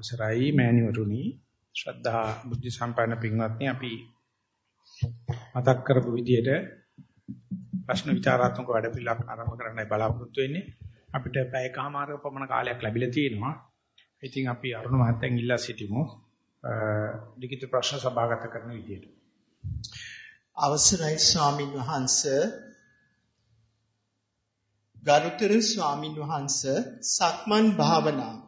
අවසරයි මෑණිවරුනි. ශ්‍රද්ධා බුද්ධ සම්පන්න පින්වත්නි අපි මතක් කරපු විදිහට ප්‍රශ්න විචාරාත්මක වැඩපිළිවෙලක් ආරම්භ කරන්නයි බලාපොරොත්තු වෙන්නේ. අපිට පැයකමාරක පමණ කාලයක් ලැබිලා තියෙනවා. ඉතින් අපි අරුණ මහත්තයන් ඉල්ලා සිටිමු ලිඛිත ප්‍රශ්න සභාගත කරන විදිහට අවසරයි ස්වාමින් වහන්සේ. ගරුතර ස්වාමින් වහන්සේ සක්මන් භාවනාව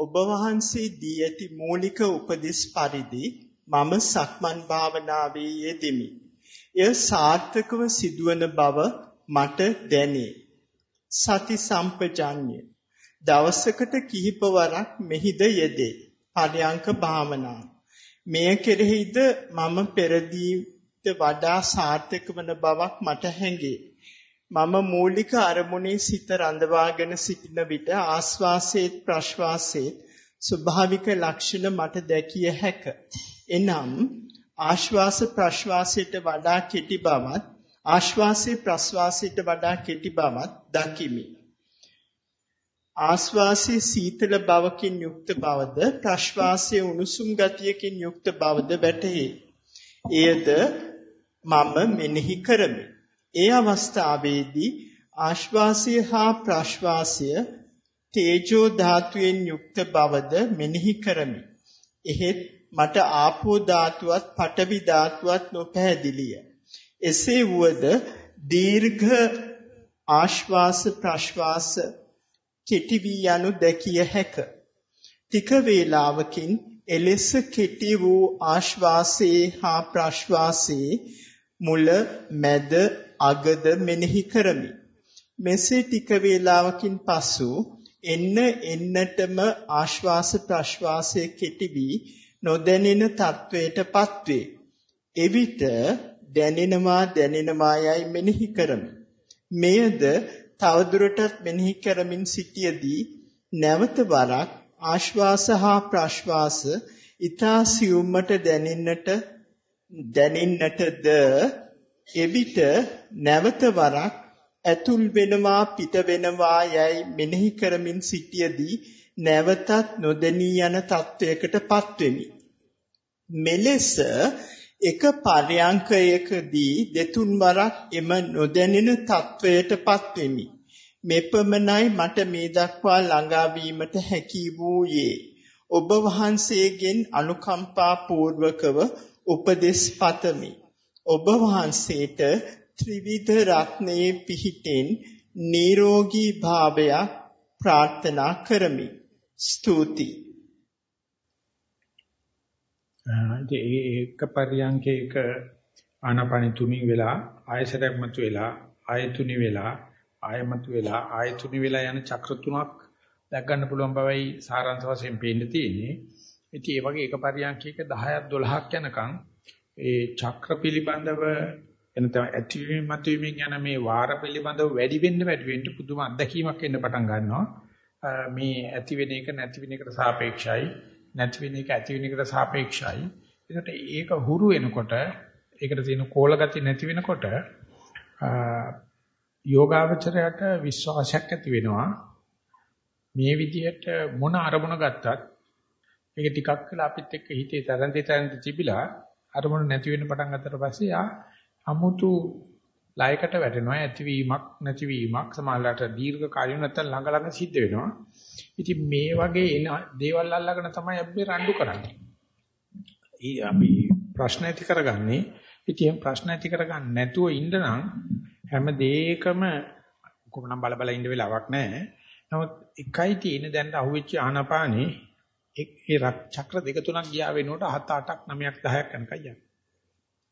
ඔබ වහන්සේ දී ඇති මූලික උපදෙස් පරිදි මම සක්මන් භාවනාවේ යෙදෙමි. එය සාර්ථකව සිදුවන බව මට දැනේ. සති සම්පජාඤ්ඤ දවසකට කිහිප වරක් මෙහිද යෙදේ. පරයන්ක භාවනාව. මෙය කෙරෙහිද මම පෙරදීට වඩා සාර්ථක වන බවක් මට හැඟේ. මම මූලික අරමුණේ සිත රඳවාගෙන සිටින විට ආස්වාසේත් ප්‍රශ්වාසේත් ස්වභාවික ලක්ෂණ මට දැකිය හැක. එනම් ආශ්වාස ප්‍රශ්වාසයට වඩා කෙටි බවත් ආශ්වාසයේ ප්‍රශ්වාසයට වඩා කෙටි බවත් දකිමි. ආශ්වාසයේ සීතල බවකින් යුක්ත බවද ප්‍රශ්වාසයේ උණුසුම් ගතියකින් යුක්ත බවද වැටහි. එයද මම මෙනෙහි කරමි. ඒ අවස්ථාවේදී ආශ්වාසය හා ප්‍රශ්වාසය තේජෝ ධාතුවෙන් යුක්ත බවද මෙනෙහි කරමි. එහෙත් මට ආපෝ ධාතුවත් පඨවි ධාතුවත් නොපැහැදිලිය. එසේ වුවද දීර්ඝ ආශ්වාස ප්‍රශ්වාස කෙටි වී යනු දැකිය හැක. ටික වේලාවකින් එලෙස කෙටි වූ ආශ්වාසයේ හා ප්‍රශ්වාසයේ මුල මැද අගද මෙනෙහි කරමි. මෙසේ ටික වේලාවකින් පසු එන්න එන්නටම ආශ්වාස ප්‍රශ්වාසයේ කෙටි වී නොදැනෙන තත්වයටපත් වේ. එවිට දැනෙනවා දැනෙනවා යයි මෙනෙහි කරමි. මෙයද තවදුරටත් මෙනෙහි කරමින් සිටියේදී නැවත වරක් ආශ්වාස හා ප්‍රශ්වාස ඊතා සියුම්මට දැනෙන්නට දැනෙන්නටද එවිට නැවත වරක් ඇතුල් වෙනවා පිට වෙනවා යයි මෙනෙහි කරමින් සිටියේදී නැවතත් නොදෙනී යන තත්වයකටපත් වෙමි. මෙලෙස එක පර්යංකයකදී දෙතුන් වරක් එම නොදැනෙන තත්වයටපත් වෙමි. මෙපමණයි මට මේ දක්වා ළඟා වීමට හැකි වූයේ. ඔබ වහන්සේගෙන් අනුකම්පා පූර්වකව උපදෙස් පතමි. ඔබ වහන්සේට ත්‍රිවිධ රත්නයේ පිහිටෙන් නිරෝගී භාවයක් ප්‍රාර්ථනා කරමි. ස්තුතියි. ඒක පරියන්කේක ආනාපාන තුනි වෙලා ආයසරයක් මතු වෙලා ආය තුනි වෙලා ආය මතු වෙලා ආය තුනි වෙලා යන චක්‍ර තුනක් දැක් ගන්න පුළුවන් බවයි සාරාංශ වශයෙන් පේන්න තියෙන්නේ. ඉතින් ඒ වගේ එක පරියන්කේක 10ක් 12ක් යනකම් ඒ චක්‍ර පිළිබඳව එනතම ඇතිවීම මතුවීමෙන් යන මේ වාර පිළිබඳව වැඩි වෙන්න වැඩි වෙන්න පුදුම අත්දැකීමක් එන්න පටන් ගන්නවා. මේ ඇති වෙන එක නැති වෙන එකට සාපේක්ෂයි නැති වෙන එක ඇති වෙන එකට සාපේක්ෂයි. ඒකට ඒක හුරු වෙනකොට ඒකට තියෙන කෝල ගති නැති වෙනකොට යෝගාවචරයට විශ්වාසයක් ඇති වෙනවා. මේ විදිහට මොන අරමුණ ගත්තත් ඒක ටිකක් වෙලා අපිත් එක්ක හිතේ තරන්ති තරන්ති තිබිලා අරමුණ නැති වෙන්න පටන් ගත්තට පස්සේ ආ අමුතු ලයකට වැටෙනවා ඇතිවීමක් නැතිවීමක් සමාලලට දීර්ඝ කාලින නැත්තම් ළඟ ළඟ සිද්ධ වෙනවා. ඉතින් මේ වගේ එන දේවල් අල්ලගෙන තමයි අපි රණ්ඩු කරන්නේ. ඊ අපි ප්‍රශ්න ඇති කරගන්නේ ඉතින් ප්‍රශ්න ඇති කරගන්න නැතුව ඉන්න නම් හැම දෙයකම කොහොමනම් බල බල ඉන්න වෙලාවක් නැහැ. නමුත් එකයි තියෙන දැන් අහුවෙච්ච ආනාපානේ ඒ චක්‍ර දෙක තුනක් ගියා වෙනකොට 7 8ක් 9ක් 10ක් යනකම් යනවා.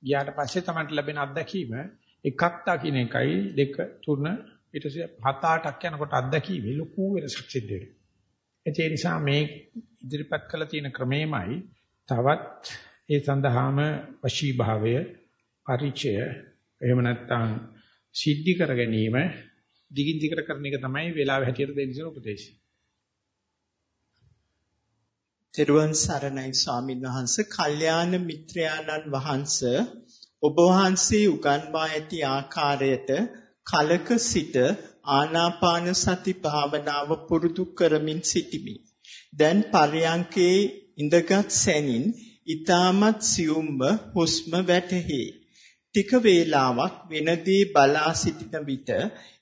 ගියාට පස්සේ තමයි ලැබෙන අත්දැකීම එකක් දකින්න එකයි දෙක තුන ඊට පස්සේ 7 8ක් යනකොට අත්දැකීමේ ලොකු වෙනසක් සිද්ධ වෙනවා. ඒ නිසා මේ ඉදිරිපත් කළ තියෙන ක්‍රමෙමයි තවත් ඒ සඳහාම වශී භාවය පරිචය එහෙම නැත්නම් සිද්ධි කර ගැනීම දිගින් දිගට කරන එක තමයි වෙලාව හැටියට දෙන්න උපදේශය. තෙරුවන් සරණයි ස්වාමින් වහන්සේ කල්යාණ මිත්‍රයාණන් වහන්සේ ඔබ වහන්සේ උගන්වා ඇති ආකාරයට කලක සිට ආනාපාන සති භාවනාව පුරුදු කරමින් සිටිමි. දැන් පර්යංකේ ඉඳගත් සැනින් ඊටමත් සියුම්ව හුස්ම වැටහි. ටික වේලාවක් වෙනදී බලා සිටින විට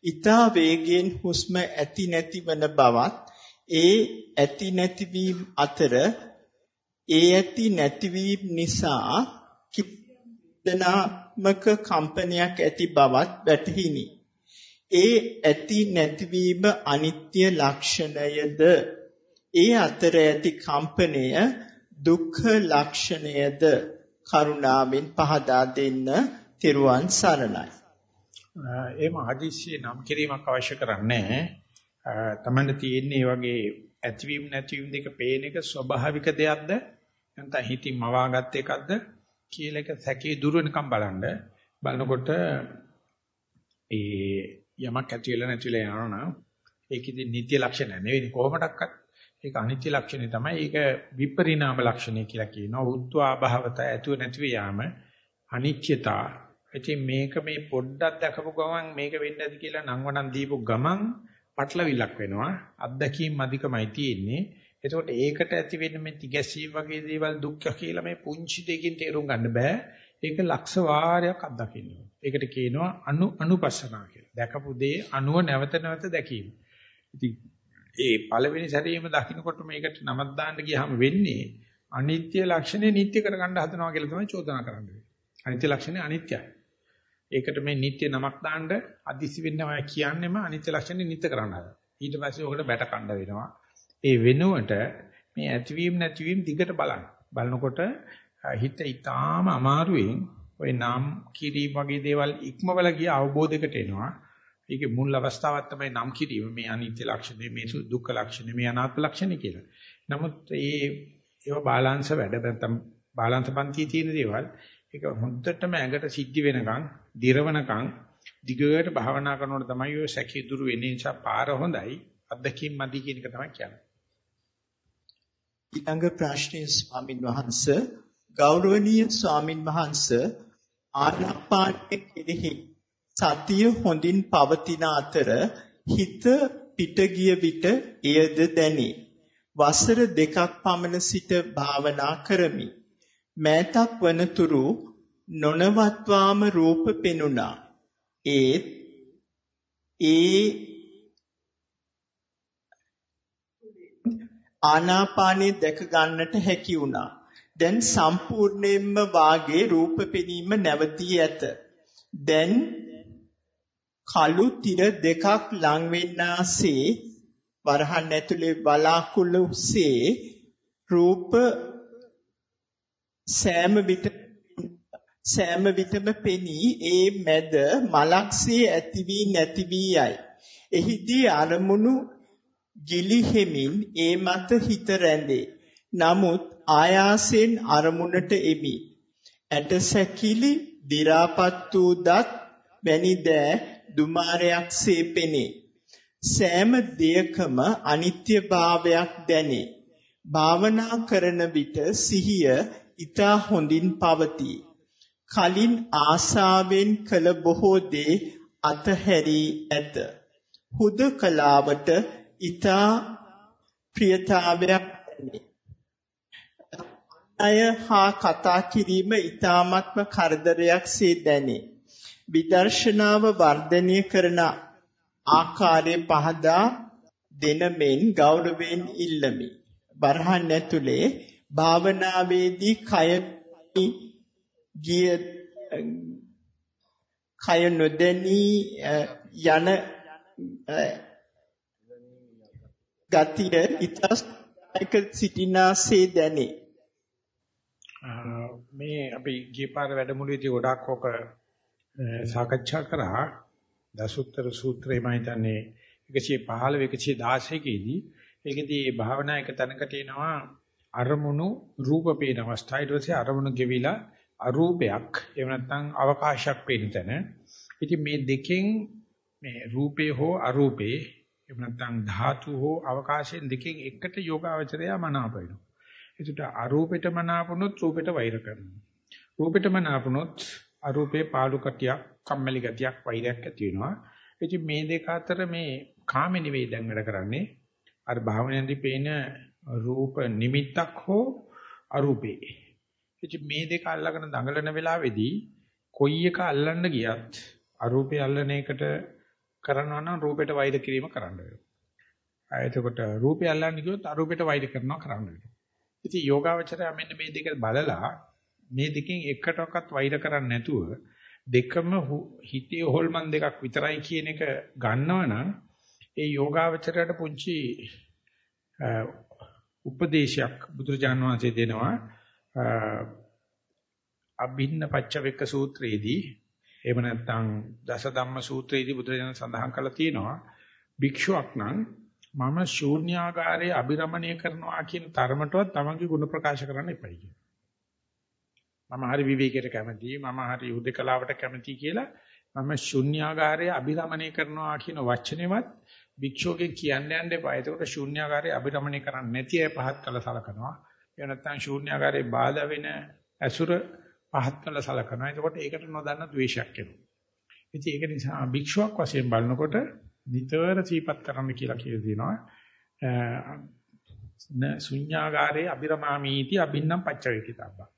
ඊතා වේගයෙන් හුස්ම ඇති නැති වන බවත් ඒ ඇති නැතිවීම අතර ඒ ඇති නැතිවීම නිසා කිප්දනාමක කම්පනයක් ඇති බවත් වැටහිනි. ඒ ඇති නැතිවීම අනිත්‍ය ලක්ෂණයද ඒ අතර ඇති කම්පනය දුක්ඛ ලක්ෂණයද කරුණාවෙන් පහදා දෙන්න තෙරුවන් සරණයි. එහෙම හදිස්සියේ නම් කිරීමක් අවශ්‍ය කරන්නේ තමන්න තියෙන්නේ වගේ ඇතිවීම නැතිවීම දෙක පේන එක ස්වභාවික දෙයක්ද? නැත්නම් හිතින් මවාගත් එකක්ද? කියලා එක සැකේ දුර වෙනකම් බලන්න. බලනකොට ඒ යමක් ඇති වෙලා නැති වෙලා යනවනම් ඒක ඉතින් නිත්‍ය ලක්ෂණ නෙවෙයි කොහොමඩක්වත්. ඒක අනිත්‍ය ලක්ෂණේ තමයි. ඒක විපරිණාම ලක්ෂණය කියලා කියනවා. උත්වා භවත ඇතුව නැති යාම අනිත්‍යතා. ඉතින් මේක මේ පොඩ්ඩක් දැකපු ගමන් මේක වෙන්නේ නැති කියලා නංවනන් දීපු ගමන් පටලවිලක් වෙනවා අත්දැකීම් අධිකමයි තියෙන්නේ එතකොට ඒකට ඇති වෙන්න මේ තිගැසීම් වගේ දේවල් දුක්ඛ කියලා මේ පුංචි දෙකින් තේරුම් ගන්න බෑ. ඒක ලක්ෂ වාරයක් අත්දකින්න ඒකට කියනවා අනු අනුපස්සනා කියලා. දැකපු දේ අනුව නැවත නැවත දැකීම. ඉතින් ඒ පළවෙනි සැරේම දකින්නකොට මේකට නමක් දාන්න ගියාම වෙන්නේ අනිත්‍ය ලක්ෂණය නිට්ටය කරගන්න හදනවා කියලා තමයි චෝදනා කරන්නේ. අනිත්‍ය ලක්ෂණය අනිත්‍යයි. ඒකට මේ නිට්ටය නමක් දාන්න අදිසි වෙනවා කියන්නේම අනිත්‍ය ලක්ෂණය නිට්ටය කරන්න හදනවා. ඊට පස්සේ ඔකට බැට කණ්ඩ වෙනවා. ඒ වෙනුවට මේ ඇතිවීම නැතිවීම දිගට බලන්න. බලනකොට හිත ඊටාම අමාරුවෙන් ওই නම් කිරීම වගේ දේවල් ඉක්මවල ගිය අවබෝධයකට එනවා. ඒකේ මුල් අවස්ථාවක් තමයි නම් කිරීම මේ අනිත්‍ය ලක්ෂණය, මේ දුක්ඛ ලක්ෂණය, මේ අනාත්ම ලක්ෂණය කියලා. නමුත් මේ ඒවා බාලාංශ වැඩ නැත්නම් බාලාංශ පන්තියේ තියෙන දේවල් ඒක හොඳටම ඇඟට සිද්ධ වෙනකන්, දිරවනකන් දිගට භාවනා කරනකොට තමයි ඔය සැකී දුරු වෙන්නේ නිසා පාර හොඳයි, අත්දැකීම් මදි කියන එක තමයි කියන්නේ. ඊළඟ ප්‍රශ්නය ස්වාමින් වහන්සේ ගෞරවනීය ස්වාමින් වහන්සේ ආනාපානයේ කෙරෙහි සතිය හොඳින් පවතින අතර හිත පිට ගිය විට එයද දැනේ. වසර දෙකක් පමණ සිට භාවනා කරමි. මෑතක් වනතුරු නොනවත්වාම රූප පෙනුණා. ඒත් ඒ ආනාපානෙ දැක ගන්නට හැකි වුණා. දැන් සම්පූර්ණයෙන්ම වාගේ රූප පෙනීම නැවතී ඇත. දැන් කළු tira දෙකක් ලං වෙන්නාසේ වරහන් ඇතුලේ බලාකුළුසේ රූප සෑම විට සෑම විටම පෙනී ඒ මැද මලක්සේ ඇති වී නැති වී යයි. එහිදී අරමුණු ගිලිහෙමින් ඒ මත හිත රැඳේ. නමුත් ආයාසෙන් අරමුණට එමි. ඇටසැකිලි දි รา පත් වූ දත් වැනි දෑ දුමාරයක්සේ පෙනේ. සෑම දෙයකම අනිත්‍යභාවයක් දැනේ. භාවනා කරන විට සිහිය ඊතා හොඳින් පවතී. කලින් ආසාවෙන් කළ බොහෝ දේ අතහැරී ඇත. හුදකලාවට ඊතා ප්‍රියතාවයක් දැනේ. අය හා කතා කිරීම ඊ타ත්ම කරදරයක්සේ දැනේ. විදර්ශනාව වර්ධනය කරන ආකාරය පහදා දෙන මෙන් ගෞරවයෙන් ඉල්ලමි. බරහන් ඇතුලේ භාවනාවේදී කය ගිය කය නොදැනී යන ගතිය ඉතස්ක සිටිනාසේ දැනේ. මේ අපි ගිය පාර වැඩමුළුවේදී ගොඩාක් ඔක සාකච්ඡා කරා. දසුත්තර සූත්‍රේ මම හිතන්නේ 115 116 කේදී ඒකෙදී මේ භාවනා එක තැනකට එනවා. අරමුණු රූප පේන අවස්ථාව ඊට පස්සේ අරමුණු ගෙවිලා අරූපයක් එහෙම නැත්නම් අවකාශයක් පේන තැන ඉතින් මේ දෙකෙන් මේ රූපේ හෝ අරූපේ එහෙම නැත්නම් ධාතු හෝ අවකාශයෙන් දෙකෙන් එකට යෝගාවචරය මනාප වෙනවා. ඒකට අරූපෙට මනාපුනොත් රූපෙට වෛර කරනවා. රූපෙට මනාපුනොත් අරූපේ පාළු කටියක්, කම්මැලි ගතියක්, වෛරයක් ඇති වෙනවා. ඉතින් මේ දෙක අතර මේ කාම නෙවෙයි දැන් වැඩ කරන්නේ. අර භාවනාවේදී පේන රූප නිමිත්තක් හෝ අරූපේ. ඉතින් මේ දෙක අල්ලගෙන දඟලන වෙලාවේදී කොයි එක අල්ලන්න ගියත් අරූපේ අල්ලන එකට කරනවා නම් රූපයට වෛර කිරීම කරන්න වෙනවා. එතකොට රූපය අල්ලන්න ගියොත් අරූපයට වෛර කරනවා කරන්න වෙනවා. ඉතින් යෝගාවචරය මෙන්න මේ දෙක බලලා මේ දෙකෙන් එකටවත් වෛර කරන්නේ නැතුව දෙකම හිතේ හොල්මන් දෙකක් විතරයි කියන එක ගන්නවනම් ඒ යෝගාවචරයට පුංචි උපදේශයක් බුදුරජාණන් වහන්සේ දෙනවා අභින්න පච්චවෙක්ක සූත්‍රයේදී එහෙම නැත්නම් දස ධම්ම සූත්‍රයේදී බුදුරජාණන් සඳහන් කරලා තියෙනවා භික්ෂුවක් නම් මම ශූන්‍යාකාරයේ අබිරමණය කරනවා කියන තරමටවත් තමන්ගේ ගුණ ප්‍රකාශ කරන්න එපයි කියන. මම හරි විවේකයට කැමතියි මම හරි උදකලාවට කැමතියි කියලා මම ශූන්‍යාකාරයේ අබිරමණය කරනවා කියන වචනේවත් භික්ෂුවගෙන් කියන්න යන්න එපා. ඒකට ශූන්‍යාකාරයේ අබිරමණය කරන්නේ නැති අය පහත් කළ සලකනවා. එහෙම නැත්නම් ශූන්‍යාකාරයේ බාධා වෙන ඇසුර පහත් කළ සලකනවා. එතකොට ඒකට නොදන්න ද්වේෂයක් එනවා. ඉතින් ඒක නිසා භික්ෂුවක් වශයෙන් බලනකොට නිතර සීපත් කරන්න කියලා කියලා දෙනවා. ශුන්‍යාගාරේ අබිරමාමීති අබින්නම් පච්චවේකිතබ්බා.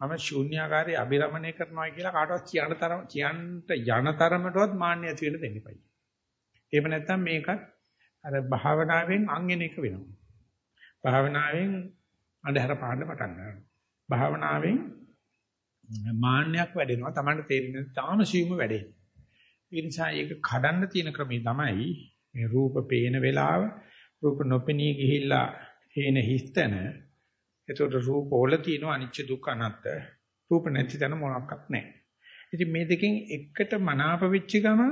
මම ශුන්‍යාගාරේ අබිරමණය කරනවා කියලා කාටවත් කියන්න තරම කියන්න යන තරමටවත් මාන්නය ඇති වෙන්න දෙන්න එපා. එහෙම නැත්නම් මේකත් අර භාවනාවෙන් අංගෙන එක වෙනවා. භාවනාවෙන් අඳුර පාන්න පටන් ගන්නවා. භාවනාවෙන් මාන්නයක් වැඩෙනවා. Tamanට තේරෙන්නේ තාම සියුම වැඩේ. ඒ නිසා ඒක කඩන්න තියෙන ක්‍රමය තමයි මේ රූප පේන වෙලාව රූප නොපෙනී ගිහිල්ලා එන හිස්තන එතකොට රූප වල තියෙන අනිච්ච දුක්ඛ අනත්ත රූප නැති තැන මොනක්වත් නැහැ. ඉතින් මේ දෙකෙන් එකට මනාප වෙච්ච ගම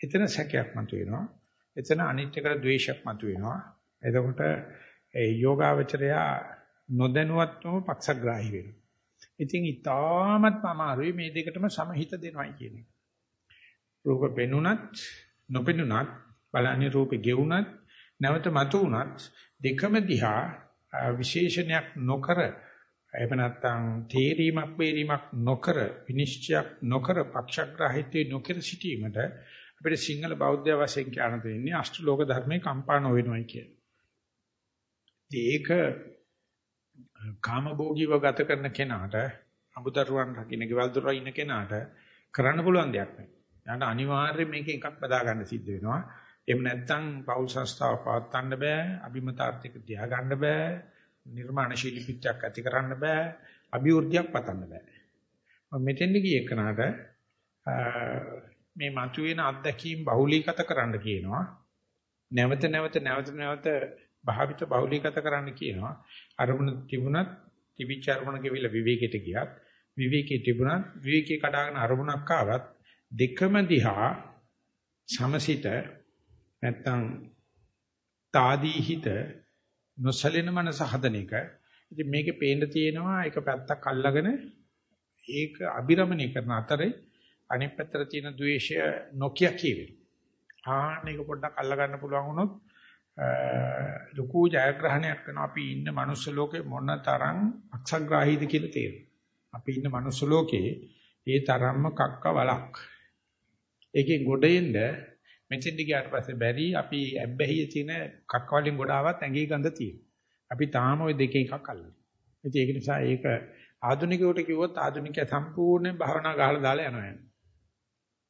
එතන සැකයක් මතුවෙනවා. එතන අනිත්‍යකර ද්වේෂයක් මතුවෙනවා. එතකොට ඒ යෝගාවචරයා නොදැනුවත්වම පක්ෂග්‍රාහී වෙනවා. ඉතින් ඊටාමත් අමාරුයි මේ දෙකටම සමහිත දෙනවයි කියන එක. රූප පෙනුනත් නොපෙනුනත් බලන්නේ රූපේ ගෙවුනත් නැවත මතු වුණත් දෙකම දිහා විශේෂණයක් නොකර එහෙම නැත්නම් තේරීමක් බේරීමක් නොකර විනිශ්චයක් නොකර පක්ෂග්‍රාහීත්වයේ නොකර සිටීමට අපිට සිංහල බෞද්ධ වශයෙන් කියන්න දෙන්නේ අෂ්ටලෝක ධර්මයේ කම්පා නොවෙනවයි කියන. ඒක කාමභෝගීව ගත කරන කෙනාට අමුදරුවන් රකින්න ගෙවල් දොර ඉන්න කෙනාට කරන්න පුළුවන් දෙයක් නෙවෙයි. යාට අනිවාර්යයෙන් මේක එකක් බදා ගන්න සිද්ධ වෙනවා. එහෙම නැත්නම් පෞල් සංස්ථාව පවත්වන්න බෑ, අභිමතාර්ථික තියා ගන්න බෑ, නිර්මාණශීලී පිටයක් ඇති කරන්න බෑ, අභිවෘද්ධියක් පතන්න බෑ. මම මෙතෙන්දි ගියේ කනට මේ මතුවෙන අත්දැකීම් බහුලීගත කරන්න කියනවා. නැවත නැවත නැවත නැවත භාවිත බහුලීගත කරන්න කියනවා. අරමුණ තිබුණත් තිබිච්ච අරමුණ කෙවිල විවේකයට ගියත් විවේකයේ තිබුණත් විවේකේ කඩාගෙන අරමුණක් ආවත් දෙකම දිහා සමසිත නැත්තම් తాදී හිත නොසලෙන මනස හදන එක. ඉතින් මේකේ පේන්න තියෙනවා එක පැත්තක් අල්ලගෙන ඒක අබිරමණය කරන අතරේ අනිත් පැත්තට තියෙන ද්වේෂය නොකිය කියවේ. ආන්න එක පොඩ්ඩක් අල්ලා ගන්න පුළුවන් වුණොත් ලකෝ ජයග්‍රහණයක් කරන අපි ඉන්න මනුස්ස ලෝකේ මොන තරම් අක්ෂග්‍රාහීද කියලා තේරෙනවා. අපි ඉන්න මනුස්ස ලෝකේ ඒ තරම්ම කක්ක වලක්. ඒකේ ගොඩෙන්න මෙතෙන්දි ගියාට පස්සේ බැරි අපි ඇබ්බැහිය තියෙන කක්ක වලින් ගොඩාවත් ඇඟේ ගඳ තියෙනවා. අපි තාම ওই දෙකේ එකක් අල්ලනවා. ඉතින් ඒක නිසා ඒක ආධුනිකයට කිව්වොත් ආධුනිකය සම්පූර්ණයෙන් භවනා ගහලා දාලා යනවා.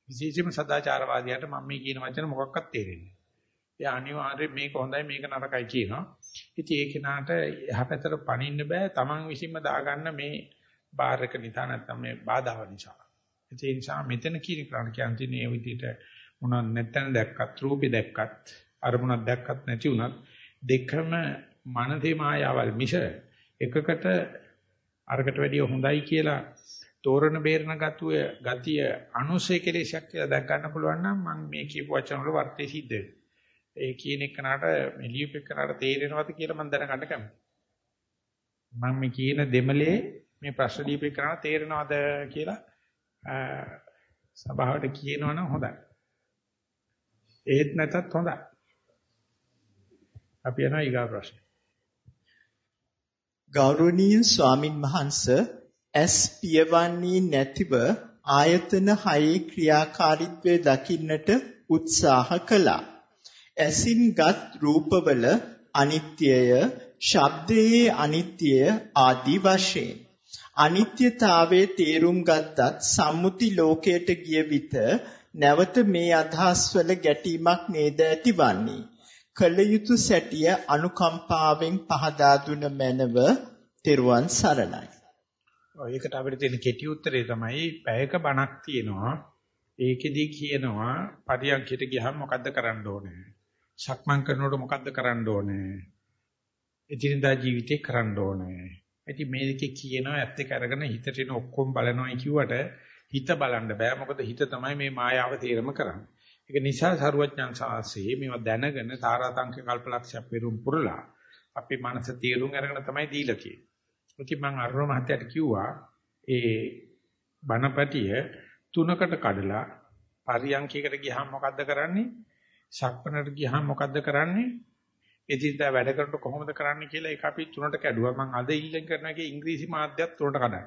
විශේෂයෙන්ම සදාචාරවාදියාට මම මේ කියන වචන මොකක්වත් තේරෙන්නේ නැහැ. ඒ අනිවාර්යයෙන් මේක හොඳයි මේක නරකයි කියනවා. ඉතින් ඒ කෙනාට යහපැතට පණින්න බෑ. Taman විසින්ම දාගන්න මේ බාහිර එක නිසා නැත්නම් මේ බාධාව නිසා. ඒ නිසා මෙතන කියන කරණ කියන්නේ මේ විදිහට මොනක් නැත්නම් දැක්කත් රූපේ දැක්කත් අරමුණක් දැක්කත් නැති වුණත් දෙකම මනසේ මායාවල් මිස එකකට අරකට වැඩිය හොඳයි කියලා තෝරන බේරන ගතුය ගතිය අනුසය කෙලෙසක් කියලා දැක් ගන්න පුළුවන් නම් මම මේ කියපු වචන වල වර්ථය සිද්ධ වෙනවා. ඒ කියන එකනට මේ ලියුපෙකනට තේරෙනවද කියලා මම දැනගන්න කැමතියි. මම මේ කියන දෙමලේ මේ ප්‍රශ්න ලියුපෙකනට තේරෙනවද කියලා සභාවට කියනවනම් හොඳයි. ඒත් නැතත් හොඳයි. අපි යනවා ඊගා ප්‍රශ්න. ගෞරවනීය ස්වාමින් වහන්සේ ඇස් පියවන්නේ නැතිව ආයතන හයේ ක්‍රියාකාරීත්වය දකින්නට උත්සාහ කළා. ඇසින්ගත් රූපවල අනිත්‍යය ශබ්දයේ අනිත්‍ය ආදී වශයෙන් අනිත්‍යතාවයේ තේරුම් ගත්තත් සම්මුති ලෝකයට ගිය විට නැවත මේ අදහස්වල ගැටීමක් නේද ඇතිවන්නේ. කල යුතු සැටිය අනුකම්පාවෙන් පහදා දුන මැනව තෙරුවන් සරණයි. ඔය එකට අපිට තියෙන කෙටි උත්තරේ තමයි පැයක බණක් තියෙනවා. ඒකෙදි කියනවා පරියන්කිට ගියහම මොකද්ද කරන්න ඕනේ? සක්මන් කරනකොට මොකද්ද කරන්න ඕනේ? එදිනදා ජීවිතේ කරන්න ඕනේ. ඉතින් මේ දෙකේ කියනවා ඇත්ත එක අරගෙන හිතට එන ඔක්කොම බලනවා කිව්වට හිත බලන්න බෑ මොකද හිත තමයි මේ මායාව තේරම කරන්නේ. ඒක නිසා සරුවඥාන් සාසයේ මේවා දැනගෙන තාරාතංක කල්පලක්ෂය පෙරුම් පුරලා අපේ මනස තීරුම් අරගෙන තමයි දීලා තියෙන්නේ. ඉතින් මම අරුණ මහත්තයාට කිව්වා ඒ බණපටිය තුනකට කඩලා පරියන්කයකට ගියහම මොකද්ද කරන්නේ? ශක්පනට ගියහම මොකද්ද කරන්නේ? එදින්දා වැඩ කරනකොට කොහොමද කරන්නේ කියලා ඒක අපි තුනට කැඩුවා. මම අද ඉල්ලෙන් කරන එකේ ඉංග්‍රීසි මාධ්‍යයක් තුනට කඩනවා.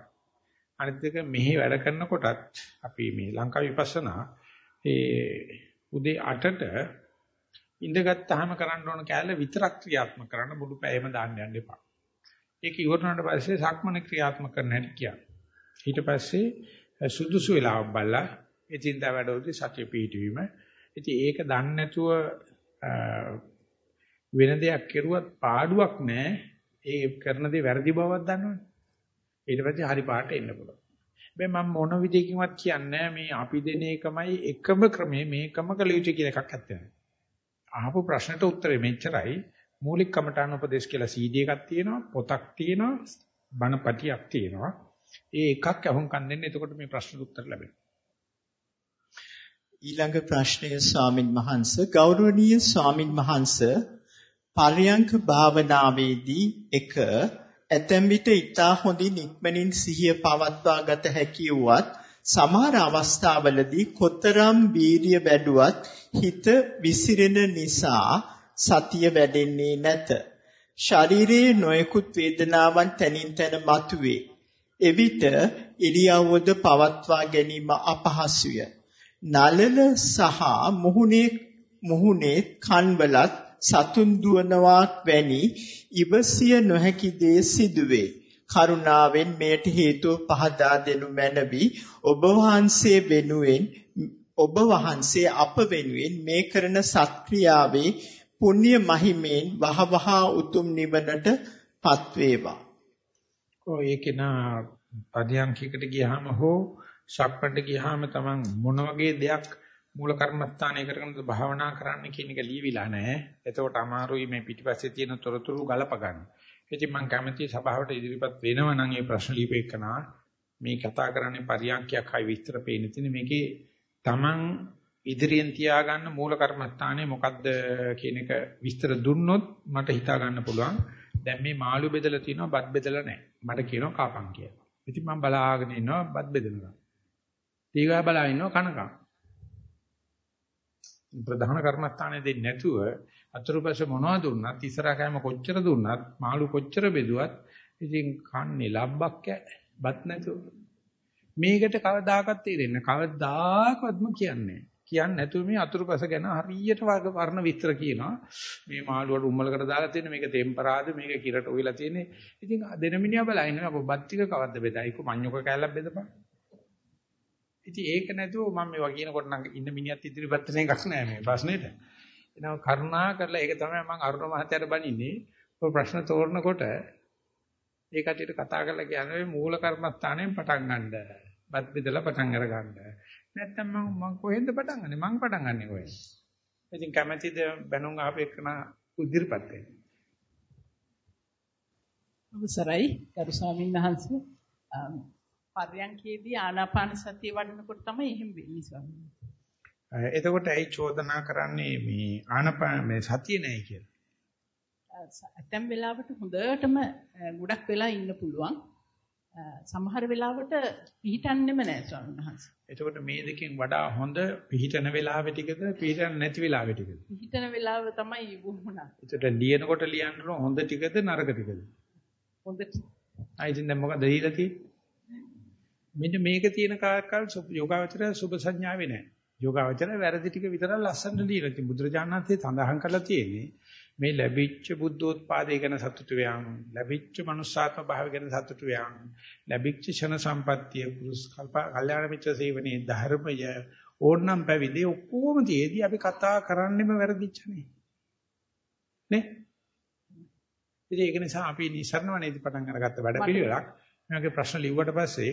අනිත් එක මෙහි වැඩ කරනකොටත් අපි මේ ලංකා විපස්සනා ඒ උදේ 8ට ඉඳගත්තාම කරන්න ඕන කැලේ විතරක් ක්‍රියාත්මක කරන්න මුළු පැයම දාන්න යන්න එපා. ඒක ඉවරනට පස්සේ සක්මන ක්‍රියාත්මක කරන්න හැටි කියන්නේ. ඊට පස්සේ සුදුසු වෙලාවක් බලලා එදින්දා වැඩවලදී සතිය පිහිටවීම. ඉතින් ඒක දන්නේ නැතුව වෙන දෙයක් කෙරුවත් පාඩුවක් නැහැ. ඒ කරන දේ වැරදි බවක් දන්නවනේ. ඊට පස්සේ හරි පාට එන්න පුළුවන්. හැබැයි මම මොන විදිහකින්වත් කියන්නේ මේ අපි දෙන එකමයි එකම ක්‍රමේ මේකම කළ යුතු කියලා එකක් නැත්තේ. අහපු ප්‍රශ්නට උත්තරේ මෙච්චරයි. මූලික කමඨාන උපදේශ කියලා CD එකක් තියෙනවා, පොතක් තියෙනවා, බණපටියක් තියෙනවා. ඒ එකක් අහුම්කම් දෙන්න එතකොට මේ ප්‍රශ්නට උත්තර ලැබෙනවා. ඊළඟ ප්‍රශ්නය ස්වාමින් වහන්සේ ගෞරවනීය ස්වාමින් වහන්සේ පර්යංක භාවනාවේදී එක ඇතැම් විට ඊටා හොඳින් ඉක්මනින් සිහිය පවත්වා ගත හැකි වුවත් සමහර අවස්ථාවලදී කොතරම් වීරිය වැඩුවත් හිත විසිරෙන නිසා සතිය වැඩෙන්නේ නැත. ශරීරයේ නොයෙකුත් වේදනාවන් තනින් තන මතුවේ. එවිට ඉරියව්වද පවත්වා ගැනීම අපහසුය. නලල සහ මුහුණේ මුහුණේ කන්වලත් සතුන් දුවනවාක් වැනි ඉවසිය නොහැකි දේ සිදුවේ. කරුණාවෙන් මෙයට හේතුව පහදා දෙනු මැනවි. ඔබ වහන්සේ වෙනුවෙන් ඔබ වහන්සේ අප වෙනුවෙන් මේ කරන සත්ක්‍රියාවේ පුණ්‍ය මහිමෙන් වහවහ උතුම් නිවනට පත්වේවා. ඔය ඒකේනා පදියන්කයකට ගියාම හෝ ශක්පණ්ඩ ගියාම තමන් මොන වගේ දෙයක් මූල කර්මස්ථානය කරගෙන භාවනා කරන්න කියන එක ලියවිලා නැහැ. එතකොට අමාරුයි මේ පිටිපස්සේ තියෙන තොරතුරු ගලප ගන්න. ඉතින් මම කැමති සභාවට ඉදිරිපත් වෙනවා නම් මේ ප්‍රශ්න ලියපෙකනා මේ කතා කරන්නේ පරියන්කයක් හයි විස්තර පේන තියෙන මේකේ Taman ඉදිරියෙන් තියාගන්න මූල කර්මස්ථානය මොකද්ද කියන එක විස්තර දුන්නොත් මට හිතා ගන්න පුළුවන්. දැන් මේ මාළු බෙදලා තිනවා බත් බෙදලා නැහැ. මට කියනවා කාපන් කියලා. ඉතින් මම බලාගෙන ඉන්නවා බත් බෙදනවා. ඊගා බලා ඉන්නවා කනකම්. ප්‍රධාන කර්මස්ථානයේ දෙන්නේ නැතුව අතුරුපස මොනවද දුන්නත් ඉස්සරහ කෑම කොච්චර දුන්නත් මාළු කොච්චර බෙදුවත් ඉතින් කන්නේ ලබ්බක් බත් නැතුව මේකට කවදාකවත් තේරෙන්නේ කවදාකවත්ම කියන්නේ කියන්නේ නැතුව මේ අතුරුපස ගැන හරියට වර්ණ විස්තර කියනවා මේ මාළුවට උම්මලකට දාලා තියෙන මේක ටෙම්පරාද මේක කිරට ඔයලා තියෙන්නේ ඉතින් දෙන මිනිහා බලන්නේ අපෝ බත් ටික කවද්ද බෙදයිකෝ මඤ්ඤොක කෑල්ලක් බෙදපන් ඉතින් ඒක නැතුව මම මේවා කියනකොට නම් ඉන්න මිනිහත් ඉදිරිපත් වෙන එකක් නෑ මේ ප්‍රශ්නෙට. එනවා කරුණා කරලා ඒක තමයි මම අරුණ මහත්තයාට බනින්නේ. ඔය ප්‍රශ්න තෝරනකොට ඒ කටියට කතා කරලා කියන්නේ මූල කර්මස්ථානයෙන් පටන් ගන්නද. බත් බෙදලා පටන් අර ගන්න. නැත්තම් මම මම කොහෙන්ද පටන් ගන්නෙ? මං පටන් ගන්නෙ කොහෙන්ද? ඉතින් කැමැතිද බැනුම් ආපේකන ඉදිරිපත් වෙන්න. අවසරයි ගරු ස්වාමීන් වහන්සේ පර්යන්කේදී ආනාපාන සතිය වඩනකොට තමයි එහෙම වෙන්නේ ස්වාමීනි. එතකොට ඇයි චෝදනා කරන්නේ මේ ආනාපාන මේ සතිය නැහැ කියලා? ඇතැම් වෙලාවට හොඳටම ගොඩක් වෙලා ඉන්න පුළුවන්. සමහර වෙලාවට පිහිටන්නෙම නැහැ ස්වාමීන් වහන්සේ. එතකොට මේ දෙකෙන් වඩා හොඳ පිහිටන වෙලාවෙ ටිකද පිහිටන නැති වෙලාවෙ ටිකද? පිහිටන වෙලාව තමයි වුණා. එතකොට ලියනකොට ලියන්න හොඳ ටිකද නරක ටිකද? හොඳ. ආ ඉතින් දැන් මොකද දීලා තියෙන්නේ? මෙන්න මේක තියෙන කාර්කල් යෝගාවචරය සුභ සංඥාවේ නැහැ. යෝගාවචරය වැරදි ටික විතර ලස්සනට දීලා තියෙන බුදුරජාණන්සේ සඳහන් කරලා තියෙන්නේ මේ ලැබිච්ච බුද්ධෝත්පාදය ගැන සතුටු වෙයන් ලැබිච්ච මනුස්සාත්ම භාවය ගැන සතුටු වෙයන් ලැබිච්ච ෂණ සම්පත්තිය පුරුස් කල්ප කල්යාණ මිත්‍ර සේවනයේ ධර්මය ඕන්නම් පැවිදි ඔක්කොම තියේදී අපි කතා කරන්නෙම වැරදිච්චනේ. නේ? ඉතින් ඒක නිසා අපි නිසරණ වනේදී පටන් අරගත්ත වැඩ පිළිවෙලක්. මේ වගේ ප්‍රශ්න ලිව්වට පස්සේ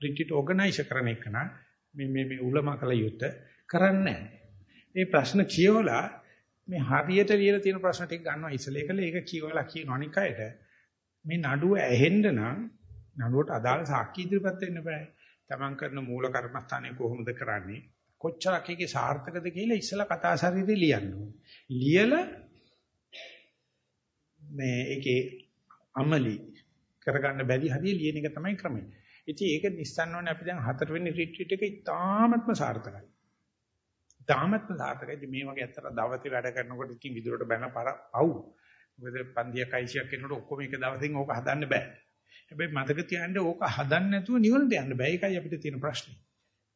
රිට්‍රීට් ඕගනයිසර් කරන එක නා මේ මේ මේ උලම කල යුත කරන්නේ මේ ප්‍රශ්න කියවලා මේ හරියට ලියලා තියෙන ප්‍රශ්න ටික ගන්නවා ඉස්සෙල්ලා ඒකල ඒක කියවලා කියන අනික් අයට මේ නඩුව ඇහෙන්න නම් නඩුවට අදාළ සාක්ෂි ඉදිරිපත් වෙන්න බෑ. තමන් කරන මූල කර්මස්ථානේ කොහොමද කරන්නේ? කොච්චරක් ඒකේ සාර්ථකද කියලා ඉස්සෙල්ලා කතා ශරීරේ ලියන්න ඕනේ. ලියලා මේ ඒකේ අමලි කරගන්න බැරි හරිය ලියන එක තමයි ක්‍රමය. ඉතින් ඒක නිස්සන්න ඕනේ අපි දැන් හතරවෙනි රිට්‍රීට් එක ඉතාමත්ම සාර්ථකයි. ඉතාමත්ම සාර්ථකයි. මේ වගේ අතර දවසේ වැඩ කරනකොට ඉතින් විදුරට බැන පව. මොකද පන්දියක් අයිසියක් කෙනකොට ඔක්කොම එක දවසින් ඕක හදන්න බෑ. හැබැයි මතක තියාගන්න ඕක හදන්න නැතුව නිවනට යන්න බෑ. ඒකයි අපිට තියෙන ප්‍රශ්නේ.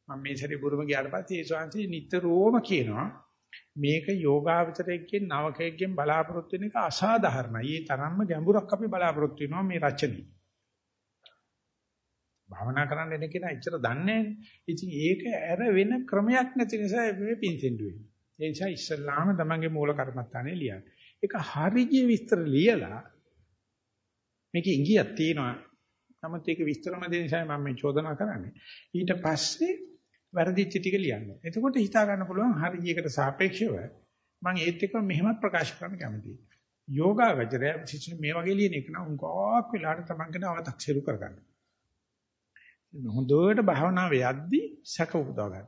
මම මේ සැරේ බුරුම ගියාට පස්සේ ඒ ශාන්ති නිතරම කියනවා මේක යෝගාවචරයෙන් නවකයෙන් බලාපොරොත්තු වෙන එක අසාධාරණයි. ඒ තරම්ම ගැඹුරක් අපි බලාපොරොත්තු වෙනවා මේ රචනයේ. භාවනා කරන්න එන කෙනා එච්චර දන්නේ ඉතින් ඒක ඇර වෙන ක්‍රමයක් නැති නිසා මේ පින්සෙන්ඩු වෙන්නේ. ඒ නිසා ඉස්සල්ලාම තමන්ගේ මූල කර්මත්තානේ ලියන්න. ඒක හරිය විස්තර ලියලා මේකේ ඉංගියක් තියෙනවා. නමුත් ඒක විස්තරම දෙන නිසා මම මේ චෝදනා කරන්නේ. ඊට පස්සේ වැරදිච්ච ටික ලියන්න. එතකොට හිතා ගන්න පුළුවන් හරියකට සාපේක්ෂව මම ඒත් එක්ක මෙහෙමත් ප්‍රකාශ කරන්න කැමතියි. යෝගාවචරය විශේෂයෙන් මේ වගේ ලියන එක නම් උගාක් වෙලාට තමන්ගෙන අව탁සිරු කරගන්න. හොඳට භාවනාව යද්දී සැක උපදව ගන්න.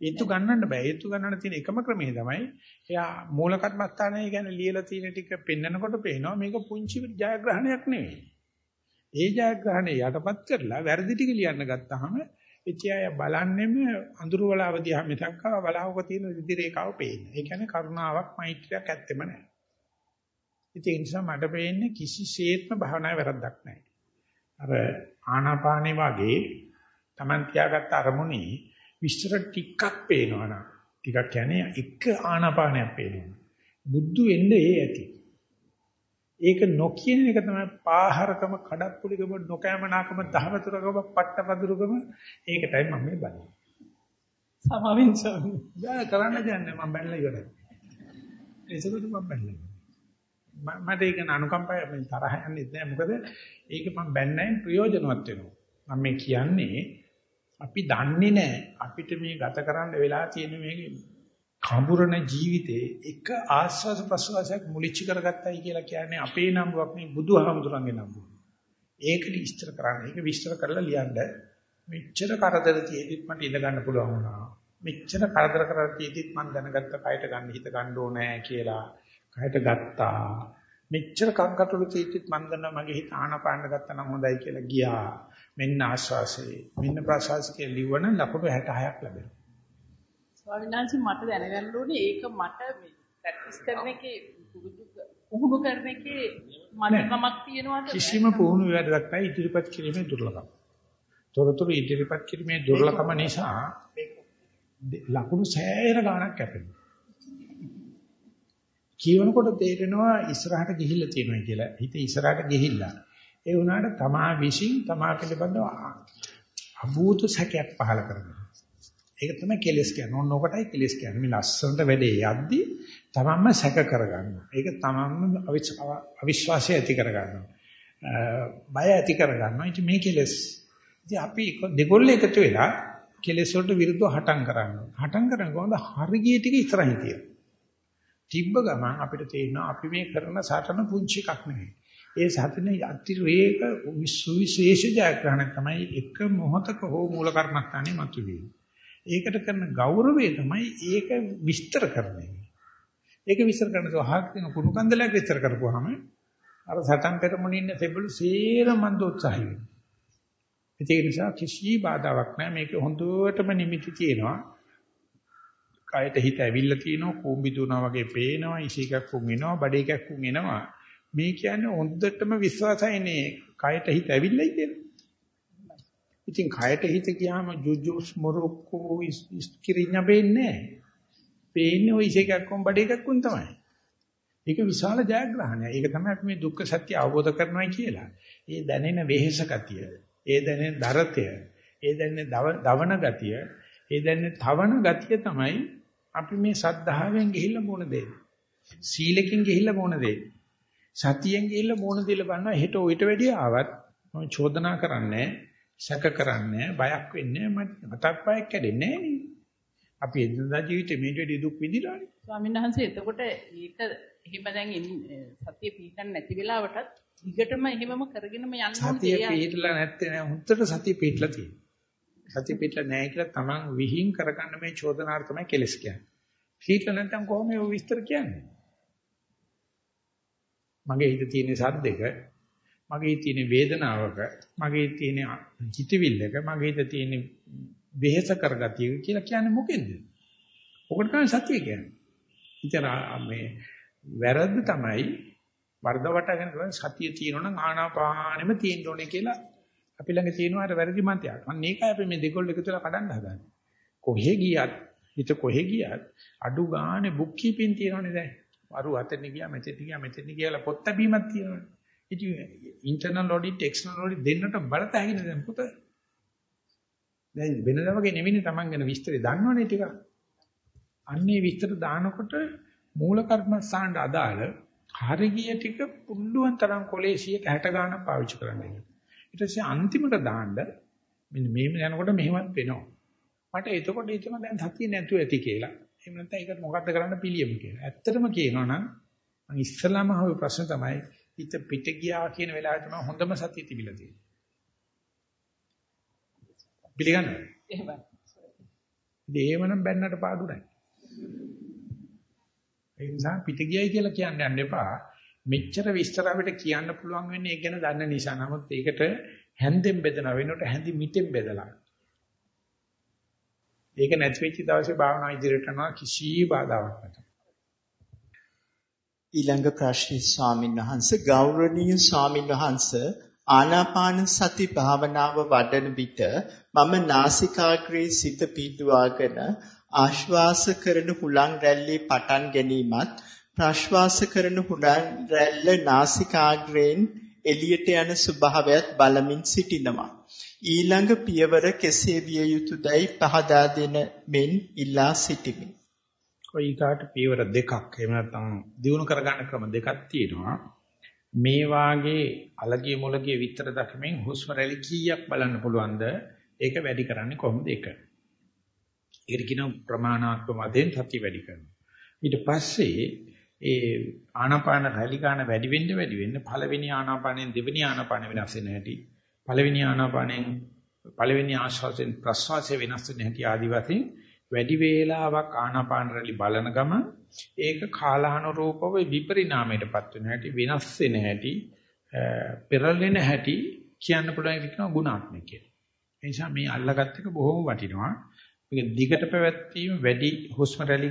ඒතු ගන්නන්න බෑ. ඒතු ගන්නන්න තියෙන එකම ක්‍රමය තමයි එයා මූල කර්මස්ථානය ගැන ලියලා තියෙන ටික පෙන්නකොට පේනවා මේක පුංචි ජයග්‍රහණයක් නෙවෙයි. ඒ ජයග්‍රහණය යටපත් කරලා වැරදි ටික ලියන්න ගත්තාම එචයය බලන්නෙම අඳුරු වලාව දිහා මිසක් වලාවක තියෙන විදි රේඛාව පේන්නේ. ඒ කියන්නේ කරුණාවක් මෛත්‍රියක් ඇත්තෙම නැහැ. ඒ නිසා මට පේන්නේ කිසිසේත්ම භාවනාවේ වැරද්දක් නැහැ. අර ආනාපානේ වගේ Taman තියාගත්ත අරමුණේ විස්තර ටිකක් පේනවනම් ටිකක් කියන්නේ එක ආනාපානයක් පේනවා. බුද්ධ වෙන්නේ ඒ ඇති. ඒක නොකියන එක තමයි පාහරකම කඩප්පුලිකම නොකෑමනාකම දහවතුරකම පට්ටපදුරුකම ඒකටයි මම මේ බලන්නේ. සමාවෙන් සම. කරන්න දෙන්නේ මම බැලලා ඉවරයි. ඒසකට මම බැලලා. මට ඒක අනුකම්පාව මම තරහ යන්නේ නැහැ මොකද ඒක මම බැන්නයින් ප්‍රයෝජනවත් වෙනවා මම මේ කියන්නේ අපි දන්නේ නැහැ අපිට මේ ගත කරන්න වෙලා තියෙන මේ කඹුරණ ජීවිතේ එක ආස්වාද ප්‍රසවාසයක් මුලිච්ච කරගත්තයි කියලා කියන්නේ අපේ නම්බුවක් නේ බුදුහාමුදුරන්ගේ නම්බුව. ඒක විස්තර කරන්න. ඒක විස්තර කරලා ලියන්න. මෙච්චර කරදර තියෙද්දිත් මට ඉඳ ගන්න පුළුවන් වුණා. මෙච්චර කරදර කරලා තියෙද්දිත් මම දැනගත්ත කයට ගන්න හිත ගන්න ඕනේ කියලා. කයට ගත්තා. මෙච්චර කංකටොළු තීත්‍යිත් මම දන්නවා මගේ හිත ආනපාන ගත්තා නම් හොඳයි කියලා ගියා. මෙන්න ආශ්වාසයේ. මෙන්න ප්‍රශ්වාසයේ ලිවන ලකුණු 66ක් ලැබෙනවා. ස්වාමීන් වහන්සේ මට දැනගන්න ඕනේ ඒක මට ප්‍රැක්ටිස් කරන එකේ පුහුණු කරන එකේ මතකමක් තියනවාද කිසිම පුහුණු වැඩක් නැහැ ඉදිරිපත් කිරීමේ දුර්ලභම. තොරතුරු ඉදිරිපත් කිරීමේ දුර්ලභම නිසා ලකුණු සෑහෙන ගාණක් කැපෙනවා. කියවනකොට තේරෙනවා ඉස්සරහට ගිහිල්ලා තියෙනවා කියලා. හිත ඉස්සරහට ගිහිල්ලා. ඒ වුණාට තමා විශ්ින් තමා පිළිබඳව අභූත සැකයක් පහල කරනවා. ඒක තමයි කෙලස් කියන්නේ. ඕන ඔකටයි කෙලස් කියන්නේ. මේ ලස්සනට වැඩේ යද්දි තමන්ම සැක කරගන්නවා. ඒක තමන්ම අවිශ්වාසය ඇති කරගන්නවා. බය ඇති කරගන්නවා. ඉතින් මේ කෙලස්. ඉතින් අපි දෙගොල්ල එකතු වෙලා කෙලස් වලට විරුද්ධව හටම් කරනවා. හටම් කරනකොට හරිය ටික ඉස්සරහින් තියෙනවා. තිබ්බ ගමන් අපිට තේරෙනවා අපි මේ කරන සටන පුංචි එකක් නෙවෙයි. ඒ සටනේ අතිරේක විශේෂ ජයග්‍රහණය තමයි එක මොහතක හෝ මූල කර්මස්ථානේ මතුවේ. ඒකට කරන ගෞරවය තමයි ඒක විස්තර කරන්නේ. ඒක විස්තර කරනකොට අහක් තියෙන කුණු කන්දලයක් විස්තර කරපුවාම අර සටන් පෙරමුණේ ඉන්න සෙබළු සේරම මන්ද උත්සාහය වෙනවා. ඒ නිසා කිසි බාධාවක් නැහැ මේක හොඳටම නිමිති තියෙනවා. කයට හිත ඇවිල්ලා තියෙනවා කූඹි දුනා වගේ පේනවා ඉසිකක් කුන් එනවා බඩ එකක් කුන් එනවා මේ කියන්නේ හොඳටම විශ්වාසයිනේ කයට හිත ඇවිල්ලායි කියලා ඉතින් කයට හිත ගියාම ජුජුස් මොරොක්කෝ ඉස්කිරිඤ්ඤ වෙන්නේ පේන්නේ ওই එකක් කොම් බඩ එකක් උන් තමයි. ඒක විශාල ජයග්‍රහණයක්. ඒක තමයි අපි මේ දුක්ඛ සත්‍ය අවබෝධ කරනවා කියලා. ඒ දැනෙන වෙහෙස ගතිය, ඒ දැනෙන දරතය, ඒ දැනෙන දවන ගතිය, ඒ දැනෙන තවන ගතිය තමයි අපි මේ සද්ධාවෙන් ගිහිල්ලා මොන දෙන්නේ. සීලකින් ගිහිල්ලා මොන දෙන්නේ. සතියෙන් ගිහිල්ලා මොන දෙල බලනවා හෙට ඔయిత වැඩි ආවත් මම චෝදනා කරන්නේ සැක කරන්නේ බයක් වෙන්නේ මතක් පයක් කැඩෙන්නේ නැහැ අපි එදිනදා ජීවිතේ මේ දෙවි දුක් විඳිලානේ. ස්වාමීන් වහන්සේ එතකොට ඒක එහෙම දැන් සතිය පිටන්න නැති වෙලාවටත් දිගටම එහෙමම කරගෙනම යන්න ඕනේ. සතිය පිටලා නැත්තේ නෑ හුත්තට සතිය පිටලා තියෙනවා. සතිය පිටලා නැහැ කියලා තමන් විහිං කරගන්න මේ චෝදනාර තමයි කෙලස් කියන්නේ. පිටලා නැත්නම් කොහොමද ඔය විස්තර කියන්නේ? මගේ හිතේ තියෙන සද්දෙක මගේ තියෙන වේදනාවක මගේ තියෙන හිතවිල්ලක මගේ හිතේ තියෙන වෙහෙස කරගතිය කියලා කියන්නේ මොකෙන්ද? ඔකට තමයි සතිය කියන්නේ. ඉතින් මේ වැරද්ද තමයි වර්ධ වටගෙන සතිය තියෙනවා නම් ආනාපානෙම තියෙන්න ඕනේ කියලා අපි ළඟ තියෙනවා අර වැරදි මතයක්. අන්න ඒකයි අපි මේ දෙකොල්ල එකතු වෙලා කඩන්න හදන්නේ. කොහෙ ගියත් හිත කොහෙ ගියත් අඩු ගානේ බුක් කීපින් තියෙනවනේ දැන්. වරු අතෙන් ගියා මෙතෙන් ගියා මෙතෙන් ගියාලා පොත් ලැබීමක් තියෙනවනේ. ඉතින් ඉන්ටර්නල් ඔඩිට් එක්ස්ටර්නල් ඔඩිට් දෙන්නට බලත හැකිනේ දැන් පුත. දැන් වෙනදා වගේ නෙවෙයි Taman ගැන විස්තරي දන්නවනේ ටික. අන්නේ විස්තර දානකොට මූල කර්මස්ථානට අදාළ හරිය ටික පුළුවන් තරම් කොලේ 160 ගාණක් පාවිච්චි කරන්න. ඊට පස්සේ අන්තිමට දාන්න මෙන්න මේම යනකොට මෙහෙමත් වෙනවා. මට එතකොට හිතෙනවා දැන් සතිය නැතුව ඇති කියලා. එහෙම නැත්නම් ඒකට මොකද්ද කරන්න පිළියම කියලා. ඇත්තටම කියනවා නම් මම ඉස්සලාම අහුවේ ප්‍රශ්න තමයි හිත පිට ගියා කියන වෙලාවේ තමයි හොඳම සතිය තිබිලා තියෙන්නේ. පිළිගන්නවද? එහෙමයි. එහෙමනම් බැන්නට පාඩු නැහැ. ඒ නිසා පිට ගියයි කියලා කියන්න යන්න එපා. මෙච්චර විස්තර අපිට කියන්න පුළුවන් වෙන්නේ ඒක ගැන දන්න නිසා. නමුත් ඒකට හැන්දෙන් බෙදන වෙනකොට හැඳි මිටෙන් බෙදලා. ඒක නැති වෙච්ච දවසේ භාවනා ඉදිරියට යනවා කිසි බාධාවක් නැත. ඊළඟ ප්‍රශ්නේ ස්වාමින් වහන්සේ ගෞරවනීය ස්වාමින් වහන්සේ ආනාපාන සති භාවනාව වඩන විට මම නාසිකාග්‍රේ සිත පීඩුවාගෙන ආශ්වාස කරන හුලං රැල්ලේ පටන් ගැනීමත් ප්‍රශ්වාස කරන හුලං රැල්ල නාසිකාග්‍රයෙන් එළියට යන ස්වභාවයත් බලමින් සිටිනවා. ඊළඟ පියවර කෙසේ විය යුතුදයි පහදා දෙන මෙන් ඉල්ලා සිටිමි. ඔය ඊට පියවර දෙකක් එහෙම නැත්නම් දිනු කරගන්න ක්‍රම දෙකක් තියෙනවා. මේ වාගේ අලගිය මොලගිය විතර දක්මින් හුස්ම රැලි කීයක් බලන්න පුළුවන්ද? ඒක වැඩි කරන්නේ කොහොමද ඒක? ඒකට කියන ප්‍රමාණාත්මක වශයෙන් සතිය වැඩි කරනවා. ඊට පස්සේ ඒ ආනාපාන රැලි ගන්න වැඩි වෙන්න වැඩි වෙන්න පළවෙනි ආනාපානෙන් දෙවෙනි ආනාපාන වෙනස් වෙන හැටි පළවෙනි ආනාපානෙන් පළවෙනි ආශ්වාසයෙන් ප්‍රශ්වාසය වෙනස් වෙන හැටි ආදි වශයෙන් වැඩි වේලාවක් ආනාපාන රැලි බලන ගම ඒක කාලානුරූපව විපරිණාමයටපත් වෙන හැටි වෙනස් වෙන හැටි පෙරලෙන හැටි කියන්න පුළුවන් කියන ගුණාත්මක කියලා. ඒ නිසා මේ අල්ලගත් එක බොහොම වටිනවා. මේක දිගට පැවැත්වීම වැඩි හුස්ම රැලි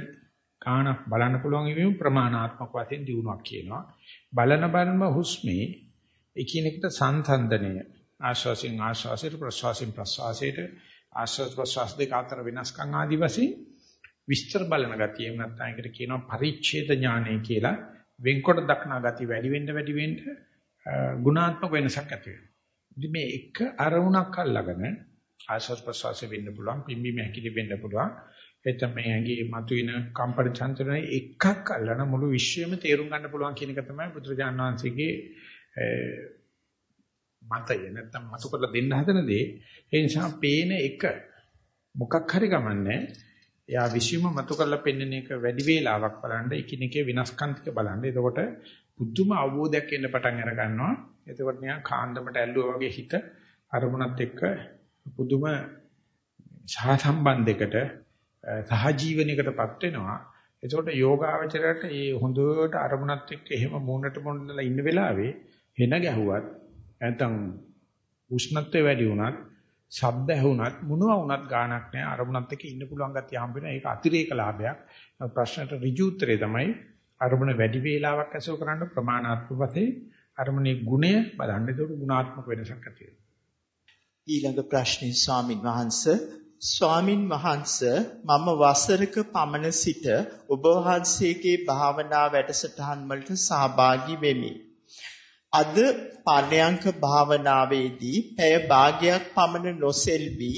කාණක් බලන්න පුළුවන් වීම ප්‍රමාණාත්මක වශයෙන් දිනුවක් කියනවා. බලන බලම හුස්මේ එකිනෙකට සංසන්දනය ආශ්වාසයෙන් ආශ්වාසයට ප්‍රශ්වාසයෙන් ප්‍රශ්වාසයට ආශ්වාස ප්‍රශ්වාස දෙක අතර වෙනස්කම් ආදි වශයෙන් විස්තර බලන ගතිය එහෙම නැත්නම් ඒකට කියනවා පරිච්ඡේද ඥානය කියලා වෙන්කොට දක්නා ගතිය වැඩි වෙන්න වැඩි වෙන්න ගුණාත්මක වෙනසක් ඇති වෙනවා. ඉතින් මේ එක අරමුණක් අල්ලගෙන ආශ්වාස ප්‍රශ්වාස වෙන්න පුළුවන් පිම්බීම හැකිලි වෙන්න පුළුවන් එතන මේ ඇඟේ මතුවෙන කම්පන චංචලන එකක් අල්ලන මුළු විශ්වයම තේරුම් ගන්න පුළුවන් කියන එක තමයි බුදුරජාණන් වහන්සේගේ මතය. නැත්තම් මතු කරලා දෙන්න හදන දේ. ඒ නිසා පේන එක මොකක් හරි ගමන්නේ එයා විශ්වයම මතු කරලා පෙන්වන එක වැඩි වේලාවක් බලන්න එකිනෙකේ විනාශකම් ටික බලන්න. එතකොට බුද්ධම අවබෝධයක් එන්න පටන් අර ගන්නවා. එතකොට නිකන් කාන්දමට ඇල්ලුවා වගේ හිත අරමුණත් එක්ක පුදුම සහසම්බන්ධයකට සහජීවනයකටපත් වෙනවා. එතකොට යෝගාවචරයට මේ හොඳට අරමුණත් එක්ක එහෙම මූණට මොන්නලා ඉන්න වෙලාවේ හෙන ගැහුවත් නැත්නම් උෂ්ණත්වය වැඩි වුණත් ශබ්ද ඇහුණත් මොනවා වුණත් ගාණක් නැහැ. අරමුණත් එක්ක ඉන්න පුළුවන් ගැතිය හම්බ වෙනවා. ඒක අතිරේක ලාභයක්. ප්‍රශ්නට ඍජු උත්තරේ තමයි අරමුණ වැඩි වේලාවක් ඇසුර කරන්න ප්‍රමාණාත්මක වශයෙන් අරමුණේ ගුණය බලන්න. ඒක ගුණාත්මක වෙනසක් ඇති වෙනවා. ඊළඟ ප්‍රශ්නේ ස්වාමින් වහන්සේ ස්වාමින් වහන්ස මම වසරක පමණ සිට ඔබ වහන්සේගේ භාවනා වැඩසටහන් වලට සහභාගී වෙමි. අද පර්යංක භාවනාවේදී පැය භාගයක් පමණ නොසෙල්වි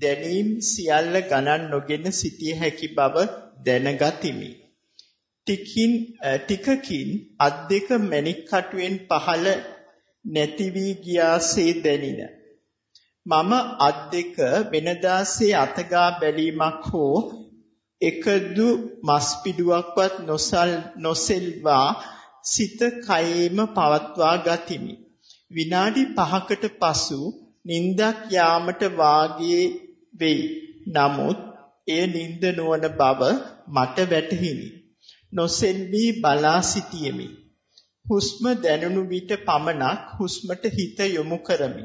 දැනීම් සියල්ල ගණන් නොගෙන සිටිය හැකි බව දැනගතිමි. ටිකින් ටිකකින් අත් දෙක මණික් කටුවෙන් පහළ නැති වී ගියාසේ දැනින. මම අත් දෙක වෙනදාසේ අතගා බැලීමක් හෝ එකදු මස් පිඩුවක්වත් නොසල් නොසෙල්වා සිත කයේම පවත්වා ගතිමි. විනාඩි 5කට පසු නින්දක් යාමට වාගේ වෙයි. නමුත් එය නින්ද නොවන බව මට වැටහිනි. නොසෙල්වි බලා සිටියෙමි. හුස්ම දැනුණු විට පමණක් හුස්මට හිත යොමු කරමි.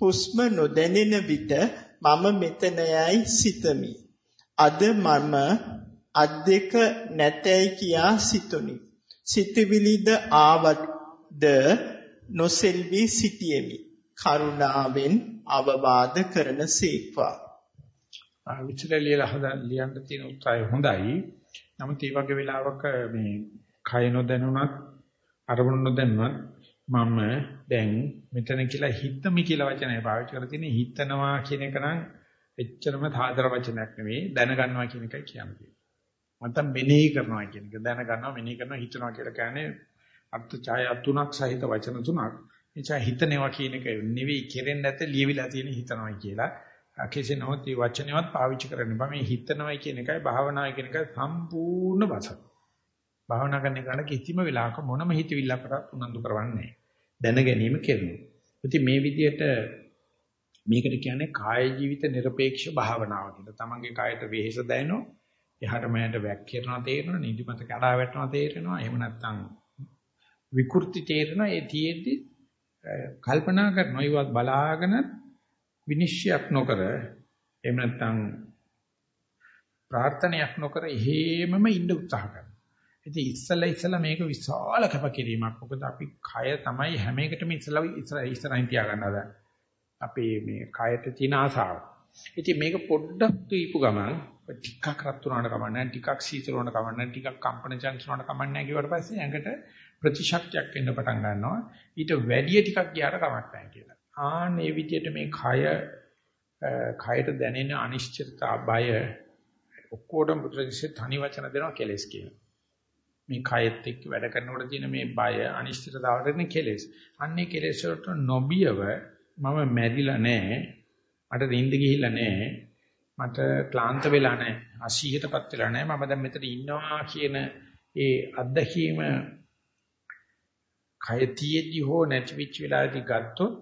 හුස්ම නොදැනෙන විට මම මෙතනයයි සිතමි. අද මම අත් දෙක නැතයි කියා සිතුනි. සිතවිලිද ආවද නොසෙල්වි සිටියෙමි. කරුණාවෙන් අවවාද කරන සීක්වා. විචාරය ලියලා හදා ලියන්න තියෙන උත්සාහය හොඳයි. නමුත් මේ වගේ වෙලාවක මේ කය නොදැනුණත් අරමුණු නොදැනුණත් මම දැන් මෙතන කියලා හිතමි කියලා වචනය පාවිච්චි කරලා තියෙන්නේ හිතනවා කියන එක නම් එච්චරම තාදර වචනයක් නෙවෙයි දැනගන්නවා කියන එකයි කියන්නේ. නැත්නම් මෙනෙහි කරනවා කියන එක දැනගන්නවා මෙනෙහි කරනවා හිතනවා කියලා කියන්නේ අර්ථ ඡාය තුනක් සහිත වචන තුනක්. එචා හිතනවා කියන එක නෙවෙයි කෙරෙන්නේ නැත්te ලියවිලා තියෙන හිතනවා කියලා. කෙසේ නමුත් මේ වචනයවත් පාවිච්චි කරන්න බෑ. මේ හිතනවයි කියන එකයි භාවනාවයි කියන එකයි සම්පූර්ණ වසන. භාවනා කරන එකට කිසිම වෙලාවක මොනම හිතවිල්ලකට උනන්දු කරවන්නේ නැහැ. දැන ගැනීම කෙරෙනවා. ඉතින් මේ විදිහට මේකට කියන්නේ කාය ජීවිත নিরপেক্ষ භාවනාව කියලා. තමන්ගේ කායට වෙහෙස දැනෙනවා. එහාට මෙහාට වැක්කිරනවා තේරෙනවා. නිදිමත කඩා වැටෙනවා තේරෙනවා. එහෙම නැත්නම් විකෘති තේරෙනවා. ඒ තියෙද්දි කල්පනා කරනවා. ඒවත් බලාගෙන විනිශ්චයක් නොකර එහෙම නැත්නම් ප්‍රාර්ථනයක් නොකර එහෙමම ඉන්න උත්සාහ කරනවා. ඉතින් ඉස්සලා ඉස්සලා මේක විශාල කැපකිරීමක්. මොකද අපි කය තමයි හැම එකටම ඉස්සලා ඉස්සරහින් තියාගන්න හදන්නේ. අපේ මේ කයට තියෙන ආසාව. ඉතින් මේක පොඩ්ඩක් දීපු ගමන් ටිකක් රත් වුණාට කමන්නේ ටිකක් සීතල වුණාට කමන්නේ ටිකක් කම්පන චංචල වුණාට කමන්නේ කිව්වට පස්සේ ඇඟට ප්‍රතිශක්තියක් එන්න පටන් ගන්නවා. ඊට වැඩි ටිකක් ගියාට කමක් නැහැ කියලා. ආන් මේ විදිහට මේ කය කයට දැනෙන අනිශ්චිතතා බය ඔක්කොටම පුත්‍රජිසේ තනි වචන දෙනවා කෙලස් කියන. මේ කයෙත් එක්ක වැඩ කරනකොට තියෙන මේ බය අනිශ්චිතතාවට දෙන කෙලස්. අන්නේ කෙලස් වලට නොබියව මම මැරිලා නැහැ. මට නිින්ද ගිහිල්ලා නැහැ. මට ක්ලාන්ත වෙලා නැහැ. අසීහතපත් වෙලා නැහැ. මම දැන් මෙතන ඉන්නවා කියන ඒ අත්දැකීම කය තියෙද්දි හෝ නැති වෙච්ච වෙලාවදී ගත්තොත්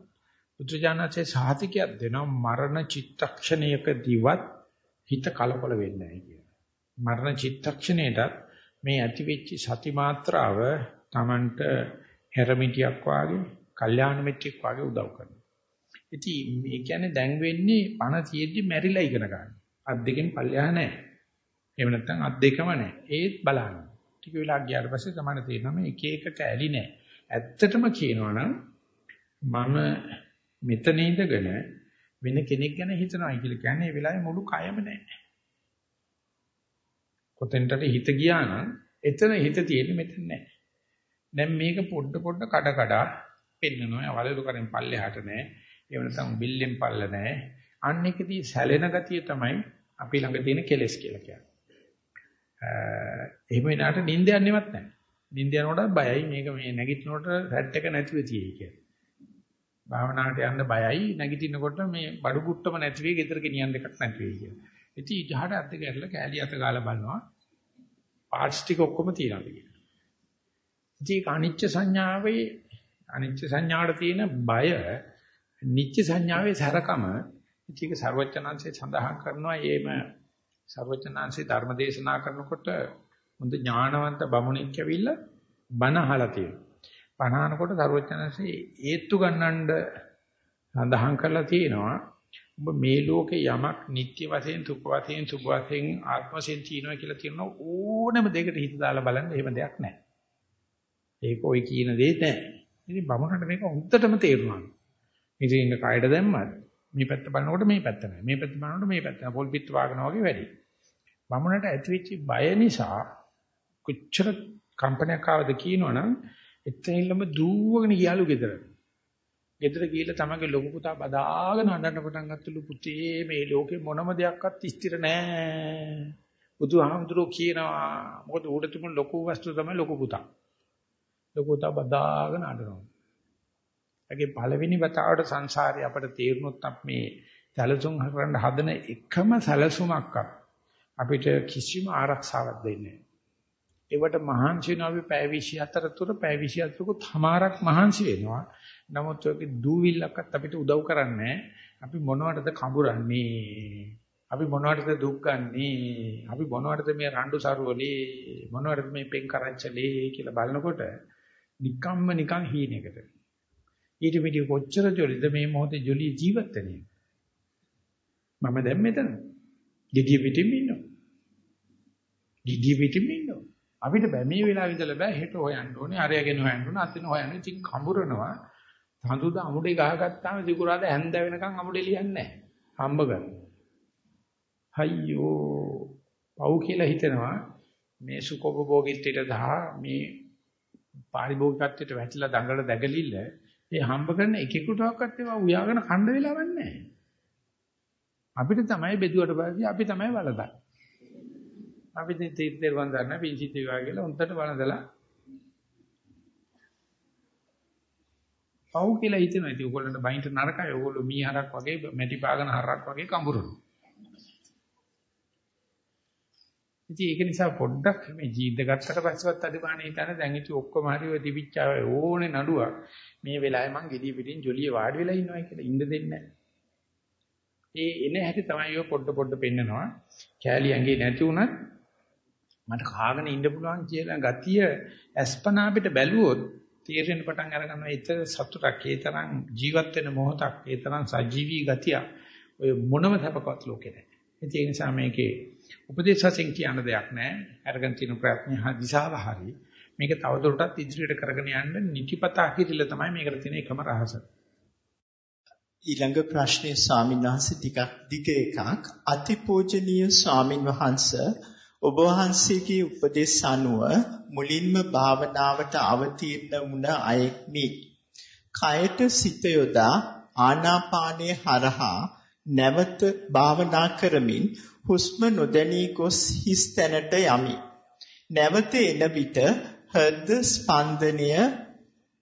බුදුජානකසේ සාහිතිකයක් දෙනවා මරණ චිත්තක්ෂණයකදීවත් හිත කලකොල වෙන්නේ නැහැ කියන. මරණ චිත්තක්ෂණයටත් මේ ඇති වෙච්ච සති මාත්‍රාව Tamanට හැරමිටියක් වාගේ, කල්යාණ මිත්‍යෙක් වාගේ උදව් කරනවා. ඉතින් මේ කියන්නේ දැන් වෙන්නේ පණ තියෙද්දි මැරිලා ඉගෙන ගන්න. අත් දෙකෙන් පල්ලෙහා නැහැ. එහෙම නැත්නම් අත් දෙකම නැහැ. ඒත් බලන්න. ටික වෙලා ගියාට පස්සේ තමයි තේරෙනවා මේ එක එක කැලි නැහැ. ඇත්තටම කියනවනම් මම මෙතන ඉඳගෙන වෙන කෙනෙක් ගැන හිතනවායි කියලා කියන්නේ ඒ වෙලාවේ මුළු කයම නැහැ. කොතෙන්ටද හිත ගියා නම් එතන හිත තියෙන්නේ මෙතන නැහැ. දැන් මේක පොඩ පොඩ කඩ කඩ පෙන්නනවා. වලලු කරෙන් පල්ලෙහාට නැහැ. ඒ වෙනසම් බිල්ලෙන් පල්ල නැහැ. අන්න එකදී සැලෙන ගතිය තමයි අපි ළඟ තියෙන කෙලෙස් කියලා කියන්නේ. එහෙම වෙනාට නිින්ද යන්නේවත් නැහැ. නිින්ද යනකොට බයයි මේක මේ නැගිටිනකොට රැඩ් එක නැතිව තියෙයි කියලා. භාවනාවට යන්න බයයි නැගිටිනකොට මේ බඩු කුට්ටම නැති වෙයි ගෙදර ගෙනියන්න එකක් නැති වෙයි කියලා. ඉතින් ඉජහට ඇද්ද ගැරලා කෑලි අත ගාලා බලනවා පාර්ට්ස් ටික ඔක්කොම තියනවාද කියලා. ඉතින් අනිච්ච සංඥාවේ අනිච්ච සංඥාට තියෙන බය නිච්ච සංඥාවේ සරකම ඉතින් සර්වචනංශය සඳහන් කරනවා ඒම සර්වචනංශය ධර්ම දේශනා කරනකොට මුඳ ඥානවන්ත බමුණෙක් කැවිලා බණ අහලා තියෙනවා. බණ අහනකොට සර්වචනංශය ඒත්තු ගන්නඳ සඳහන් කරලා තියෙනවා ඔබ මේ ලෝකේ යමක් නිට්ටය වශයෙන් සුඛ වශයෙන් සුභ වශයෙන් ආත්ම වශයෙන් තියෙනවා කියලා තියෙනවා ඕනම දෙයකට හිත දාලා බලන්න එහෙම දෙයක් නැහැ. ඒක ඔයි කියන දේ නැහැ. ඉතින් බමුණට මේක හුත්තටම තේරුණා. ඉතින් ඉන්න කයඩ දැම්මත් මේ පැත්ත බලනකොට මේ පැත්ත නැහැ. මේ පැත්ත බලනකොට මේ පැත්ත. පොල් පිට වාගනවා වගේ වැඩි. බමුණට ඇතිවෙච්ච බය නිසා කොච්චර කම්පනයක් ආවද කියනවනම් එතනින්ම දුවගෙන ගියලු ගෙදර. ගෙදර ගිහලා තමගේ ලොකු පුතා බදාගෙන අඬන්න පටන් ගත්තලු පුතේ මේ ලෝකේ මොනම දෙයක්වත් ස්ථිර නෑ. බුදුහාමුදුරුවෝ කියනවා මොකද ඌට තිබුණ ලොකු වස්තුව තමයි ලොකු පුතා. ලොකු පුතා බදාගෙන අඬනවා. ඒකේ පළවෙනි වතාවට සංසාරේ අපට තේරුනොත් මේ සැලසුම් කරන්න හදන එකම සැලසුමක් අපිට කිසිම ආරක්ෂාවක් දෙන්නේ ඒවට මහන්සි වෙනවා අපි පැය 24 තුර පැය 24කුත් හමාරක් මහන්සි වෙනවා. නමුත් ඔයගේ දූවිල්ලක්වත් අපිට උදව් කරන්නේ අපි මොනවටද කඹරන්නේ? අපි මොනවටද දුක් ගන්නේ? අපි මොනවටද මේ රණ්ඩු සරුවලේ? මොනවටද මේ පෙන් කරච්චලේ කියලා බලනකොට නිකම්ම නිකන් හීනෙකට. ඊට පිටි කොච්චර ජොලිද මේ මොහොතේ ජොලිය ජීවත් වෙන්නේ? මම දැන් මෙතන. gediya pitin ඉන්නවා. gediya pitin ඉන්නවා. අපිට බෑ මේ වෙලාවෙ ඉඳලා බෑ හෙට හොයන්න ඕනේ අරයගෙන හොයන්න ඕනේ අතින් හොයන්න ඉතින් කඹරනවා. සඳුදා අමුඩේ ගහගත්තාම සිකුරාද හැන්ද වෙනකන් අමුඩේ ලියන්නේ නැහැ. හම්බ ගන්න අයියෝ. පව් කියලා හිතනවා මේ සුකොබෝගීත්වයට දා මේ පාරිභෝගිකත්වයට වැටිලා දඟල දැගලිල්ල ඒ හම්බ කරන එකෙකුටවත් ඒවා උයාගෙන කණ්ඩ වෙලාවක් නැහැ. අපිට තමයි බෙදුවට පස්සේ අපි තමයි වලදන්නේ අපි තීර්ථේ වන්දන පිංචිත විවා කියලා උන්ටට වළඳලා පව් කියලා හිතනවා. ඉතින් ඕගොල්ලන්ට බයින්ට නරකයි. ඕගොල්ලෝ මී හරක් වගේ මැටි පාගන හරක් වගේ කඹරනවා. ඉතින් ඒක නිසා පොඩ්ඩක් මේ ජීවිත ගත්තට පස්සෙවත් අදිපාණ හිතන දැන් ඉතින් ඔක්කොම හරි ඔය තිබිච්චාව ඕනේ නඩුවක්. මේ වෙලාවේ මං gediy පිටින් ජොලිය වාඩි වෙලා ඉන්නවා කියලා ඉන්න දෙන්නේ නැහැ. ඒ එන හැටි තමයි ඔය පොඩ පොඩ පෙන්නනවා. කෑලි ඇඟේ නැති වුණත් මට කාගෙන ඉන්න පුළුවන් කියලා ගතිය අස්පනා අපිට බැලුවොත් තීරණ පටන් අරගන්නවා ඒතර සතුටක් ඒ තරම් ජීවත් වෙන මොහොතක් ඒ තරම් සජීවී ගතිය ඔය මොනම තපකවත් ලෝකේ නැහැ. ඒ නිසා මේකේ උපදේශයෙන් කියන දෙයක් නැහැ. අරගෙන තියෙන ප්‍රයත්න දිශාව හරි මේක තවදුරටත් ඉදිරියට කරගෙන යන්න නිතිපතා කිරිල්ල තමයි මේකට තියෙන එකම රහස. ඊළඟ ප්‍රශ්නේ ස්වාමීන් වහන්සේ ටිකක් දිග එකක්. අතිපූජනීය ස්වාමින් වහන්සේ ඔබ වහන්සේගේ උපදෙස් අනුව මුලින්ම භාවනාවට අවතීර්ණ වුණ අයෙක්මි. කයට සිත යොදා ආනාපානයේ හරහා නැවත භාවනා කරමින් හුස්ම නොදැනී ගොස් හිස් තැනට යමි. නැවත එන විට හෘද ස්පන්දනය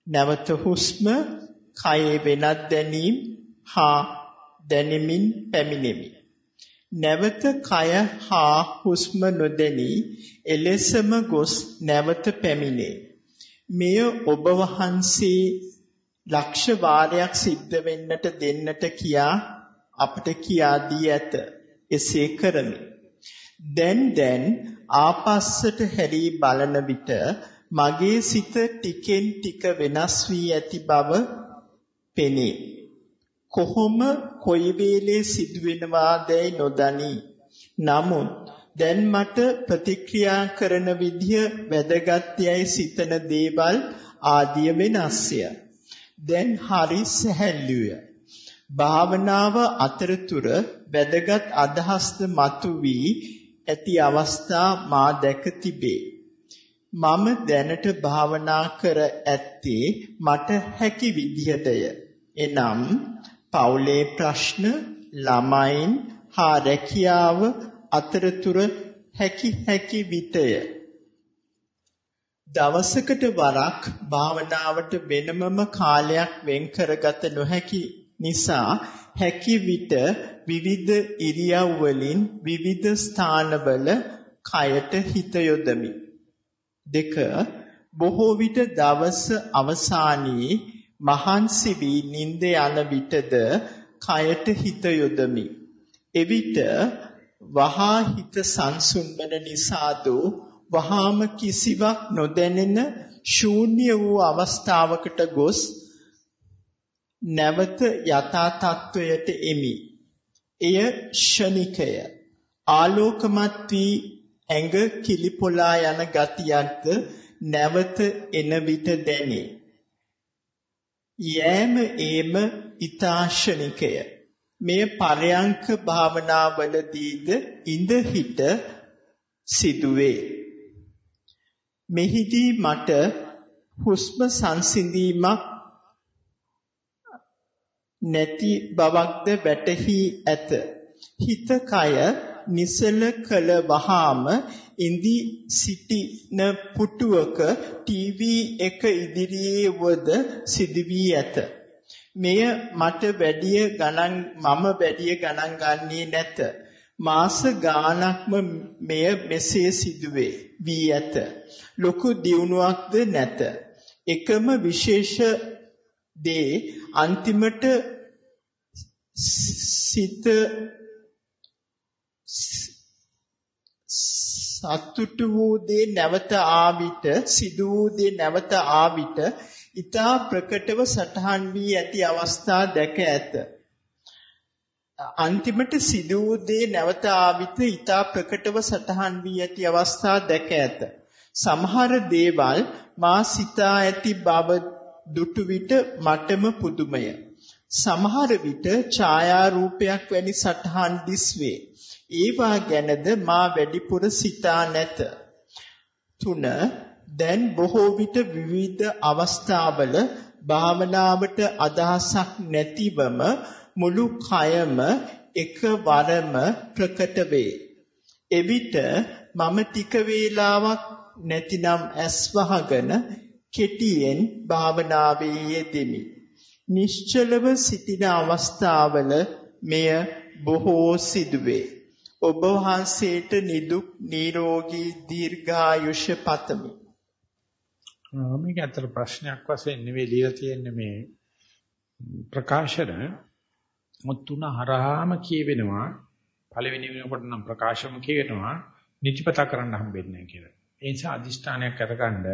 නැවත හුස්ම කයේ වෙනත් දැනීම් හා දැනෙමින් පැමිණෙමි. නැවත කය හා හුස්ම නොදැනී එලෙසම ගොස් නැවත පැමිණේ. මෙය ඔබ වහන්සේ ලක්ෂ වාරයක් සිද්ධ වෙන්නට දෙන්නට කියා අපට කියා දී ඇත. එසේ කරමි. දැන් දැන් ආපස්සට හැරී බලන විට මගේ සිත ටිකෙන් ටික වෙනස් වී ඇති බව පෙනේ. කොහොම කොයි වෙලේ සිදුවෙනවාදැයි නොදනි. නමුත් දැන් මට ප්‍රතික්‍රියා කරන විදිය වැදගත් යයි සිතන දේවල් ආදිය වෙනස්ය. දැන් හරි සැහැල්ලුය. භාවනාව අතරතුර වැදගත් අදහස්ද මතුවී ඇති අවස්ථා මා දැක තිබේ. මම දැනට භාවනා කර ඇත්තේ මට හැකි විදිහටය. එනම් පවුලේ ප්‍රශ්න ළමයින් හා රැකියාව අතරතුර හැකි හැකි විතය දවසකට වරක් භාවනාවට වෙනමම කාලයක් වෙන් කරගත නොහැකි නිසා හැකි විට විවිධ ඉරියව් වලින් විවිධ ස්ථානවල කයට හිත යොදමි. දෙක බොහෝ විට දවස අවසානයේ මහන්සි වී නිින්ද යන විටද කයට හිත යොදමි. එවිට වහා හිත සංසුන් වන නිසාද වහාම කිසිවක් නොදැනෙන ශූන්‍ය වූ අවස්ථාවකට ගොස් නැවත යථා තත්වයට එමි. එය ෂණිකය. ආලෝකමත් වී ඇඟ කිලිපොලා යන ගතියක්ද නැවත එන විට දැනේ. යෑම ඒම ඊතාශනිකය. මෙය පරයන්ක භාවනාවලදීද ඉඳ හිට සිදුවේ. මෙහිදී මට හුස්ම සංසිඳීමක් නැති බවක්ද වැටහි ඇත. හිත කය නිසල කළ වහාම ඉඳි සිටින පුටුවක ටීවී එක ඉදිරියේ වද සිදුවී ඇත. මෙය මට වැඩි ගණන් මම වැඩි ගණන් ගන්නේ නැත. මාස ගාණක්ම මෙය මෙසේ සිදුවේ වී ඇත. ලොකු දියුණුවක්ද නැත. එකම විශේෂ දේ අන්තිමට සිත සතුටු වූ දේ නැවත ආවිත සිදු වූ දේ නැවත ආවිත ඊතා ප්‍රකටව සටහන් වී ඇති අවස්ථා දැක ඇත. අන්තිමට සිදු වූ දේ නැවත ආවිත ඊතා ප්‍රකටව සටහන් වී ඇති අවස්ථා දැක ඇත. සමහර දේවල් මා සිතා ඇති බව දුටු විට මටම පුදුමය. සමහර විට ඡායා රූපයක් වැනි සටහන් දිස්වේ. ඒවා ගැනද මා වැඩිපුර සිතා නැත. 3 දැන් බොහෝ විට විවිධ අවස්ථාවල භාවනාවට අදහසක් නැතිවම මුළු කයම එකවරම ප්‍රකට වේ. එවිට මම ටික වේලාවක් නැතිනම් ඇස් වහගෙන කෙටියෙන් භාවනාවේ යෙදෙමි. නිශ්චලව සිටින අවස්ථාවල මෙය බොහෝ සිදුවේ. ඔබ වහන්සේට නිදුක් නිරෝගී දීර්ඝායුෂ පතමි. මේක ඇත්තට ප්‍රශ්නයක් වශයෙන් නෙවෙයි ලියලා තියෙන්නේ මේ ප්‍රකාශන මුතුන හරහාම කියවෙනවා පළවෙනි වෙනකොට නම් ප්‍රකාශම කියවෙනවා නිතිපතා කරන්න හම්බෙන්නේ කියලා. ඒ නිසා අදිෂ්ඨානයක් කරගන්න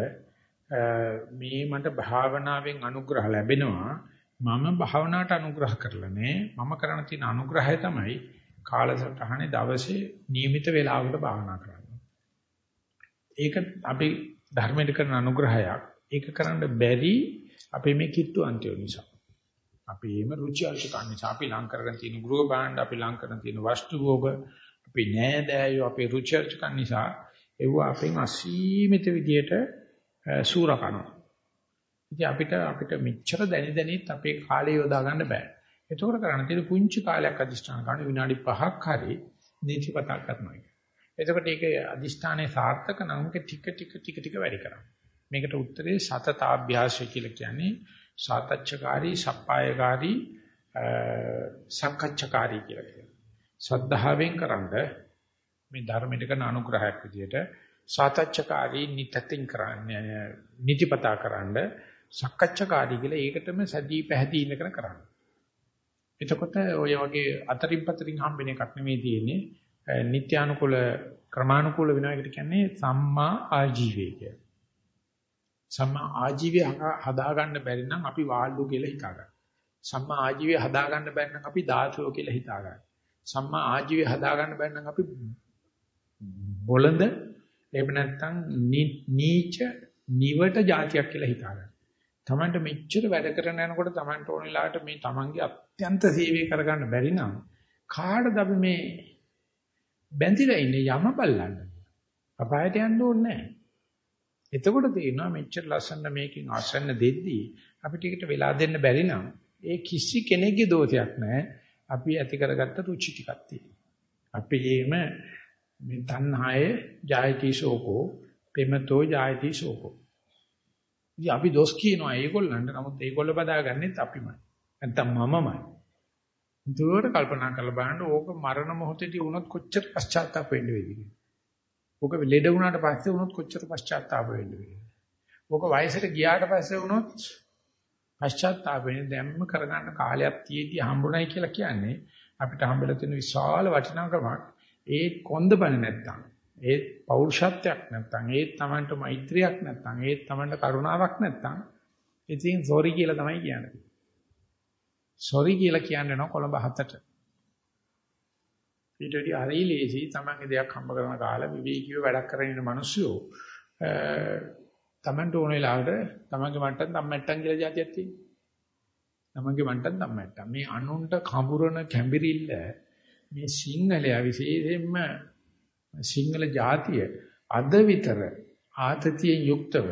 මේ මට භාවනාවෙන් අනුග්‍රහ ලැබෙනවා මම භාවනාවට අනුග්‍රහ කරලා නෑ මම කරණ තියෙන අනුග්‍රහය තමයි කාලසටහනේ දවසේ નિયમિત වේලාවකට භාවනා කරන්න. ඒක අපි ධර්මයට කරන අනුග්‍රහයක්. ඒක කරන්න බැරි අපේ මේ කිට්ටු අන්තිය නිසා. අපි එහෙම රුචි අරුචිකන් නිසා අපි ලං කරගෙන තියෙන ගෘහ භාණ්ඩ අපි ලං කරගෙන තියෙන වස්තු භෝග අපි නෑදෑයෝ අපේ රුචි අරුචිකන් නිසා ඒව අපෙන් අසීමිත විදියට සූරකනවා. ඉතින් අපිට අපිට මෙච්චර දැනි දැනිත් අපේ කාලය යොදා ගන්න බෑ. එතකොට කරන්න තියෙන පුංචි කාලයක් අදිෂ්ඨාන කරන විනාඩි 5ක් හරි නිතිපතා කරනවා එක. එතකොට ඒක අදිෂ්ඨානයේ සාර්ථක නම් ඒක ටික ටික ටික ටික වැඩි කරනවා. මේකට උත්තරේ සතතාභ්‍යාසය කියලා කියන්නේ සාතච්ඡකාරී, සප්පායකාරී, සංකච්ඡකාරී කියලා කියනවා. ශ්‍රද්ධාවෙන් කරන්ද මේ ධර්මයට කරන අනුග්‍රහයක් විදියට සාතච්ඡකාරී නිතතින් කරන්නේ නිතිපතා කරන්ද සක්කච්ඡකාරී කියලා ඒකටම සදී පැහැදී ඉඳගෙන කරන්නේ. එතකොට ඔය වගේ අතරින් පතරින් හම්බෙන එකක් නෙමෙයි තියෙන්නේ. නිත්‍යානුකූල ක්‍රමානුකූල වෙනවා එකට කියන්නේ සම්මා ආජීවය කියලා. සම්මා ආජීවය හදාගන්න බැරි නම් අපි වාල්ලු කියලා හිතාගන්න. සම්මා ආජීවය හදාගන්න බැරි නම් අපි දාසෝ කියලා හිතාගන්න. සම්මා ආජීවය හදාගන්න බැරි නම් අපි බොළඳ එහෙම නැත්නම් නීච නිවට જાතියක් කියලා හිතාගන්න. Tamanට මෙච්චර වැඩ කරන යනකොට Tamanට ඕන වෙලාවට මේ Tamanගේ අත්‍යන්ත සේවය කරගන්න බැරි නම් කාටද අපි මේ බැඳිලා ඉන්නේ යම බල්ලන්න. අපායට යන්න ඕනේ නැහැ. එතකොට තේරෙනවා මෙච්චර ලස්සන මේකෙන් ආසන්න දෙද්දී අපිට ඒකට වෙලා දෙන්න බැරි නම් ඒ කිසි කෙනෙක්ගේ දෝෂයක් නැහැ. අපි ඇති කරගත්ත රුචි ටිකක් තියෙනවා. අපි එහෙම මේ තණ්හායේ ජායති ශෝකෝ පෙමතෝ ජායති ශෝකෝ ඉතින් අපි දොස් කියනවා ඒගොල්ලන්ට. නමුත් ඒගොල්ල බදාගන්නෙත් අපිමයි. නැත්තම් මමමයි. දුවර කල්පනා කරලා බලන්න ඕක මරණ මොහොතේදී වුණොත් කොච්චර පශ්චාත්තාප වෙන්න වේද කියලා. ඕක ලෙඩ වුණාට පස්සේ වුණොත් කොච්චර පශ්චාත්තාප වෙන්න වේද. ඕක වයසට ගියාට පස්සේ වුණොත් පශ්චාත්තාප වෙන්නේ දැම්ම කරගන්න කාලයක් තියෙද්දි හම්බුනායි කියලා කියන්නේ අපිට හම්බෙලා තියෙන විශාල වටිනාකමක් ඒ කොන්දපණ නැත්තම් ඒත් පෞරුෂත්වයක් නැත්නම් ඒත් Tamanට මෛත්‍රියක් නැත්නම් ඒත් Tamanට කරුණාවක් නැත්නම් ඉතින් සෝරි කියලා තමයි කියන්නේ. සෝරි කියලා කියන්නේ නෝ කොළඹ හතට. ඊට වඩා හරි ලේසි Tamanගේ දෙයක් හම්බ කරන කාලේ විවේකීව වැඩක් කරගෙන ඉන්න මිනිස්සු Tamanට ඕන වෙලාවට Tamanගේ මට්ටම් තම්මැට්ටම් කියලා જાතියක් තියෙනවා. තමන්ගේ වන්ටන් ධම්මයට. මේ අනුන්ට කඹුරන කැඹිරිල්ල මේ සිංහලයා විශේෂයෙන්ම සිංහල ජාතිය අද විතර ආතතියෙන් යුක්තව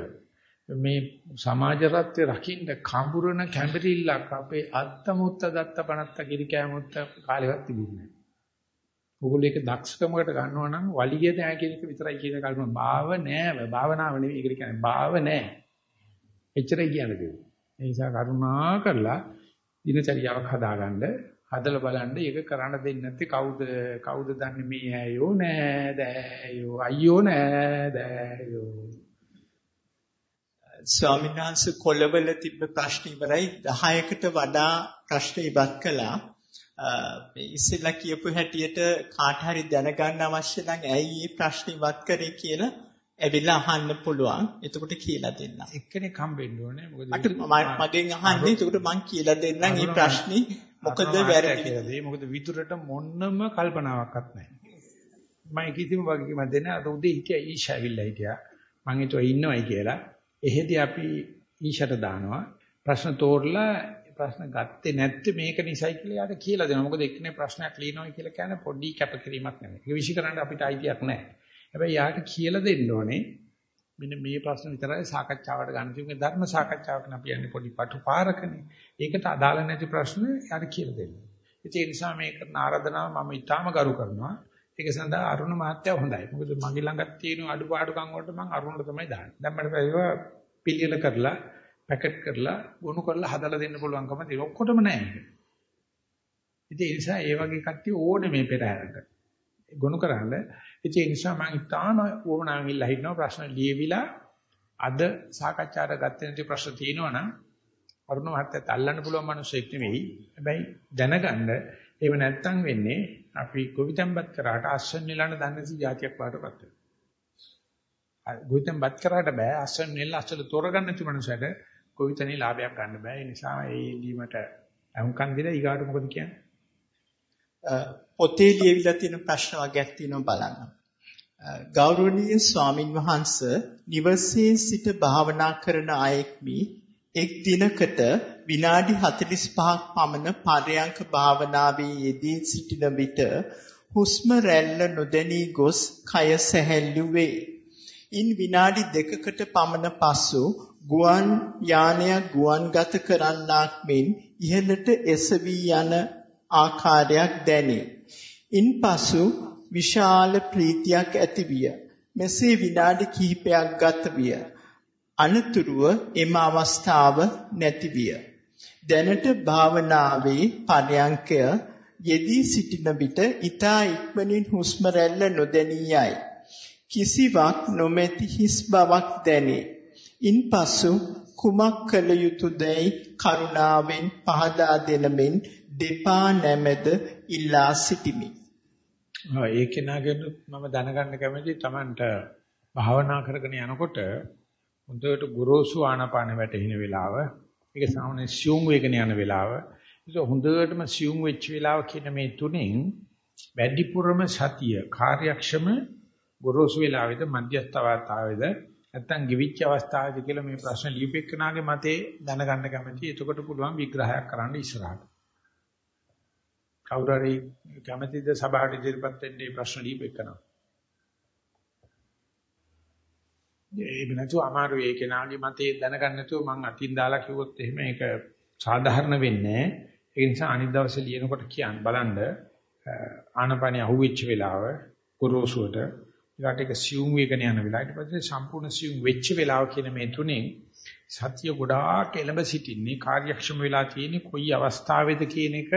මේ සමාජ රත්ත්‍ය රකින්න කඹුරන කැඹිරිල්ලක් අපේ අත්තමුත්ත දත්ත පනත්ත කිරි කෑමුත්ත කාලෙවත් තිබුණේ නැහැ. ඕගොල්ලෝ ඒක දක්ෂකමකට ගන්නවා නම් වලිය දෑ කියන එක විතරයි කියන කල්පන භාව නෑ භාවනාව නෙවෙයි ඒකට කියන්නේ භාව නෑ. එච්චරයි කියන්නේ. ඒ නිසා කරුණා කරලා දිනචරියාවක් හදාගන්න හදලා බලන්න ඒක කරන්න දෙන්නේ නැත්තේ කවුද කවුද දන්නේ මේ ඇයෝ නෑ දෑයෝ අයියෝ නෑ දෑයෝ ස්වාමීන් වහන්සේ කොළවල තිබ්බ ප්‍රශ්න ඉවරයි 10කට වඩා ප්‍රශ්න ඉවත් කළා මේ ඉස්සෙල්ලා කියපු හැටියට කාට හරි දැනගන්න අවශ්‍ය නම් ඇයි මේ ප්‍රශ්න ඉවත් කරේ කියලා ඇවිල්ලා අහන්න පුළුවන්. එතකොට කියලා දෙන්න. එක්කෙනෙක් හම්බෙන්න ඕනේ. මොකද මගෙන් අහන්නේ එතකොට මම කියලා දෙන්නම් මේ ප්‍රශ්නේ මොකද වැරදි කියලා. මොකද විදුරට මොන්නම කල්පනාවක්වත් නැහැ. මම කිසිම වගකීමක් දෙන්නේ නැහැ. අද උදේ හිටියා ඊෂා ඇවිල්ලා හිටියා. මං හිතුවා ඉන්නවයි කියලා. එහෙදි අපි ඊෂට දානවා. ප්‍රශ්න තෝරලා ප්‍රශ්න ගත්තේ නැත්තේ මේක නිසයි කියලා යාට කියලා දෙනවා. මොකද එක්කනේ ප්‍රශ්නයක් ලියනවා කියලා කියන්නේ පොඩි කැපකිරීමක් නෙමෙයි. ඒක විශ්ිකරන්න අපිට අයිතියක් නැහැ. හැබැයි යාට කියලා දෙන්න ඕනේ මෙන්න මේ ප්‍රශ්න විතරයි සාකච්ඡාවට ගන්න තියෙන්නේ ධර්ම සාකච්ඡාවක අපි යන්නේ පොඩි පටු පාරකනේ. ඒකට අදාළ නැති ප්‍රශ්න යාට කියලා දෙන්න. ඒ නිසා මේක ආරාධනාව මම ඊටාම ගරු කරනවා. ඒක සඳහා අරුණ මහත්තයා හොඳයි. මොකද මගේ ළඟත් තියෙන අඩුපාඩුකම් වලට මම අරුණට තමයි දාන්නේ. දැන් මට ඒවා පිළියෙල කරලා පැකට් කරලා ගොනු කරලා හදලා දෙන්න පුළුවන්කම තියෙන ඔක්කොටම නැහැ ඒක. ඉතින් ඒ නිසා ඒ වගේ කට්ටිය ඕනේ මේ පෙරහැරට. ගොනු කරන්න. ඉතින් ඒ නිසා මම ඉතාම වුණාන් ඉල්ලා හිටනවා ප්‍රශ්න ලියවිලා අද සාකච්ඡාට ගත්තේ නැති ප්‍රශ්න තියෙනවා නම් අරුණ මහත්තයත් අල්ලන්න පුළුවන් මිනිස්සෙක් නෙවෙයි. හැබැයි දැනගන්න එහෙම නැත්තම් වෙන්නේ අපි ගොවිතැන්පත් කරාට අස්සන් නිලන්න දන්නේ නැති જાතියක් වඩටපත් වෙනවා. ගොවිතැන්පත් කරාට බෑ අස්සන් නිල අස්සල තොරගන්න නැති මනුස්සයට ගොවිතැනේ ලාභයක් ගන්න බෑ. ඒ නිසා ඒ ලීමට අහුම්කම් දීලා ඊගාට මොකද කියන්නේ? පොතේ ලියවිලා තියෙන ප්‍රශ්න වර්ගයක් තියෙනවා බලන්න. ගෞරවනීය ස්වාමින් වහන්සේ නිවසේ සිට භාවනා කරන අයෙක්මි එක් දිනකට විනාඩි 45ක් පමණ පරයන්ක භාවනාවේ යෙදී සිටින විට හුස්ම රැල්ල නොදැනී ගොස් කය සැහැල්ලු වේ. ඉන් විනාඩි දෙකකට පමණ පසු ගුවන් යානයක් ගුවන්ගත කරන්නාක් මෙන් ඉහළට එසවි යන ආකාරයක් දැනේ. ඉන්පසු විශාල ප්‍රීතියක් ඇතිවිය. මෙසේ විනාඩි කිහිපයක් ගත විය. අනතුරුව එම අවස්ථාව නැතිවිය. දැනට භාවනාවේ පරයන්කය යෙදී සිටින විට ඊතා ඉක්මනින් හුස්ම රැල්ල නොදැනී යයි. කිසිවක් නොමැති හිස් බවක් දැනේ. ඉන්පසු කුමක් කළ යුතුදයි කරුණාවෙන් පහදා දෙනමින් දෙපා නැමෙද ඉල්ලා සිටිමි. ඒ කෙනාගෙන් මම දැනගන්න කැමති Tamanට භාවනා කරගෙන යනකොට හොඳට ගුරුසු ආනාපාන වැටෙන වෙලාව ඒක සාමාන්‍ය සියුම් වේගන යන වෙලාව ඒක හොඳටම සියුම් වෙච්ච වෙලාව කියන මේ තුනෙන් වැඩිපුරම සතිය කාර්යක්ෂම ගුරුසු වෙලාවේද මධ්‍යස්ථ අවස්ථාවේද නැත්තම් ගිවිච්ච අවස්ථාවේද කියලා මේ ප්‍රශ්න ලියුපෙකනාගේ මතේ දැනගන්න කැමති. එතකොට පුළුවන් විග්‍රහයක් කරන්න ඉස්සරහට. කවුරු හරි කැමැතිද සභාවට ඉදිරිපත් වෙන්න මේ ප්‍රශ්න දීපෙකන. එහෙම නැතුව අමාරු ඒ කෙනාගේ මතේ දැනගන්න නැතුව මං අතින් දාලා කිව්වොත් එහෙම ඒක සාධාරණ වෙන්නේ ඒ නිසා අනිත් දවසේ ලියනකොට කියන්න බලන්න ආනපනිය අහුවෙච්ච වෙලාව ගොරෝසුවට. ඊට එක සියුම් වේගන යන වෙලාව. ඊට පස්සේ සම්පූර්ණ සියුම් වෙච්ච වෙලාව කියන මේ තුنين සතිය ගොඩාක් එළඹ සිටින්නේ කාර්යක්ෂම වෙලා තියෙන්නේ කොයි අවස්ථාවේද කියන එක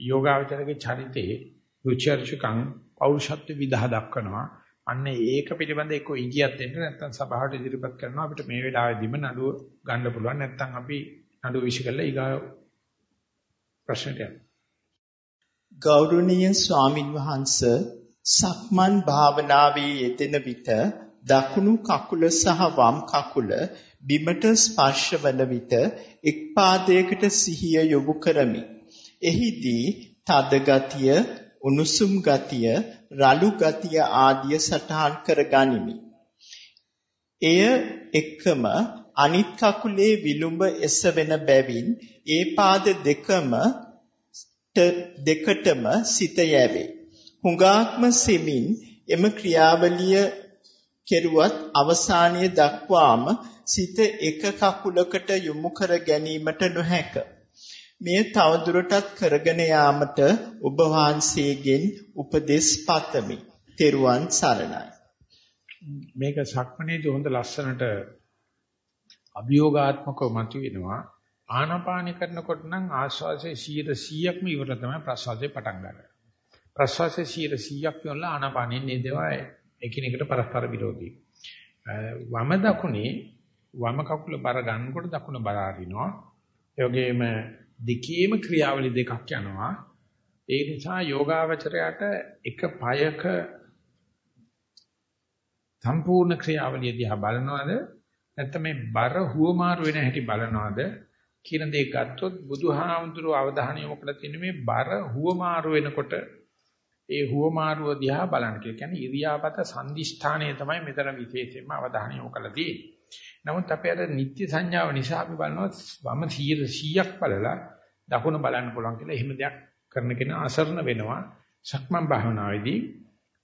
යෝගාවචරගේ චරිතයේ රුචර්ෂකම් පෞරුෂත්ව විදහ දක්වනවා. අන්න ඒක පිළිබඳ එක්ක ඉඟියක් දෙන්න නැත්නම් සභාවට ඉදිරිපත් කරනවා අපිට මේ වෙලාවෙදිම නඩුව ගන්න පුළුවන් නැත්නම් අපි නඩුව විශ්ි කරලා ඊගා ප්‍රශ්නට යනවා. ගෞරවනීය ස්වාමින් වහන්සේ සක්මන් භාවනාවේ යෙදෙන විට දකුණු කකුල සහ වම් කකුල බිමට ස්පර්ශ වන විට එක් පාදයකට සිහිය යොමු කරමි. එහිදී තද ගතිය, උණුසුම් ගතිය, රළු ගතිය ආදිය සටහන් කර ගනිමි. එය එක්කම අනිත් කකුලේ විලුඹ එසවෙන බැවින් ඒ පාද දෙකම දෙකටම සිත යැවේ. හුඟාක්ම සෙමින් එම ක්‍රියාවලිය කෙරුවත් අවසානයේ දක්වාම සිත එක කකුලකට යොමු කර ගැනීමට නොහැක. මෙය තවදුරටත් කරගෙන යාමට ඔබ වහන්සේගෙන් උපදෙස් පතමි. තෙරුවන් සරණයි. මේක සක්මනේදී හොඳ ලස්සනට අභියෝගාත්මකව මතුවෙනවා. ආනාපාන කරනකොට නම් ආශ්වාසයේ 100%ක්ම ඉවර තමයි ප්‍රශ්වාසයේ පටන් ගන්න. ප්‍රශ්වාසයේ 100%ක් වල ආනාපානෙ නේදවා එකිනෙකට පරස්පර විරෝධී. වම දකුණේ වම කකුල බර ගන්නකොට දකුණ බර අරිනවා. ඒ වගේම දෙකේම ක්‍රියාවලි දෙකක් යනවා. ඒ නිසා යෝගාවචරයට එක පයක සම්පූර්ණ ක්‍රියාවලිය දිහා බලනවාද නැත්නම් මේ බර හුවමාරු වෙන හැටි බලනවාද කියන දේ ගත්තොත් බුදුහාමුදුරුව අවධානය යොමු කරලා තියෙන මේ බර හුවමාරු වෙනකොට ඒ හුවමාරුව දිහා බලන්න කියන්නේ ඉරියාපත සංදිෂ්ඨානය තමයි මෙතන විශේෂයෙන්ම අවධානය යොමු කරලා තියෙන්නේ. නමුත් අපේ අර නිත්‍ය සංඥාව නිසා අපි බලනවා වම 100ක් බලලා දකුණ බලන්න පුළුවන් කියලා එහෙම දෙයක් කරන කෙනා අසරණ වෙනවා සක්මන් භාවනාවේදී.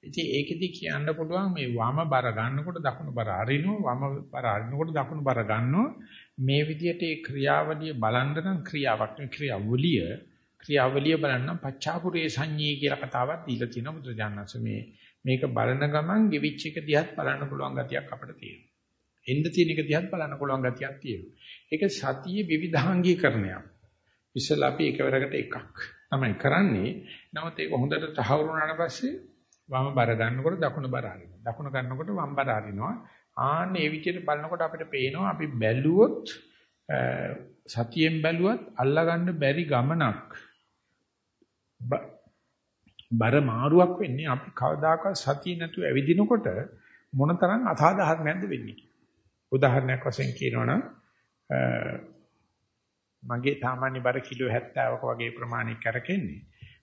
ඉතින් ඒකෙදි කියන්න පුළුවන් මේ වම බර ගන්නකොට දකුණ බර අරිනවා වම බර අරිනකොට දකුණ බර ගන්නවා මේ විදිහට ඒ ක්‍රියාවලිය බලන්න නම් ක්‍රියාවක් ක්‍රියාවලිය ක්‍රියාවලිය බලන්න පච්චාපුරේ සංඤී කියලා කතාවක් දීලා තියෙනවා බුදුරජාණන්සේ මේ මේක බලන ගමන් ගෙවිච් එක දිහත් බලන්න පුළුවන් ගතියක් අපිට තියෙනවා. එන්න තියෙන එක දිහත් බලන්න පුළුවන් ගතියක් තියෙනවා. ඒක සතියේ විවිධාංගීකරණයක්. ඉස්සෙල්ලා අපි එකවරකට එකක් තමයි කරන්නේ. නමුත් ඒක හොඳට තහවුරු වුණාට පස්සේ වම බර ගන්නකොට දකුණ බර අරිනවා. දකුණ ගන්නකොට වම් බර අරිනවා. ආන්න ඒ විදිහට බලනකොට අපිට පේනවා අපි බැලුවොත් සතියෙන් බැලුවත් අල්ලගන්න බැරි ගමනක් බර මාරුවක් වෙන්නේ අපි කවදාකවත් සතිය නැතුව ඇවිදිනකොට මොනතරම් අසාධාරණයක්ද වෙන්නේ කියලා. උදාහරණයක් වශයෙන් කියනවනම් මගේ සාමාන්‍ය බර කිලෝ 70ක වගේ ප්‍රමාණයක් කරකෙන්නේ.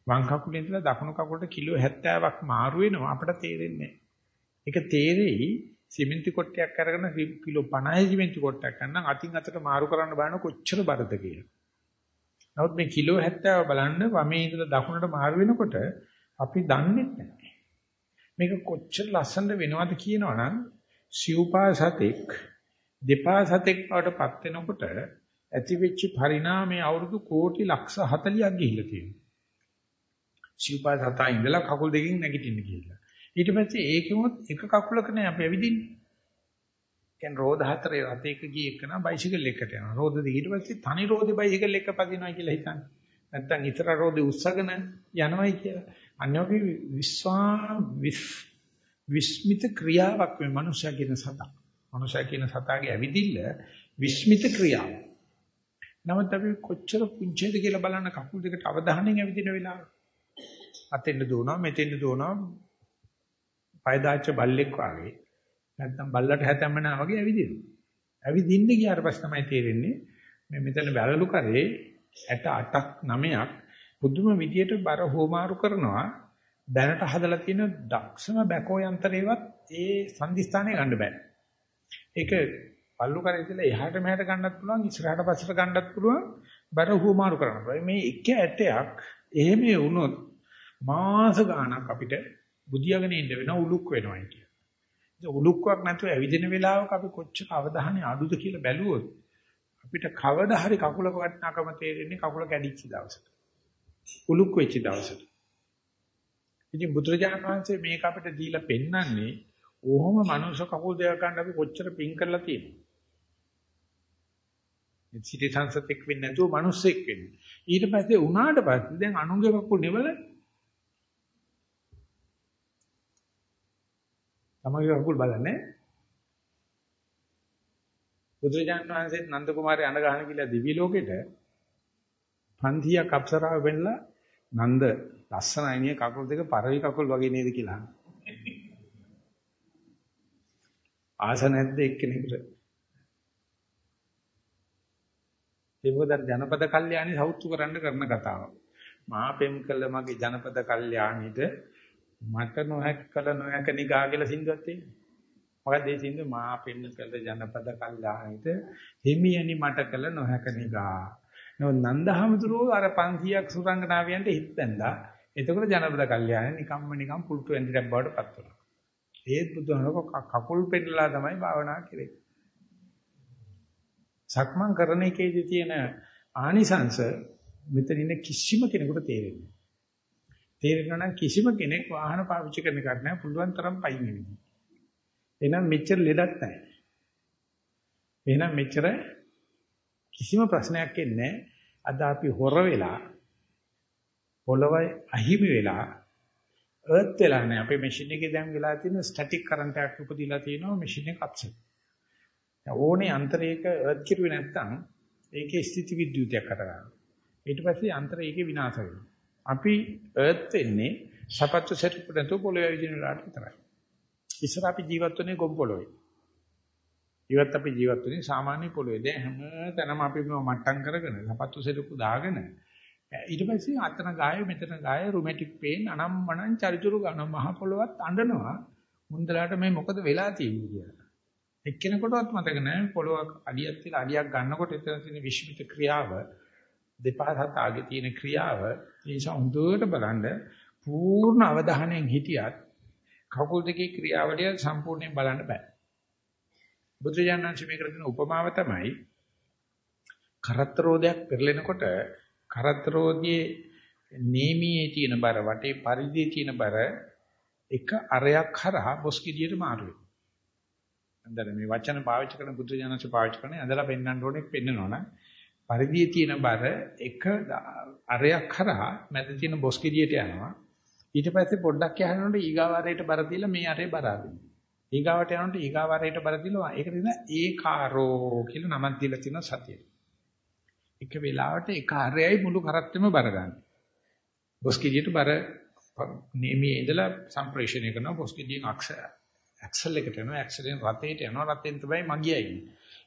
වම් කකුලෙන් ඉඳලා දකුණු කකුලට කිලෝ 70ක් මාරු වෙනවා අපිට තේරෙන්නේ ඒක තේරෙයි සිමෙන්ති කොටයක් අරගෙන කිලෝ 50 සිමෙන්ති කොටයක් ගන්න අතින් අතට මාරු කරන්න බලන කොච්චර බරද කියලා. නමුත් මේ කිලෝ 70 බලන්න වමේ ඉඳලා දකුණට මාරු වෙනකොට අපි දන්නේ නැහැ. මේක කොච්චර ලස්සනද වෙනවද කියනවනම් සිව්පා සතෙක් දෙපා සතෙක් බවටපත් වෙනකොට ඇති වෙච්ච පරිණාමයේ අවුරුදු කෝටි ලක්ෂ 40ක් ගිහිල්ලා තියෙනවා. සිව්පා සතා ඉඳලා කකුල් දෙකකින් නැගිටින්න කියලා. ඊට පස්සේ ඒකෙමොත් එක කකුලක නෑ අපි ඇවිදින්නේ. කියන්නේ රෝද හතරේ රතේක ගිය එකන බයිසිකල් එකකට යනවා. රෝද දෙක ඊට පස්සේ තනි රෝදේ බයිසිකල් එක පදිනවා කියලා හිතන්නේ. නැත්තම් ඉතර රෝදේ උස්සගෙන යනවයි කියලා. අන්‍යෝගේ විශ්වා විස්මිත ක්‍රියාවක් මේ මනුෂ්‍යයා කියන සතා. මනුෂ්‍යයා කියන සතාගේ ඇවිදිල්ල විස්මිත ක්‍රියාව. නමුත් අපි කොච්චර පුංචිද කියලා බලන්න කකුල් දෙකට අවධානයෙන් ඇවිදින වෙලාව. අතෙන්ද දුවනවා මෙතෙන්ද දුවනවා. පය දාච්ච බල්ලෙක් වගේ. නැත්තම් බල්ලට හැතැම්මනා වගේ ඇවිදිනවා. ඇවිදින්න ගියාට පස්සේ තමයි තේරෙන්නේ මේ මෙතන වැලලු කරේ 68ක් 9ක් පුදුම විදියට බර හෝමාරු කරනවා දැනට හදලා තියෙන දක්ෂම බැකෝ යන්ත්‍රේවත් ඒ සංදිස්ථානේ ගන්න බෑ. ඒක පල්ලු කරේ ඉතලා එහාට මෙහාට ගන්නත් පුළුවන් ඉස්සරහට පස්සට ගන්නත් පුළුවන් බර හෝමාරු කරන්න පුළුවන්. මේ එක ඇටයක් එහෙම වුණොත් මාස ගාණක් අපිට බුදියාගෙන ඉන්න වෙන උලුක් වෙනවා කියන. උලුක්වක් නැතුව ඇවිදින වෙලාවක අපි කොච්චර අවධානය අඩුද කියලා බැලුවොත් අපිට කවදා හරි කකුලක වටිනාකම තේරෙන්නේ කකුල කැඩිච්ච දවසට. උලුක් වෙච්ච දවසට. ඉතින් බුදුරජාණන් වහන්සේ මේක අපිට දීලා පෙන්වන්නේ ඕහම මනුෂ්‍ය කකුල් දෙක ගන්න අපි කොච්චර පිං කරලා තියෙනවද? සිටි සංසතෙක් වෙන්නේ නැතුව මිනිස්සෙක් වෙන්නේ. ඊට පස්සේ උනාට පස්සේ දැන් අනුන්ගේ කකුල් නෙවල තමගේ කකුල් බලන්නේ. බුදුරජාණන් වහන්සේත් නන්ද කුමාරය අඬ ගහන කියලා දිවි ලෝකෙට 500ක් අප්සරාව වෙන්නලා නන්ද ලස්සනයි නේ කකුල් දෙක පරවි කකුල් වගේ නේද කියලා අහනවා. ආස නැද්ද එක්කෙනෙකුට? ඒ මොකද ජනපද කල්යාණි සෞතු කරන්න කරන කතාවක්. මා පෙම් කළ මගේ ජනපද කල්යාණිට මට නොහැක් කළ නොහැක නිගා කියලා සින්දුවක් තියෙනවා. මොකද ඒ සින්දු මා පෙන්න කළ ජනපද කල්යාණිත හිමියනි මට කළ නොහැකනිගා. නෝ නන්දහමතුරෝ අර 500ක් සුරංගනාවියන්ට හිට බැඳා. එතකොට ජනපද කල්යාණි නිකම්ම නිකම් පුල්ටු ඇඳිරක් බවට පත් වුණා. ඒත් බුදුහාමක කකුල් පෙන්නලා තමයි භාවනා කරේ. සක්මන් කරන එකේදී තියෙන ආනිසංශ මෙතන ඉන්න කිසිම කෙනෙකුට තේරෙන්නේ නැහැ. තේරෙනවා නම් කිසිම කෙනෙක් වාහන පාවිච්චි කරන එකක් නැහැ පුළුවන් තරම් පයින් වෙන්නේ. එහෙනම් මෙච්චර ලෙඩක් නැහැ. එහෙනම් මෙච්චර කිසිම ප්‍රශ්නයක් එන්නේ අද අපි හොර වෙලා පොළව අහිමි වෙලා අර්ත් වෙලා නැහැ. අපේ මැෂින් එකේ දැන් වෙලා තියෙන ස්ටැටික් කරන්ට් එකක් උපදිලා තියෙනවා මැෂින් එක අප්සෙට්. ඕනේ අන්තරයක අර්ත් කිරුවේ නැත්නම් ඒකේ ස්ථಿತಿ විද්‍යුතයක් අට ගන්නවා. ඊට පස්සේ අන්තරය ඒකේ විනාශ වෙනවා. අපි අර්ත් වෙන්නේ සපත්තු සෙට්පු නැතුව පොළවේ විදින වෙලාවට විතරයි. ඉස්සර අපි ජීවත් වුණේ ගොම් පොළවේ. ඉවත් අපි ජීවත් වෙන්නේ සාමාන්‍ය පොළවේ. දැන් හැම තැනම අපි මට්ටම් කරගෙන සපත්තු සෙට්පු දාගෙන ඊට පස්සේ අතන ගාය මෙතන ගාය රුමැටික් පේන් අනම්මනම් චරිචුරු ගන්න මහ පොළවත් අඬනවා. මුන්දලාට මේ මොකද වෙලා තියෙන්නේ කියලා. එක්කෙනෙකුටවත් මතක නැහැ පොළොවක් අඩියක් තියලා අඩියක් ගන්නකොට එතන තියෙන විශ්මිත ක්‍රියාව දෙපා හතාගේ තියෙන ක්‍රියාව ඒ නිසා හොඳට බලන්න පූර්ණ අවධානයෙන් හිටියත් කකුල් දෙකේ ක්‍රියාවලිය සම්පූර්ණයෙන් බලන්න බෑ. බුදුජානනාංශ මේකට දෙන උපමාව තමයි කරත්තරෝදයක් පෙරලෙනකොට කරත්තරෝදියේ නේමියේ තියෙන බර වටේ පරිධියේ තියෙන බර එක අරයක් හරහා බොස්කිඩියට මාරු වෙනවා. අන්දර මේ වචන පාවිච්චි කරන බුදුජානනාංශ පාවිච්චි කරන්නේ අඳලා පෙන්වන්න ඕනේ පෙන්නනවනම් පරිධියේ තියෙන බර එක අරයක් කරා මැද තියෙන බොස්කිරියට යනවා. ඊට පස්සේ පොඩ්ඩක් යහනකොට ඊගාවාරයට බර දීලා මේ අරේ බර අරිනවා. ඊගාවට යනකොට ඊගාවාරයට බර දීලා ඒක දින ඒකාරෝ කියලා නමක් දීලා තියෙන සතිය. එක වෙලාවට එක අරයයි මුළු කරත්තෙම බර ගන්න. බොස්කිරියට බර මේ ඉඳලා සම්ප්‍රේෂණය කරනවා බොස්කිරියෙන් අක්ෂය ඇක්සල් එකට යනවා ඇක්සලෙන් රතේට යනවා රතෙන් තමයි මගියයි.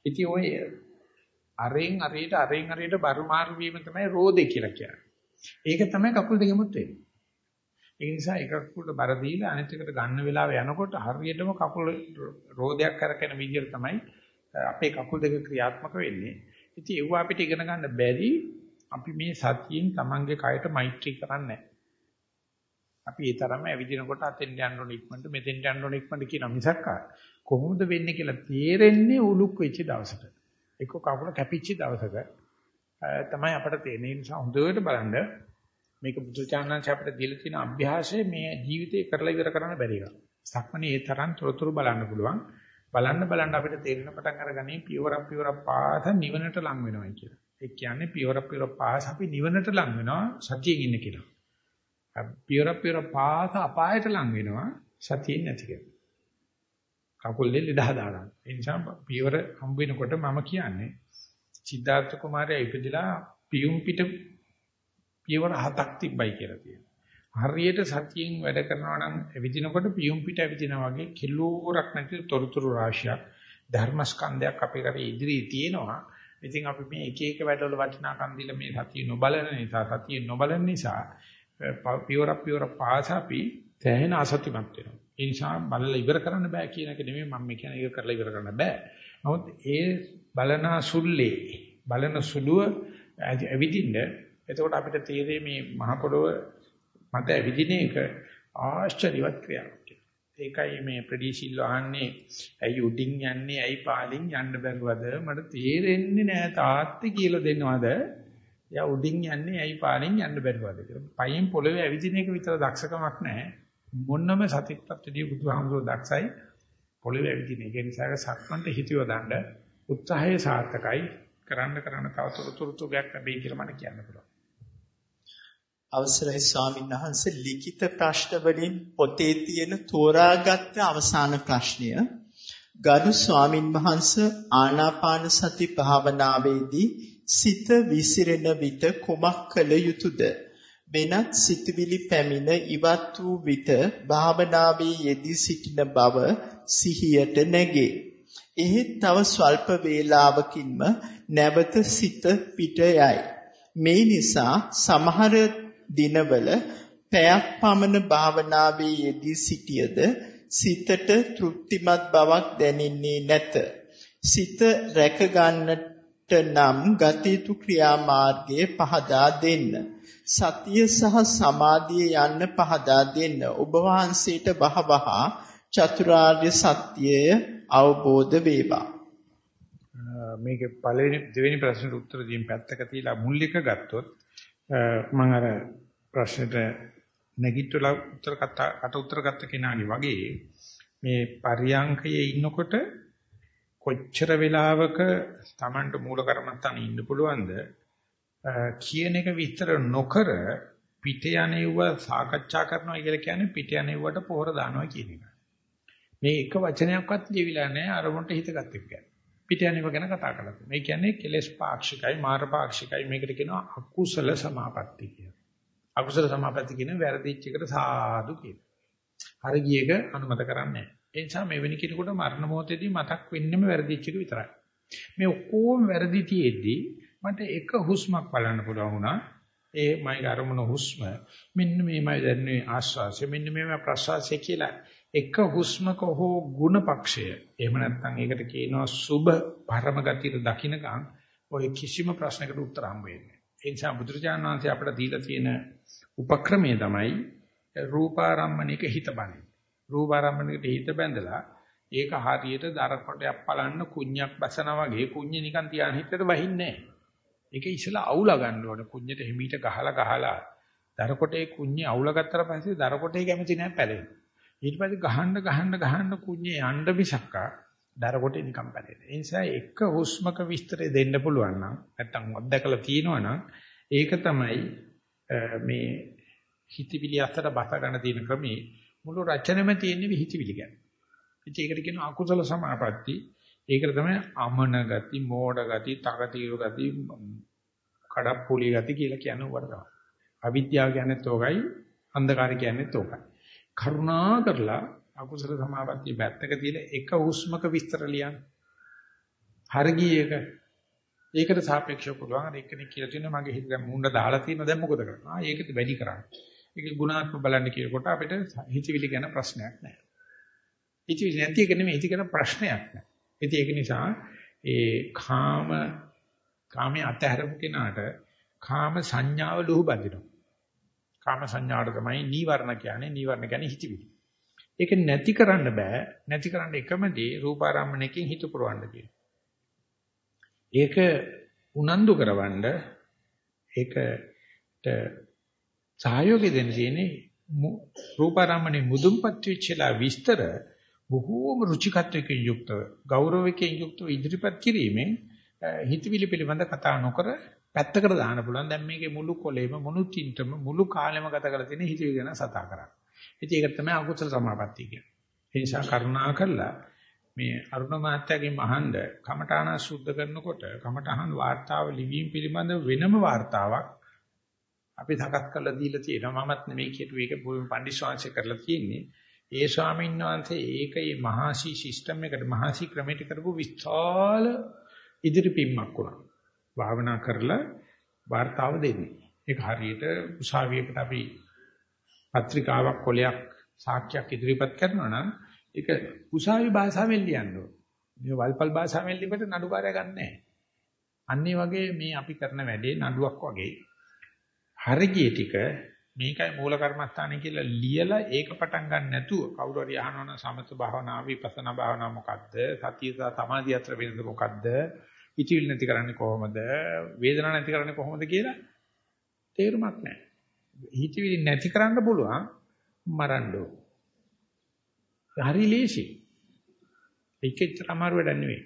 ඉතින් ඔය අරෙන් අරේට අරෙන් අරේට බරු මාරු වීම තමයි රෝදේ කියලා කියන්නේ. ඒක තමයි කකුල් දෙකෙමුත් වෙන්නේ. ඒ නිසා එක කකුලට බර දීලා අනිත් එකට ගන්න වෙලාව යනකොට හරියටම කකුල රෝදයක් කරකැන විදිහට තමයි අපේ කකුල් දෙක ක්‍රියාත්මක වෙන්නේ. ඉතින් ඒව අපිට ඉගෙන ගන්න බැරි අපි මේ සතියෙන් Tamange කයට මෛත්‍රී කරන්නේ අපි ඒ තරම්ම ඇවිදිනකොට අතෙන් යන්න ඕන ඉක්මනට මෙතෙන් යන්න ඕන ඉක්මනට කියන මිසක් කොහොමද වෙන්නේ කියලා තේරෙන්නේ උලුක් වෙච්ච දවසට. එක්ක කකුල කැපිච්ච දවසක තමයි අපට තේරෙන්නේ. ඒ නිසා හොඳට බලන්න මේක බුදුචානන්ස අපිට දීලා තියෙන අභ්‍යාසය මේ ජීවිතේ කරලා ඉවර කරන්න බැරි එකක්. සක්මණේ ඒ තරම් තොරතුරු බලන්න පුළුවන්. බලන්න බලන්න අපිට තේරෙන පටන් අරගන්නේ පියවරක් පියවරක් පාස නිවනට ලං වෙනවා කියලා. ඒ කියන්නේ පියවරක් පියවරක් පාස අපි නිවනට ලං වෙනවා සතියෙන් ඉන්න කියලා. පියවරක් පියවරක් පාස අපායට ලං වෙනවා සතියෙන් නැති කියලා. කකුල් දෙක ලෙඩ හදා ගන්න. ඒ නිසා පියවර හම්බ වෙනකොට මම කියන්නේ සිද්ධාර්ථ කුමාරයා ඉපදිලා පියුම් පිට පියවර හතක් තිබ්බයි කියලා කියනවා. හරියට සතියෙන් වැඩ කරනවා නම් එවිදිනකොට පියුම් පිට ඇවිදිනා වගේ කිලෝරක් නැති තොරතුරු රාශියක් ධර්මස්කන්ධයක් අපේ කරේ ඉදිරියේ තියෙනවා. ඉතින් අපි මේ එක එක වැඩවල වටිනාකම් දීලා මේ සතිය නොබලන නිසා සතිය නොබලන නිසා පියවර පියවර පාස අපි තැහෙන අසතුටුමත් වෙනවා. ඒ නිසා බලලා ඉවර කරන්න බෑ කියන එක නෙමෙයි මම කියන්නේ ඒක කරලා ඉවර කරන්න බෑ. නමුත් ඒ බලන සුල්ලේ බලන සුළුව ඇවිදින්න එතකොට අපිට තේරෙන්නේ මේ මහ පොළොව මත ඇවිදින එක ආශ්චර්යවත් ක්‍රියාවක්. ඒකයි මේ ප්‍රදීශිල් වහන්නේ ඇයි උඩින් යන්නේ ඇයි පාලින් යන්න බැරුවද මට තේරෙන්නේ නෑ තාත්තේ කියලා දෙනවද එයා උඩින් යන්නේ ඇයි පාලින් යන්න බැරුවද කියලා. පයින් පොළවේ ඇවිදින එක විතර දක්ෂකමක් නෑ. මොන්නම සතිපත්තදී බුදුහාමුදුරුවෝ දක්ෂයි පොළවේ ඇවිදින එක නිසා සක්මන්ට හිතියව දාන්න උත්සාහය සාර්ථකයි කරන්න කරන්න තව තුරුතුරුයක් ලැබෙයි කියලා මට කියන්න පුළුවන්. අවසරයි ස්වාමීන් වහන්සේ ලිඛිත ප්‍රශ්න වලින් පොතේ තියෙන තෝරාගත්ත අවසාන ප්‍රශ්නය ගරු ස්වාමින් වහන්සේ ආනාපාන සති භාවනාවේදී සිත විසිරෙන විට කුමක් කළ යුතුද වෙනත් සිතවිලි පැමිණ ඉවත් වූ විට භාවනාවේ යෙදී සිටින බව සිහියට නැගේ. එහෙත් තව ස්වල්ප වේලාවකින්ම නැවත සිත පිට යයි. මේ නිසා සමහර දිනවල පැයක් පමණ භාවනාවේ යෙදී සිටියද සිතට තෘප්තිමත් බවක් දැනෙන්නේ නැත. සිත රැක ගන්නට නම් ගතිතු ක්‍රියාමාර්ගයේ පහදා දෙන්න. සතිය සහ සමාධිය යන්න පහදා දෙන්න. ඔබ වහන්සේට බහබහ චතුරාර්ය සත්‍යය අවබෝධ වේවා. මේකේ පළවෙනි දෙවෙනි ප්‍රශ්නෙට උත්තර දීන් පැත්තක තියලා මුල් එක ගත්තොත් මම අර ප්‍රශ්නෙට නැගිටලා උත්තර කට උත්තර ගත්ත කෙනාගේ වගේ මේ පරියංකයේ ඉන්නකොට කොච්චර වෙලාවක Tamanට මූල කර්මත්තාන ඉන්න පුළුවන්ද කියන එක විස්තර නොකර පිට යන්නේව සාකච්ඡා කරනවා කියලා කියන්නේ පිට යන්නේවට පොහොර දානවා කියන එක. මේ එක වචනයක්වත් ලියවිලා නැහැ අරමුණට හිත ගන්න එක. පිට යන්නේව ගැන කතා කරලා. මේ කියන්නේ කෙලෙස් පාක්ෂිකයි මාර පාක්ෂිකයි මේකට කියනවා අකුසල සමාපatti කියලා. අකුසල සමාපatti කියන වැරදිච්ච එකට සාදු කියන. හරි ගියක අනුමත කරන්නේ නැහැ. ඒ නිසා මෙවැනි කෙනෙකුට මරණ මොහොතේදී මතක් වෙන්නෙම වැරදිච්ච එක විතරයි. මේ ඔක්කොම වැරදි තියේදී මට එක හුස්මක් බලන්න පුළුවන් වුණා. ඒ මගේ අරමුණ හුස්ම. මෙන්න මේමයි දැනන්නේ ආශ්වාසය. මෙන්න මේම ප්‍රශ්වාසය කියලා එක හුස්මක හෝ ಗುಣපක්ෂය. එහෙම නැත්නම් ඒකට කියනවා සුබ පරම ගතියට දකින්නකම් ඔය කිසිම ප්‍රශ්නකට උත්තර හම්බ වෙන්නේ. ඒ නිසා බුදුරජාණන් වහන්සේ අපිට දීලා තියෙන උපක්‍රමය තමයි රූපාරම්මණයක හිත බඳින. රූපාරම්මණයකට හිත බැඳලා ඒක හරියට දර කොටයක් පලන්න කුණ්‍යක් බසනා වගේ කුණ්‍ය නිකන් තියාන හිතට වහින්නේ නැහැ. ඒක ඉස්සලා අවුලා ගන්න ඕනේ. කුණ්‍යට හිමීට ගහලා ගහලා දර කොටේ කුණ්‍ය අවුලා ගත්තට පස්සේ දර කොටේ කැමති නැහැ පැලෙන්න. ඊට පස්සේ ගහන්න ගහන්න ගහන්න කුණ්‍ය යන්න මිසක්කා දර කොටේ නිකන් පැලෙන්නේ. ඒ නිසා එක හුස්මක විස්තරය දෙන්න පුළුවන් නම් නැත්තම් අත්දකලා තියෙනවා නම් ඒක තමයි මේ හිතවිලි අතර බස ගන්න තියෙන ක්‍රමේ මුළු රචනෙම තියෙන හිතවිලි ගැන. ඉතින් ඒකට කියනවා අකුසල සමාපatti. ඒකට තමයි අමන ගති, මෝඩ ගති, තකතිරු ගති, කඩප්පුලි ගති කියලා කියන්නේ උවට තමයි. අවිද්‍යාව කියන්නේ තෝගයි, අන්ධකාරය කියන්නේ තෝගයි. කරුණා කරලා අකුසල සමාපatti පැත්තක තියලා එක හුස්මක විස්තර ලියන්න. හරගියේක ඒකට සාපේක්ෂව පුළුවන් අර එක්කෙනෙක් කියලා තියෙනවා මගේ හිත දැන් මුණ්ඩ දාලා තියෙනවා දැන් මොකද කරන්නේ? ආ ඒකත් වැඩි කරන්නේ. ඒක ගුණාත්මක බලන්න කියනකොට අපිට හිතවිලි ගැන ප්‍රශ්නයක් නැහැ. හිතවිලි නැති එක නෙමෙයි හිත ගැන ප්‍රශ්නයක් නැහැ. ඉතින් ඒක නිසා ඒ කාම කාමයේ අතහැරපු කෙනාට කාම සංඥාව ලුහු බඳිනවා. කාම සංඥාවට තමයි නීවරණ කියන්නේ. නීවරණ කියන්නේ හිතවිලි. ඒක නැති කරන්න බෑ. නැති කරන්න එකම දේ රූපාරම්මණයකින් හිත පුරවන්න කියන. ඒක උනන්දු කරවන්න ඒකට සහයෝගය දෙන්න තියෙන්නේ රූපාරම්මණය මුදුන්පත් වෙච්චලා විස්තර බොහෝම රුචිකත්වයකින් යුක්තව ගෞරවයෙන් යුක්තව ඉදිරිපත් කිරීමෙන් හිතවිලි පිළිබඳ කතා නොකර පැත්තකට දාන්න පුළුවන්. දැන් මේකේ මුළු කොලේම මුළු තින්ටම මුළු කාලෙම ගත කරලා තියෙන හිතවිලි ගැන සතා කරන්නේ. ඉතින් ඒක තමයි අකුසල සමාපatti කියන්නේ. ඒ නිසා කරුණා කරලා මේ අරුණ මහත්තයාගෙන් අහන්න කමඨාන සුද්ධ කරනකොට කමඨහන් වාර්තාව ලිවීම පිළිබඳ වෙනම වාර්තාවක් අපි සකස් කරලා දීලා තියෙනවා මමත් නෙමෙයි කියපු එක පොඩි පඬිස්වාංශය කරලා තියෙන්නේ ඒ ස්වාමීන් වහන්සේ ඒකේ මහසි සිස්ටම් එකට මහසි ක්‍රමයට කරපු විශාල ඉදිරි පිම්මක් වුණා භාවනා කරලා වාර්තාව දෙන්නේ ඒක හරියට උසාවියකට අපි පත්‍රිකාවක් කොලයක් සාක්ෂියක් ඉදිරිපත් කරනවා නම් ඒක උසාවි භාෂාවෙන් ලියන්න ඕනේ. මේ වල්පල් භාෂාවෙන් ලිපට නඩුකාරය ගන්න නැහැ. අන්නේ වගේ මේ අපි කරන වැඩේ නඩුවක් වගේ හරිය ටික මේකයි මූල කර්මස්ථානය කියලා ලියලා ඒක පටන් ගන්න නැතුව කවුරු හරි අහනවනම් සමත භාවනා විපස්සනා භාවනා මොකද්ද සතිය සහ සමාධි අතර වෙනස මොකද්ද ඉතිවිල් නැති කරන්නේ කොහොමද වේදනාව නැති කරන්නේ කොහොමද කියලා තේරුමක් නැහැ. හිතවිලි නැති කරන්න පුළුවන් මරන්න ඕන. හරි ලේසි. ඒකෙච්චර අමාරු වැඩක් නෙවෙයි.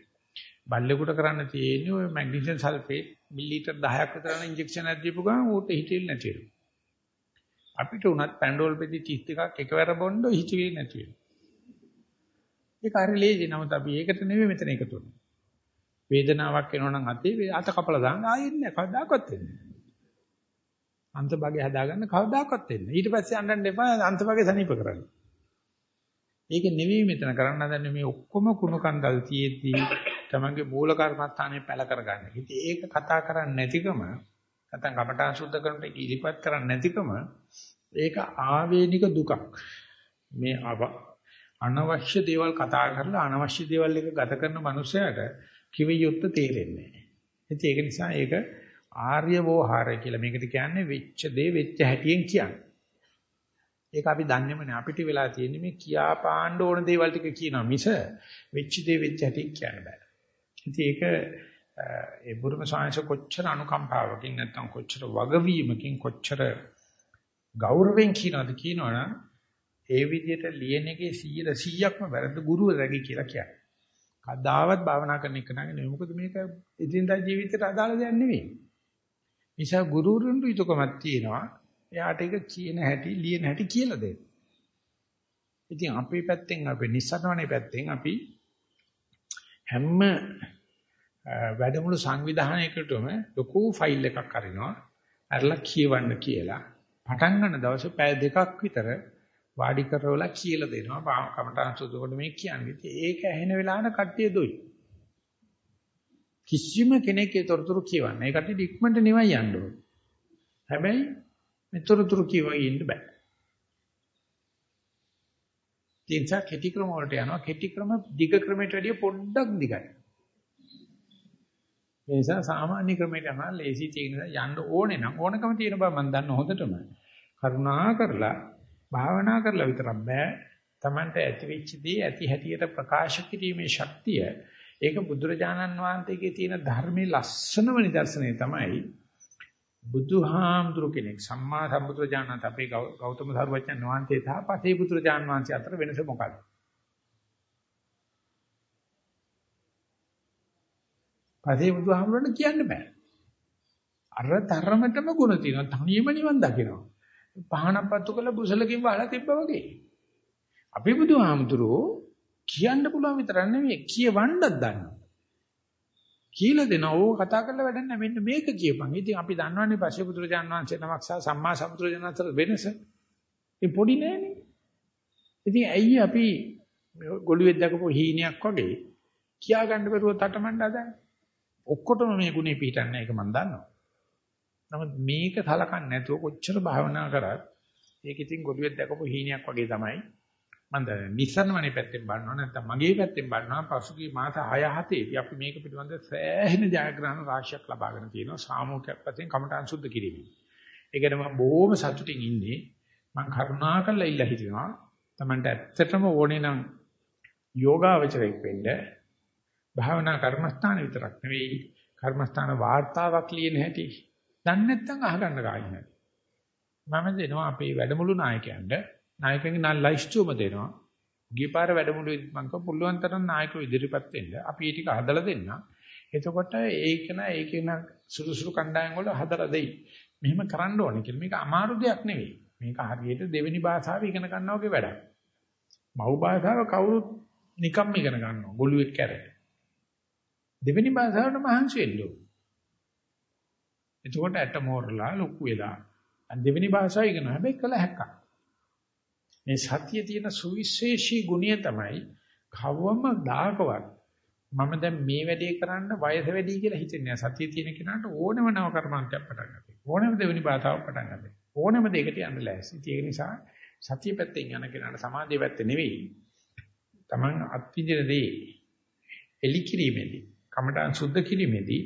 බල්ලෙකුට කරන්න තියෙන්නේ ඔය මැග්නීසියම් සල්ෆේට් මිලිලීටර් 10ක් විතර යන ඉන්ජෙක්ෂන් එකක් දීපු ගමන් ඌට හිතෙන්නේ නැති වෙනවා. අපිට උනත් පැන්ඩෝල් පෙති 32ක් එකවර බොන්න හිතෙන්නේ නැති වෙනවා. ඒක හරි ලේසි. නමුත් අපි ඒකට නෙවෙයි මෙතන එකතු වෙන්නේ. වේදනාවක් එනවනම් අතේ අත කපලා දාන්න ආයෙත් නෑ කවදාකවත් වෙන්නේ නෑ. අන්තභාගය හදාගන්න කවදාකවත් වෙන්නේ. ඊට පස්සේ අඬන්න එපා අන්තභාගය සනීප කරන්න. ඒක නෙවෙයි මෙතන කරන්න හදන්නේ මේ ඔක්කොම කුණු කන්දල් තියෙද්දී තමන්ගේ මූල කර්මස්ථානේ පැල කරගන්න. ඉතින් ඒක කතා කරන්නේ නැතිකම නැත්නම් කමඨාන් සුද්ධ කරනට ඉලිපත් කරන්නේ නැතිකම ඒක ආවේනික දුකක්. මේ අනවශ්‍ය දේවල් කතා කරලා අනවශ්‍ය දේවල් එක ගත කරන මනුස්සයාට කිව යුත්ත තේරෙන්නේ නැහැ. ඒක නිසා ඒක ආර්ය වෝහාරය කියලා මේකට කියන්නේ වෙච්ච දේ වෙච්ච හැටියෙන් කියන්නේ. ඒක අපි දන්නේම නෑ අපිට වෙලා තියෙන්නේ මේ කියා පාන්න ඕන දේවල් ටික කියනවා මිස වෙච්ච දේ වෙච්ච හැටියෙන් කියන්න බෑ. ඉතින් ඒක ඒ බුදුම සාංශ කොච්චර අනුකම්පාවකින් නැත්නම් කොච්චර වගවීමකින් කොච්චර ගෞරවයෙන් කියනවාද කියනවනම් ඒ විදිහට ලියන එකේ 100%ක්ම වැරද්ද ගුරුවරයාගේ කියලා කියන්නේ. කවදාවත් භාවනා කරන එක නෑ මොකද මේක එදිනදා ජීවිතයට අදාළ දෙයක් නෙවෙයි. නිසා ගුරුවරුන්ට යුතුයකමක් තියෙනවා. එයාට ඒක කියන හැටි ලියන හැටි කියලා දෙන්න. ඉතින් අපේ පැත්තෙන් අපේ නිස්සරණවනේ පැත්තෙන් අපි හැම වැඩමුළු සංවිධානයකටම ලොකු ෆයිල් එකක් අරිනවා. අරලා කියවන්න කියලා. පටන් ගන්න දවසේ පැය දෙකක් විතර වාඩි කරවලා කියලා දෙනවා. කමටහන් සුදුකොට මේ කියන්නේ. ඒක ඇහෙන වෙලාවන කට්ටිය දොයි. කිසිම කෙනෙක් ඒ තොරතුරු කියවන්නේ. ඒ කට්ටිය ඉක්මනට නිවන් යන්න ඕනේ. හැබැයි මේ තොරතුරු කියවයි ඉන්න බෑ. තින්සා කෙටි ක්‍රම වලට යනවා. කෙටි ක්‍රම දිග ක්‍රමයට වැඩිය පොඩ්ඩක් දිගයි. ඒ නිසා සාමාන්‍ය ක්‍රමයට යනවා ලේසි තියෙන යන්න ඕනේ නම් ඕනකම තියෙන බව මම දන්න හොඳටම. කරුණා කරලා භාවනා කරලා විතරක් බෑ. Tamanට ඇති වෙච්ච දේ ඇති හැටියට ප්‍රකාශ කිරීමේ ශක්තිය ඒක බුදුරජාණන් වහන්සේගේ තියෙන ධර්මයේ ලස්සනම නිදර්ශනය තමයි බුදුහාමුදුරු කෙනෙක් සම්මා සම්බුදුරජාණන් අපේ ගෞතම සර්වඥන් වහන්සේ සහ පසේ බුදුරජාණන් වහන්සේ අතර වෙනස මොකක්ද? පසේ බුදුහාමුදුරන් කියන්න බෑ. අර තරමටම ගුණ තියෙනවා. තනියම නිවන් දකිනවා. පහනක් පත්තු කළ බුසලකින් වහලා තිබ්බා වගේ. අපි බුදුහාමුදුරෝ කියන්න පුළුවන් විතරක් නෙමෙයි කියවන්නත් දන්නවා. කියලා දෙනවා. ඕක කතා කරලා වැඩක් නැහැ. මෙන්න මේක කියපන්. ඉතින් අපි දන්නවනේ පස්සේ පුදුරජාන් වහන්සේ නමක් සහ සම්මා සම්බුදුරජාණන් අතර වෙනස. ඒ පොඩි නෑනේ. ඉතින් ඇයි අපි ගොළුෙක් දැකපු හීනයක් වගේ කියා ගන්න බැරුව තටමඬ හදන්නේ? ඔක්කොටම මේ ගුණේ පිටින්නේ ඒක මම දන්නවා. නමුත් මේක සලකන්නේ නැතුව කොච්චර භාවනා කරත් ඒක ඉතින් ගොළුෙක් දැකපු හීනයක් වගේ තමයි. මම නිසරණමනේ පැත්තෙන් බලනවා නැත්නම් මගේ පැත්තෙන් බලනවා පසුගිය මාස 6 7 අපි මේක පිළිබඳ සෑහෙන ජයග්‍රහණ රාශියක් ලබාගෙන තියෙනවා සාමූහික පැත්තෙන් කමඨාන් සුද්ධ කිරීමෙන්. ඒකට මම බොහොම සතුටින් ඉන්නේ. මම කරුණාකරලා ඉල්ලා හිටිනවා. Tamanට ඇත්තටම ඕනේ නම් යෝගාවචරයක් වෙන්න භාවනා කර්මස්ථාන විතරක් නෙවෙයි කර්මස්ථාන වාර්තාවක් ලියන හැටි. දන්නේ නැත්නම් අහගන්න කායිනේ. මම දෙනවා අපේ වැඩමුළු නායකයන්ට නායකයන්ගේ නා ලයිස්තුවම දෙනවා. ගියපාර වැඩමුළුවේ මම කිව්වා පුළුවන් තරම් නායකයෝ ඉදිරිපත් වෙන්න. අපි ඒ ටික හදලා දෙන්න. එතකොට ඒක නා ඒක නා සුළු සුළු කණ්ඩායම් වල හදලා දෙයි. මෙහෙම කරන්න ඕනේ කියලා. මේක අමාරු දෙයක් නෙවෙයි. මේක හරියට දෙවෙනි භාෂාව ඉගෙන ගන්නවා වගේ වැඩක්. මව් භාෂාව කවුරුත් නිකම්ම ඉගෙන ගන්නවා. ගොළුෙක් කැරේ. දෙවෙනි භාෂාවට මහන්සි වෙන්න ඕනේ. එතකොට ඇට මෝරලා ලොකු වෙලා දෙවෙනි භාෂාව ඉගෙන හැබැයි කළ හැක්කක්. මේ සතියේ තියෙන සුවිශේෂී ගුණය තමයි කවම දාකවත් මම දැන් මේ වැඩේ කරන්න වයස වැඩි කියලා හිතන්නේ නැහැ. සතියේ තියෙන කෙනාට ඕනම නව කර්මන්තයක් පටන් ගන්න. ඕනම දෙවෙනි බාධාවක් පටන් ගන්න. ඕනම දෙයකට යන්න ලෑස්ති. ඒ නිසා සතිය පැත්තෙන් යන කෙනාට සමාධිය පැත්තේ නෙවෙයි. Taman අත්විඳින දේ එලි කිරීමේදී, කමඨාන් සුද්ධ කිරීමේදී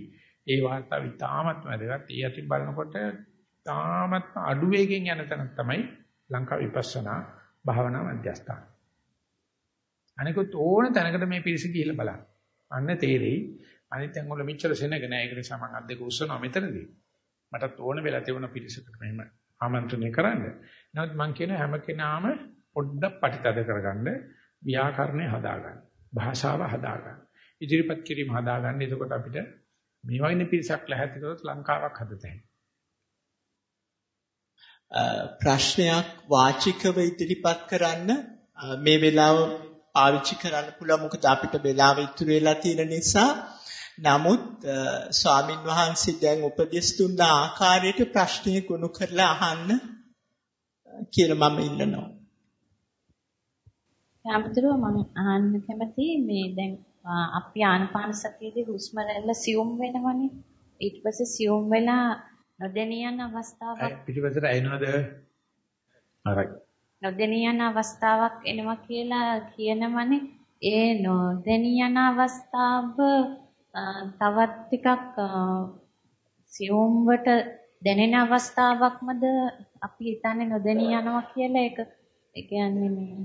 ඒ වාර්තාව ඉතාමත් වැදගත්. ඒ අතින් බලනකොට තාමත් අඩු වේගෙන් යන තැන තමයි ලංකා විපස්සනා භාවනා මධ්‍යස්ථාන. අනිකුත් ඕන තැනකට මේ පිරිස ගිහිල්ලා බලන්න. අන්න තේරෙයි. අනිත් තැන් වල මෙච්චර සෙනග නැහැ. ඒක නිසා මම අද්දක උස්සනවා මෙතනදී. මටත් ඕන වෙලා තිබුණ පිරිසකට මෙහෙම ආමන්ත්‍රණය කරන්න. නමුත් මම කියන හැම කෙනාම පොඩ්ඩක් පටිතද කරගන්න ව්‍යාකරණය හදාගන්න. භාෂාව හදාගන්න. ඉදිරිපත් කිරීම හදාගන්න. එතකොට අපිට මේ වගේ පිරිසක් ලැහැත්ති කරොත් ලංකාවක් හදතයි. ප්‍රශ්නයක් වාචිකව ඉදිරිපත් කරන්න මේ වෙලාව පාවිච්චි කරන්න පුළුවන් මොකද අපිට වෙලාව ඉතුරු වෙලා තියෙන නිසා නමුත් ස්වාමින් වහන්සේ දැන් උපදෙස් දුන්න ආකාරයට ප්‍රශ්නය ගොනු කරලා අහන්න කියලා මම ඉල්ලනවා. යාමතුරුව මම අහන්න කැමති මේ දැන් අපි ආනපාන සතියේදී හුස්ම රැල්ල සියුම් වෙනවනේ ඊට පස්සේ සියුම් වෙලා නොදැනියන අවස්ථාවක් පිටිපස්සට ඇිනවද? හරි. නොදෙනී යන අවස්ථාවක් එනවා කියලා කියනමනේ ඒ නොදෙනී යන අවස්ථාව තවත් ටිකක් සියුම්වට දැනෙන අවස්ථාවක්මද අපි හිතන්නේ නොදෙනී යනවා කියලා ඒක ඒ කියන්නේ මේ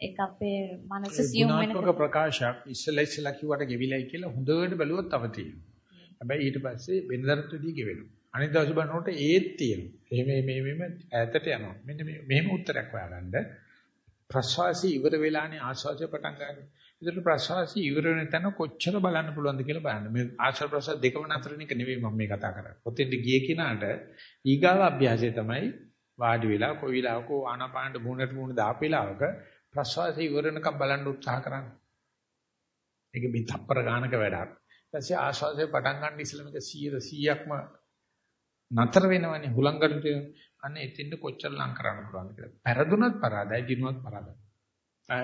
ඒක අපේ මනස සියුම් වෙන ප්‍රකාශයක් ඉස්සෙල්ලා ඉස්සෙල්ලා කිව්වට ගෙවිලයි කියලා හොඳට බැලුවොත් තව තියෙනවා. හැබැයි ඊට පස්සේ වෙනදරත් විදිහ ගෙවෙනවා. අනිත් දවස් බලනකොට ඒත් තියෙනවා. එහෙම මේ මෙහෙම ඈතට යනවා. මෙන්න මෙහෙම උත්තරයක් හොයාගන්න. ප්‍රසවාසී ඉවර වෙලානේ ආශ්වාසය පටන් ගන්න. ඒකට ප්‍රසවාසී ඉවර වෙන තැන කොච්චර බලන්න පුළුවන්ද කියලා බලන්න. මේ ආශ්වාස ප්‍රසවාස දෙකම නතරින් එක නෙවෙයි මම මේ කතා කරන්නේ. පොතෙන්ද ගියේ කිනාට ඊගාව අභ්‍යාසය තමයි වාඩි වෙලා කොයි වෙලාවක ආනාපානට මුණට මුණ දාපු වෙලාවක ප්‍රසවාසී ඉවර වෙනකම් බලන්න උත්සාහ කරන්න. ඒක මේ තප්පර ගානක වැඩක්. ඊපස්සේ ආශ්වාසය පටන් ගන්න ඉස්සෙල්ලා මේක 100%ක්ම නතර වෙනවනේ හුලංගඩට අන්න එතෙන්ද කොච්චර ලං කරන්න පුළුවන්ද කියලා. පෙරදුනත් පරාදයි, දිනුවත් පරාදයි.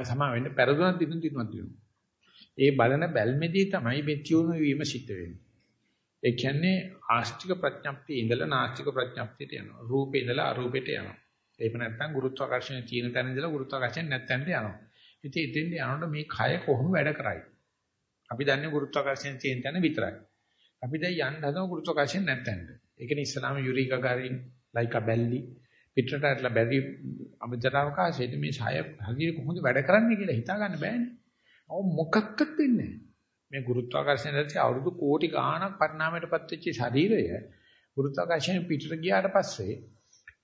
සමා වෙන්නේ පෙරදුනත් දිනුත් දිනුවත් දිනුවා. ඒ බලන බැල්මේදී තමයි මේ තියුණු වීම සිද්ධ වෙන්නේ. ඒ කියන්නේ ආස්තික ප්‍රඥප්තිය ඉඳලා නාස්තික ප්‍රඥප්තියට යනවා. රූපේ ඉඳලා අරූපෙට යනවා. එහෙම නැත්නම් ගුරුත්වාකර්ෂණය තියෙන තැන ඉඳලා ගුරුත්වාකර්ෂණය නැත්ැනට යනවා. ඉතින් එතෙන්ද යනකොට මේ කය කොහොම වැඩ කරයි? අපි දන්නේ ගුරුත්වාකර්ෂණය තියෙන තැන විතරයි. අපි දැන් යන්න හදන ගුරුත්වාකර්ෂණය නැත්ැනට. ඒක නිසා ඉස්ලාම යුරී ගගාරින් ලයිකා බැල්ලි පිටරට ඇట్లా බැරි අමතරවකාශයේ මේ ඡාය හරියට කොහොමද වැඩ කරන්නේ කියලා හිතා ගන්න බෑනේ. ඔව් මොකක්වත් වෙන්නේ මේ ගුරුත්වාකර්ෂණයට අවුරුදු කෝටි ගාණක් පරිණාමයටපත් වෙච්ච ශරීරය ගුරුත්වාකර්ෂණය පිටට ගියාට පස්සේ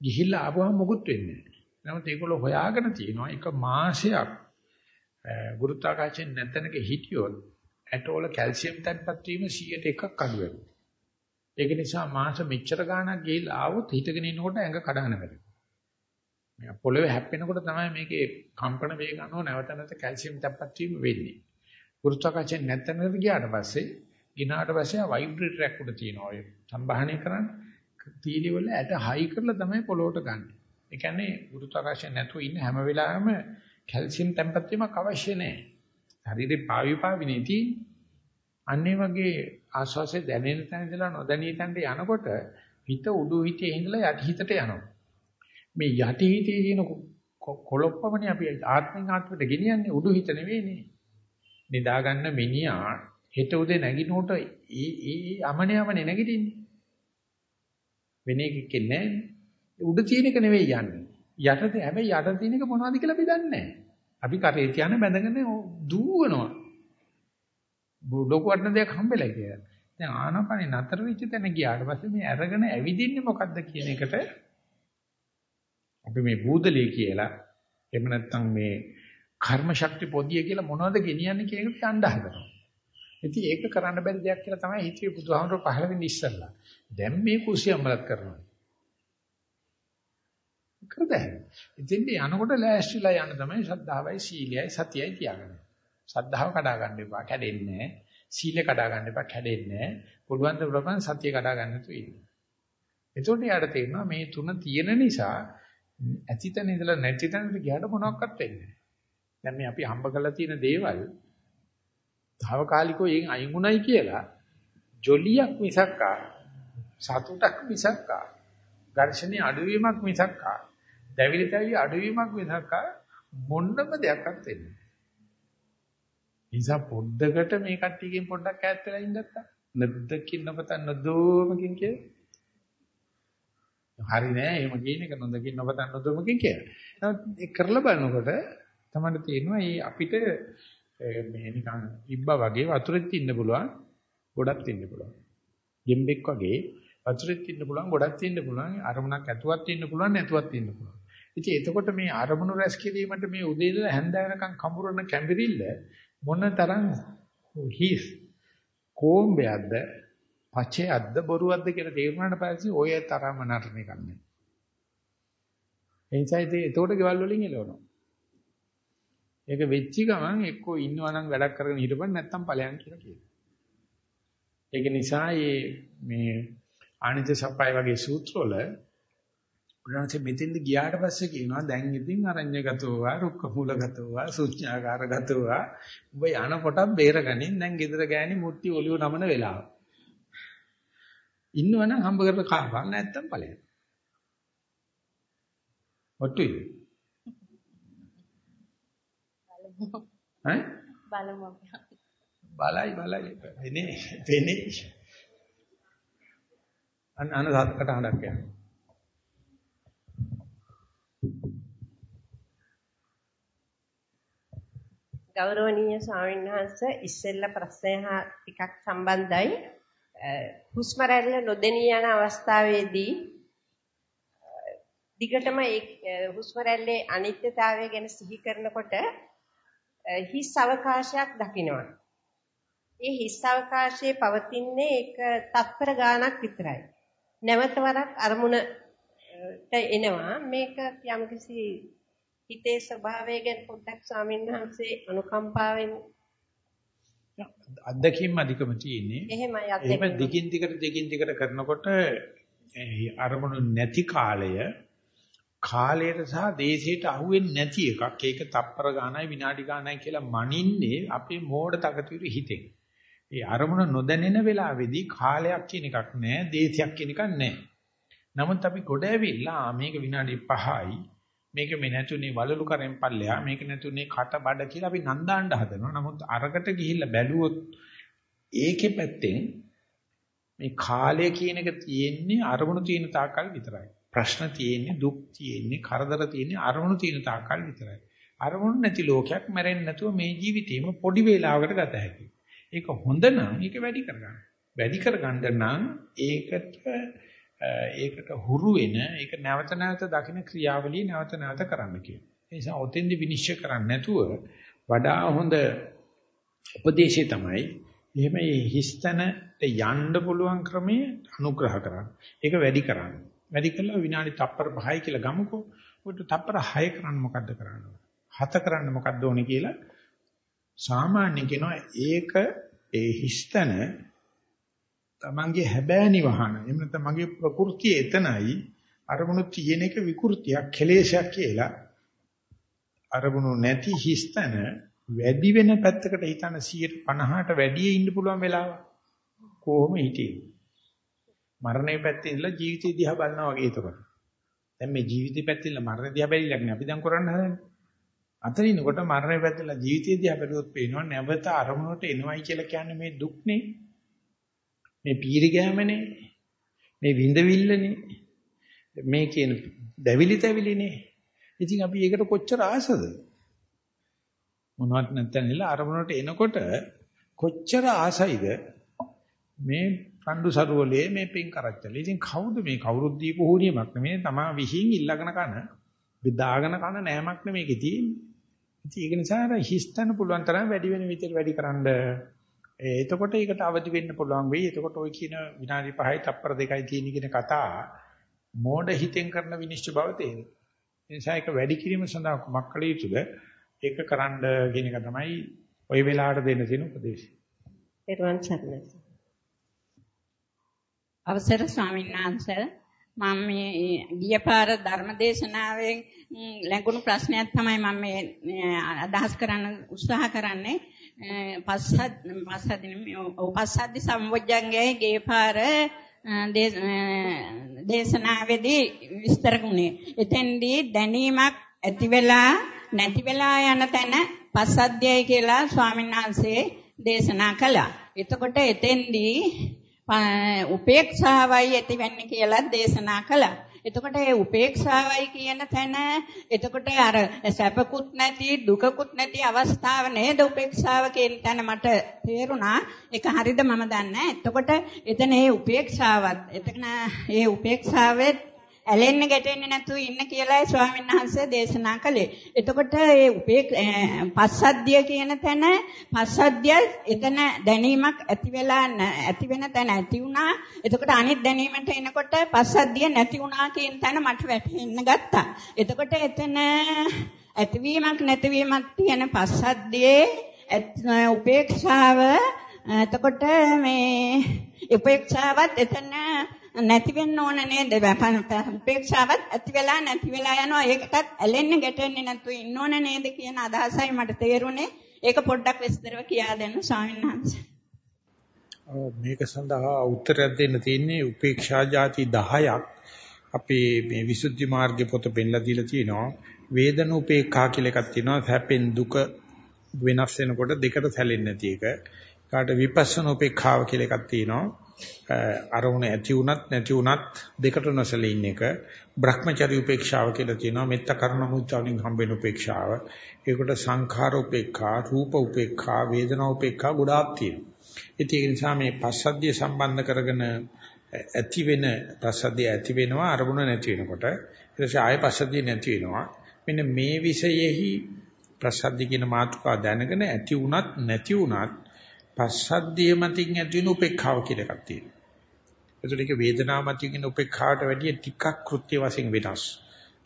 ගිහිල්ලා ආවම මොකුත් වෙන්නේ නැහැ. නමුත් ඒගොල්ලෝ හොයාගෙන තියෙනවා එක මාසයක් ගුරුත්වාකර්ෂණ නැතනක හිටියොත් ඇටෝල කැල්සියම් තත්පත් වීම 100ට එකක් අඩු වෙනවා. ඒක නිසා මාස මෙච්චර ගාණක් ගිහිල්ලා ආවොත් හිටගෙන ඉන්නකොට ඇඟ කඩන වැඩ. මේ පොළවේ හැප්පෙනකොට තමයි මේකේ කම්පන වේග අනුව නැවත නැවත කැල්සියම් තත්පත් වීම වෙන්නේ. ගුරුත්වාකර්ෂණ නැත්තනකට ගියාට පස්සේ ගිනාට පස්සේ වයිබ්‍රේටරයක් උඩ තියෙනවා ඔය සම්බාහනය කරන්න තීලි වල ඇට හයි කරලා තමයි පොළොවට ගන්න. ඒ කියන්නේ ගුරුත්වාකර්ෂණ නැතුව ඉන්න හැම වෙලාවෙම කැල්සියම් තැම්පත් වීමක් අවශ්‍ය නැහැ. ශරීරේ පාවි පාවි නෙති. අන්නේ වගේ ආශ්වාසය දැනෙන තැන ඉඳලා නොදැනී තැනට යනකොට හිත උඩු හිතේ ඉඳලා යටි හිතට යනවා. මේ යටි හිතේ තියෙන කොලොප්පමනේ අපි ආත්මෙන් ආත්මයට ගෙනියන්නේ උඩු හිත නෙවෙයිනේ. නිදාගන්න මිනිහා හෙට උදේ නැගිනකොට ඒ ඒ අමනේ අමනේ නැගිටින්නේ. වෙන එකක් නැහැ. උඩ තියෙන එක නෙවෙයි යන්නේ. යටට හැබැයි යට තියෙන එක මොනවද කියලා අපි දන්නේ නැහැ. අපි කරේ තියන බැඳගෙන දුවනවා. ලොකු වටන දෙයක් හම්බෙලා කියලා. දැන් ආනපනේ නතර වෙච්ච තැන ගියාට පස්සේ මේ අරගෙන ඇවිදින්නේ මොකද්ද කියන එකට අපි මේ බූදලේ කියලා එහෙම නැත්නම් මේ කර්ම ශක්ති පොදිය කියලා මොනවද ගෙනියන්නේ කියන එකට යන්න හදනවා. ඉතින් ඒක කරන්න බැරි දෙයක් කියලා තමයි හිතුවේ බුදුහාමුදුරුවෝ පහළ වෙන්නේ ඉස්සල්ලා. දැන් මේ කුසියම්මලත් කරනවා. කරදැයි. ඉතින් යනකොට ලෑස්තිලා යන තමයි ශ්‍රද්ධාවයි සීලයයි සතියයි තියාගන්න. ශ්‍රද්ධාව කඩා ගන්න එපා කැඩෙන්නේ නැහැ. සීලය කඩා ගන්න එපා කැඩෙන්නේ නැහැ. පුළුවන් ද ප්‍රපං සතිය කඩා ගන්න තු ඉන්න. එතකොට යාට තේරෙනවා මේ තුන තියෙන නිසා ඇතිතන ඉඳලා නැතිතනට ගියාට මොනවත් වෙන්නේ නැහැ. දැන් මේ අපි හම්බ කරලා තියෙන දේවල් తాවකාලිකව එයින් අයින්ුණයි කියලා ජොලියක් මිසක්කා සතුටක් මිසක්කා ඝර්ෂණයේ අඩුවීමක් මිසක්කා දැවිලි තැවිලි අඩුවීමක් මිසක්කා මොන්නම දෙයක්වත් වෙන්නේ නිසා පොඩ්ඩකට මේ කට්ටියකින් පොඩ්ඩක් ඈත් වෙලා ඉඳත්තා නැද්දකින් නොපතන් නොදෝමකින් කිය හරි නෑ එහෙම කියන එක නොදකින් නොපතන් නොදෝමකින් කියලා. නමුත් ඒ කරලා බලනකොට තමයි තේරෙනවා මේ අපිට මේ නිකන් ඉබ්බා වගේ වතුරෙත් ඉන්න පුළුවන් ගොඩක් ඉන්න පුළුවන්. ගෙම්බෙක් වගේ වතුරෙත් ඉන්න පුළුවන් ගොඩක් ඉන්න පුළුවන් අරමුණක් ඇතුවත් ඉන්න පුළුවන් නැතුවත් ඉන්න පුළුවන්. ඉතින් එතකොට මේ අරමුණු රැස් කිරීමට මේ උදේ ඉඳලා හැන්ද වෙනකන් කඹරන කැඹිරිල්ල මොන තරම් හිස් කොම්බයක්ද පචයක්ද බොරුවක්ද කියලා තේරුණාට පස්සේ ඔය තරම නටන එකක් නෑ. එනිසා ඉතින් එතකොට ගෙවල් වලින් එළවනවා. ඒක වෙච්ච ගමන් එක්කෝ ඉන්නවා නම් වැඩක් කරගෙන හිටපන් නැත්තම් ඵලයන් කියලා කියනවා. ඒක නිසා මේ ආනිජ සප්පයි වගේ සූත්‍රවල උදාහරණයක් මෙතෙන්ද ගියාට පස්සේ කියනවා දැන් ඉතින් අරඤ්‍යගතෝවා රුක්ක මූලගතෝවා සුඥාකාරගතෝවා උඹ යන කොටක් බේරගනින් දැන් ගෙදර ගෑණි මුට්ටි ඔලිය නමන වෙලාව. ඉන්නවනම් හම්බ කරලා කාපන් නැත්තම් ඵලයන්. ඔට්ටුයි. ඈ බලමු අපි. බලයි බලයි වෙනේ වෙනේ අන අන සත්කට හඬක් යනවා ගෞරවනීය ස්වාමීන් වහන්සේ ඉස්සෙල්ලා ප්‍රශ්නය හා ටිකක් සම්බන්ධයි. හුස්ම රැල්ල නොදෙනී යන අවස්ථාවේදී දිගටම ඒ හුස්ම රැල්ලේ අනිත්‍යතාවය ගැන සිහි කරනකොට හිස් අවකාශයක් දකින්නවා. ඒ හිස් අවකාශයේ පවතින්නේ ඒක තත්පර ගාණක් විතරයි. නැවත වරක් අරමුණට එනවා. මේක යම්කිසි හිතේ ස්වභාවය ගැන පොඩ්ඩක් ස්වාමීන් වහන්සේ අනුකම්පාවෙන් අත්දැකීම් අධිකම තියෙන්නේ. එහෙමයි අත්දැකීම්. එහෙම දිගින් දිගට දිගින් දිගට කරනකොට අරමුණු නැති කාලය කාලයට සහ දේශයට අහුවෙන්නේ නැති එකක්. ඒක තප්පර ගානයි විනාඩි ගානයි කියලා මනින්නේ අපේ මෝඩ තකතිරු හිතෙන්. ඒ අරමුණ නොදැනෙන වෙලාවේදී කාලයක් කියන එකක් නැහැ, දේශයක් කියන එකක් නැහැ. නමුත් අපි ගොඩ ඇවිල්ලා මේක විනාඩි 5යි මේක මේ නැතුනේ වලලු කරෙන් පල්ලෙහා මේක නැතුනේ කට බඩ කියලා අපි නන්දාන්න හදනවා. නමුත් අරකට ගිහිල්ලා බැලුවොත් ඒකේ පැත්තෙන් මේ කාලය කියන එක තියෙන්නේ අරමුණු තියෙන තාක්කල් විතරයි. ප්‍රශ්න තියෙන්නේ දුක් තියෙන්නේ කරදර තියෙන්නේ අරමුණු තියෙන තාක්කල් විතරයි. අරමුණු නැති ලෝකයක් මැරෙන්නේ නැතුව මේ ජීවිතේම පොඩි වේලාවකට ගත හැකියි. ඒක හොඳ නම් ඒක වැඩි කරගන්න. වැඩි කරගන්න නම් ඒකට ඒකට හුරු වෙන ඒක නැවත නැවත දකින්න ක්‍රියාවලිය නැවත නැවත කරන්න කියනවා. ඒ නිසා ඔතෙන්දි විනිශ්චය කරන්නේ නැතුව වඩා හොඳ උපදේශය තමයි එහෙම හිස්තනට යන්න පුළුවන් ක්‍රමයේ අනුග්‍රහ කරන්න. ඒක වැඩි කරන්න. වැඩි කළා විනාඩි තප්පර 5යි කියලා ගමුකෝ. උට තප්පර 6 කරන්න මොකද්ද කරන්න ඕනේ? 7 කරන්න මොකද්ද ඕනේ කියලා සාමාන්‍ය කෙනා ඒක ඒ හිස්තන තමන්ගේ හැබෑ නිවහන. එහෙම නැත්නම් මගේ ප්‍රകൃතිය එතනයි අරමුණු තියෙන එක විකෘතියක් කෙලේශයක් කියලා. අරමුණු නැති හිස්තන වැඩි වෙන පැත්තකට හිතන 150ට වැඩි ඉන්න පුළුවන් වෙලාව කොහොම හිටියේ? මරණය පැත්තේ ඉඳලා ජීවිතය දිහා බලනවා වගේ ඒතකොට. දැන් මේ ජීවිතය පැත්තේ ඉඳලා මරණය දිහා බැලිලා අපි දැන් කරන්න හදන්නේ. අතරින්කොට මරණය පැත්තේ ජීවිතය දිහා බැලුවොත් පේනවා නැවත අරමුණට එනවයි කියලා කියන්නේ මේ දුක්නේ. මේ පීරි ගෑමනේ මේ විඳවිල්ලනේ මේ කියන දැවිලි තැවිලිනේ ඉතින් අපි ඒකට කොච්චර ආසද මොනවත් නැත්නම් ඉල අරමුණට එනකොට කොච්චර ආසයිද මේ රණ්ඩු සරුවලේ මේ පින් කරච්චල ඉතින් කවුද මේ කවුරුත් දීපු හුනියමක් නෙමෙයි තමා විහිං ඉල්ලගෙන කන බෙදාගෙන කන නෑමක් නෙමේකේ තියෙන්නේ ඉතින් ඒක නිසා හිස්තන පුළුවන් තරම් වැඩි වෙන විදිහට වැඩි කරන්න එතකොට ඒකට අවදි වෙන්න පුළුවන් වෙයි. එතකොට ওই කියන විනාඩි 5යි තප්පර 2යි තියෙන කියන කතා මෝඩ හිතෙන් කරන විනිශ්චය බව තේරෙනවා. ඒ නිසා ඒක වැඩි කිරීම සඳහා කුමක් කළ යුතුද? ඒක කරන්න කියන එක තමයි ওই වෙලාවට දෙන්න තියෙන උපදේශය. පෙරවන් සරණයි. අවසර ස්වාමීන් වහන්සේ මම මේ ගිය පාර ධර්මදේශනාවෙන් ලැබුණු ප්‍රශ්නයක් තමයි මම මේ අදහස් කරන්න උත්සාහ කරන්නේ. පස්සත් පස්සදින උපස්සද්දි සම්වොජ්ජංගයේ ගේ පාර දේශනාවේදී විස්තර වුණේ. එතෙන්දී දැනීමක් ඇති වෙලා නැති වෙලා යන තැන පස්සද්ධයයි කියලා ස්වාමීන් වහන්සේ දේශනා කළා. එතකොට එතෙන්දී උපේක්ෂාවයි ඇති වෙන්නේ කියලා දේශනා කළා. එතකොට ඒ උපේක්ෂාවයි කියන තැන එතකොට අර සැපකුත් නැති දුකකුත් නැති අවස්ථාව නේද උපේක්ෂාව කියන තැන මට තේරුණා. ඒක හරිද මම දන්නේ. එතකොට එතන ඒ උපේක්ෂාවත් එතන ඒ උපේක්ෂාවෙත් ඇලෙන්න ගැටෙන්නේ නැතුව ඉන්න කියලායි ස්වාමීන් වහන්සේ දේශනා කළේ. එතකොට මේ උපේ පස්සද්ධිය කියන තැන පස්සද්ධිය එතන දැනීමක් ඇති වෙලා ඇති වෙන තැන ඇති වුණා. එතකොට අනිත් දැනීමට එනකොට පස්සද්ධිය නැති වුණා කියන තැන මට වැටහෙන්න ගත්තා. එතකොට එතන ඇතිවීමක් නැතිවීමක් තියෙන පස්සද්ධියේ උපේක්ෂාව එතකොට මේ උපේක්ෂාවත් එතන නැති වෙන්න ඕන නේද? උපේක්ෂාවත් ඇති වෙලා නැති වෙලා යනවා. ඒකටත් ඇලෙන්න ගැටෙන්නේ නැතුව ඉන්න ඕන නේද කියන අදහසයි මට තේරුනේ. ඒක පොඩ්ඩක් විස්තරව කියා දෙන්න ස්වාමීන් වහන්සේ. මේක සඳහා උත්තරයක් දෙන්න තියෙන්නේ උපේක්ෂා જાති 10ක් අපේ මේ විසුද්ධි මාර්ගයේ පොත පෙන්ලා දීලා තියෙනවා. වේදන උපේක්ඛා කියලා එකක් තියෙනවා. හැපෙන් දුක වෙනස් වෙනකොට දෙකට සැලෙන්නේ නැති එක. කාට විපස්සන උපේක්ඛාව කියලා එකක් තියෙනවා. අරමුණ ඇති වුණත් නැති වුණත් දෙකට නොසැලී ඉන්න එක. Brahmacharya උපේක්ෂාව කියලා තියෙනවා. මෙත්ත කරුණ මුචාලින් හම්බෙන උපේක්ෂාව. ඒකට සංඛාර උපේක්ඛා, රූප උපේක්ඛා, වේදනා උපේක්ඛා ගොඩාක් තියෙනවා. ඉතින් ඒ නිසා මේ පස්සද්ධිය සම්බන්ධ කරගෙන ඇති වෙන පස්සද්ධිය ඇති වෙනවා අරමුණ නැති වෙනකොට. ඊට පස්සේ ආය පස්සද්ධිය නැති වෙනවා. මෙන්න මේ විෂයෙහි ප්‍රසද්ධි කියන මාතෘකාව දැනගෙන ඇති වුණත් නැති වුණත් පස්සද්ධිය මතින් ඇති වෙන උපේක්ඛාව කියලා එකක් තියෙනවා. ඒකට ඒක වේදනාව මතින් උපේක්ඛාවට වැඩිය ටිකක් කෘත්‍ය වශයෙන් වෙනස්.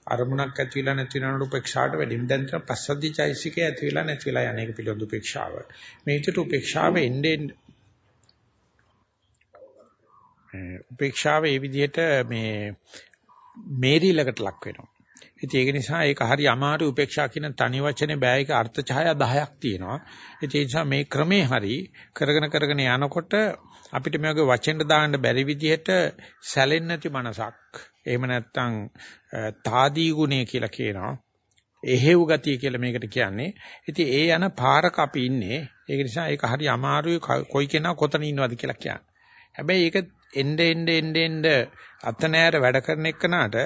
අරමුණක් ඇති වෙලා නැති වෙනකොට උපේක්ෂාවට වැඩිම දැන් තර පස්සද්ධි චෛසිකේ ඇති වෙලා නැති වෙලා යන එක පිළිබඳ උපේක්ෂාව. මේ විදිහට උපේක්ෂාව එන්නේ උපේක්ෂාව ඒ විදිහට මේ මේරිලකට ලක් වෙනවා. ඉතින් ඒක නිසා ඒක හරි අමාරු උපේක්ෂා කියන තනි වචනේ බෑයක අර්ථ ඡායා 10ක් තියෙනවා. ඒ නිසා මේ ක්‍රමේ හරි කරගෙන කරගෙන යනකොට අපිට මේ වගේ වචෙන් දාන්න බැරි විදිහට සැලෙන්නේ නැති මනසක්. එහෙම නැත්නම් තාදී ගුණය කියලා කියනවා. එහෙව් ගතිය කියලා මේකට කියන්නේ. ඉතින් ඒ යන පාරක අපි ඉන්නේ. ඒක නිසා ඒක හරි අමාරුයි කොයි කෙනා කොතන ඉන්නවද කියලා කියන්නේ. හැබැයි ඒක එnde end end end අත නෑර වැඩ කරන එකනට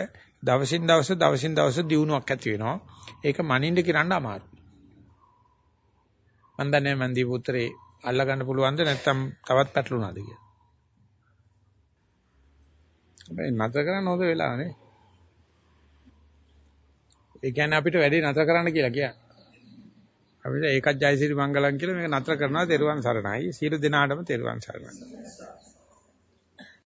දවසින් දවස දවසින් දවස දියුණුවක් ඇති වෙනවා. ඒක මනින්න කිරන්න අමාරුයි. මන් දන්නේ මන් දීපු උත්තරේ අල්ල ගන්න පුළුවන්ද නැත්නම් තවත් පැටලුණාද කියලා. හැබැයි නතර කරන්න හොඳ වෙලාවනේ. ඒ කියන්නේ අපිට වැඩේ නතර කරන්න කියලා කියන්නේ. අපිට ඒකත් ජයසිරි මංගලම් කියලා මේක නතර කරනවා තෙරුවන් සරණයි. සියලු දෙනාටම තෙරුවන් සරණයි.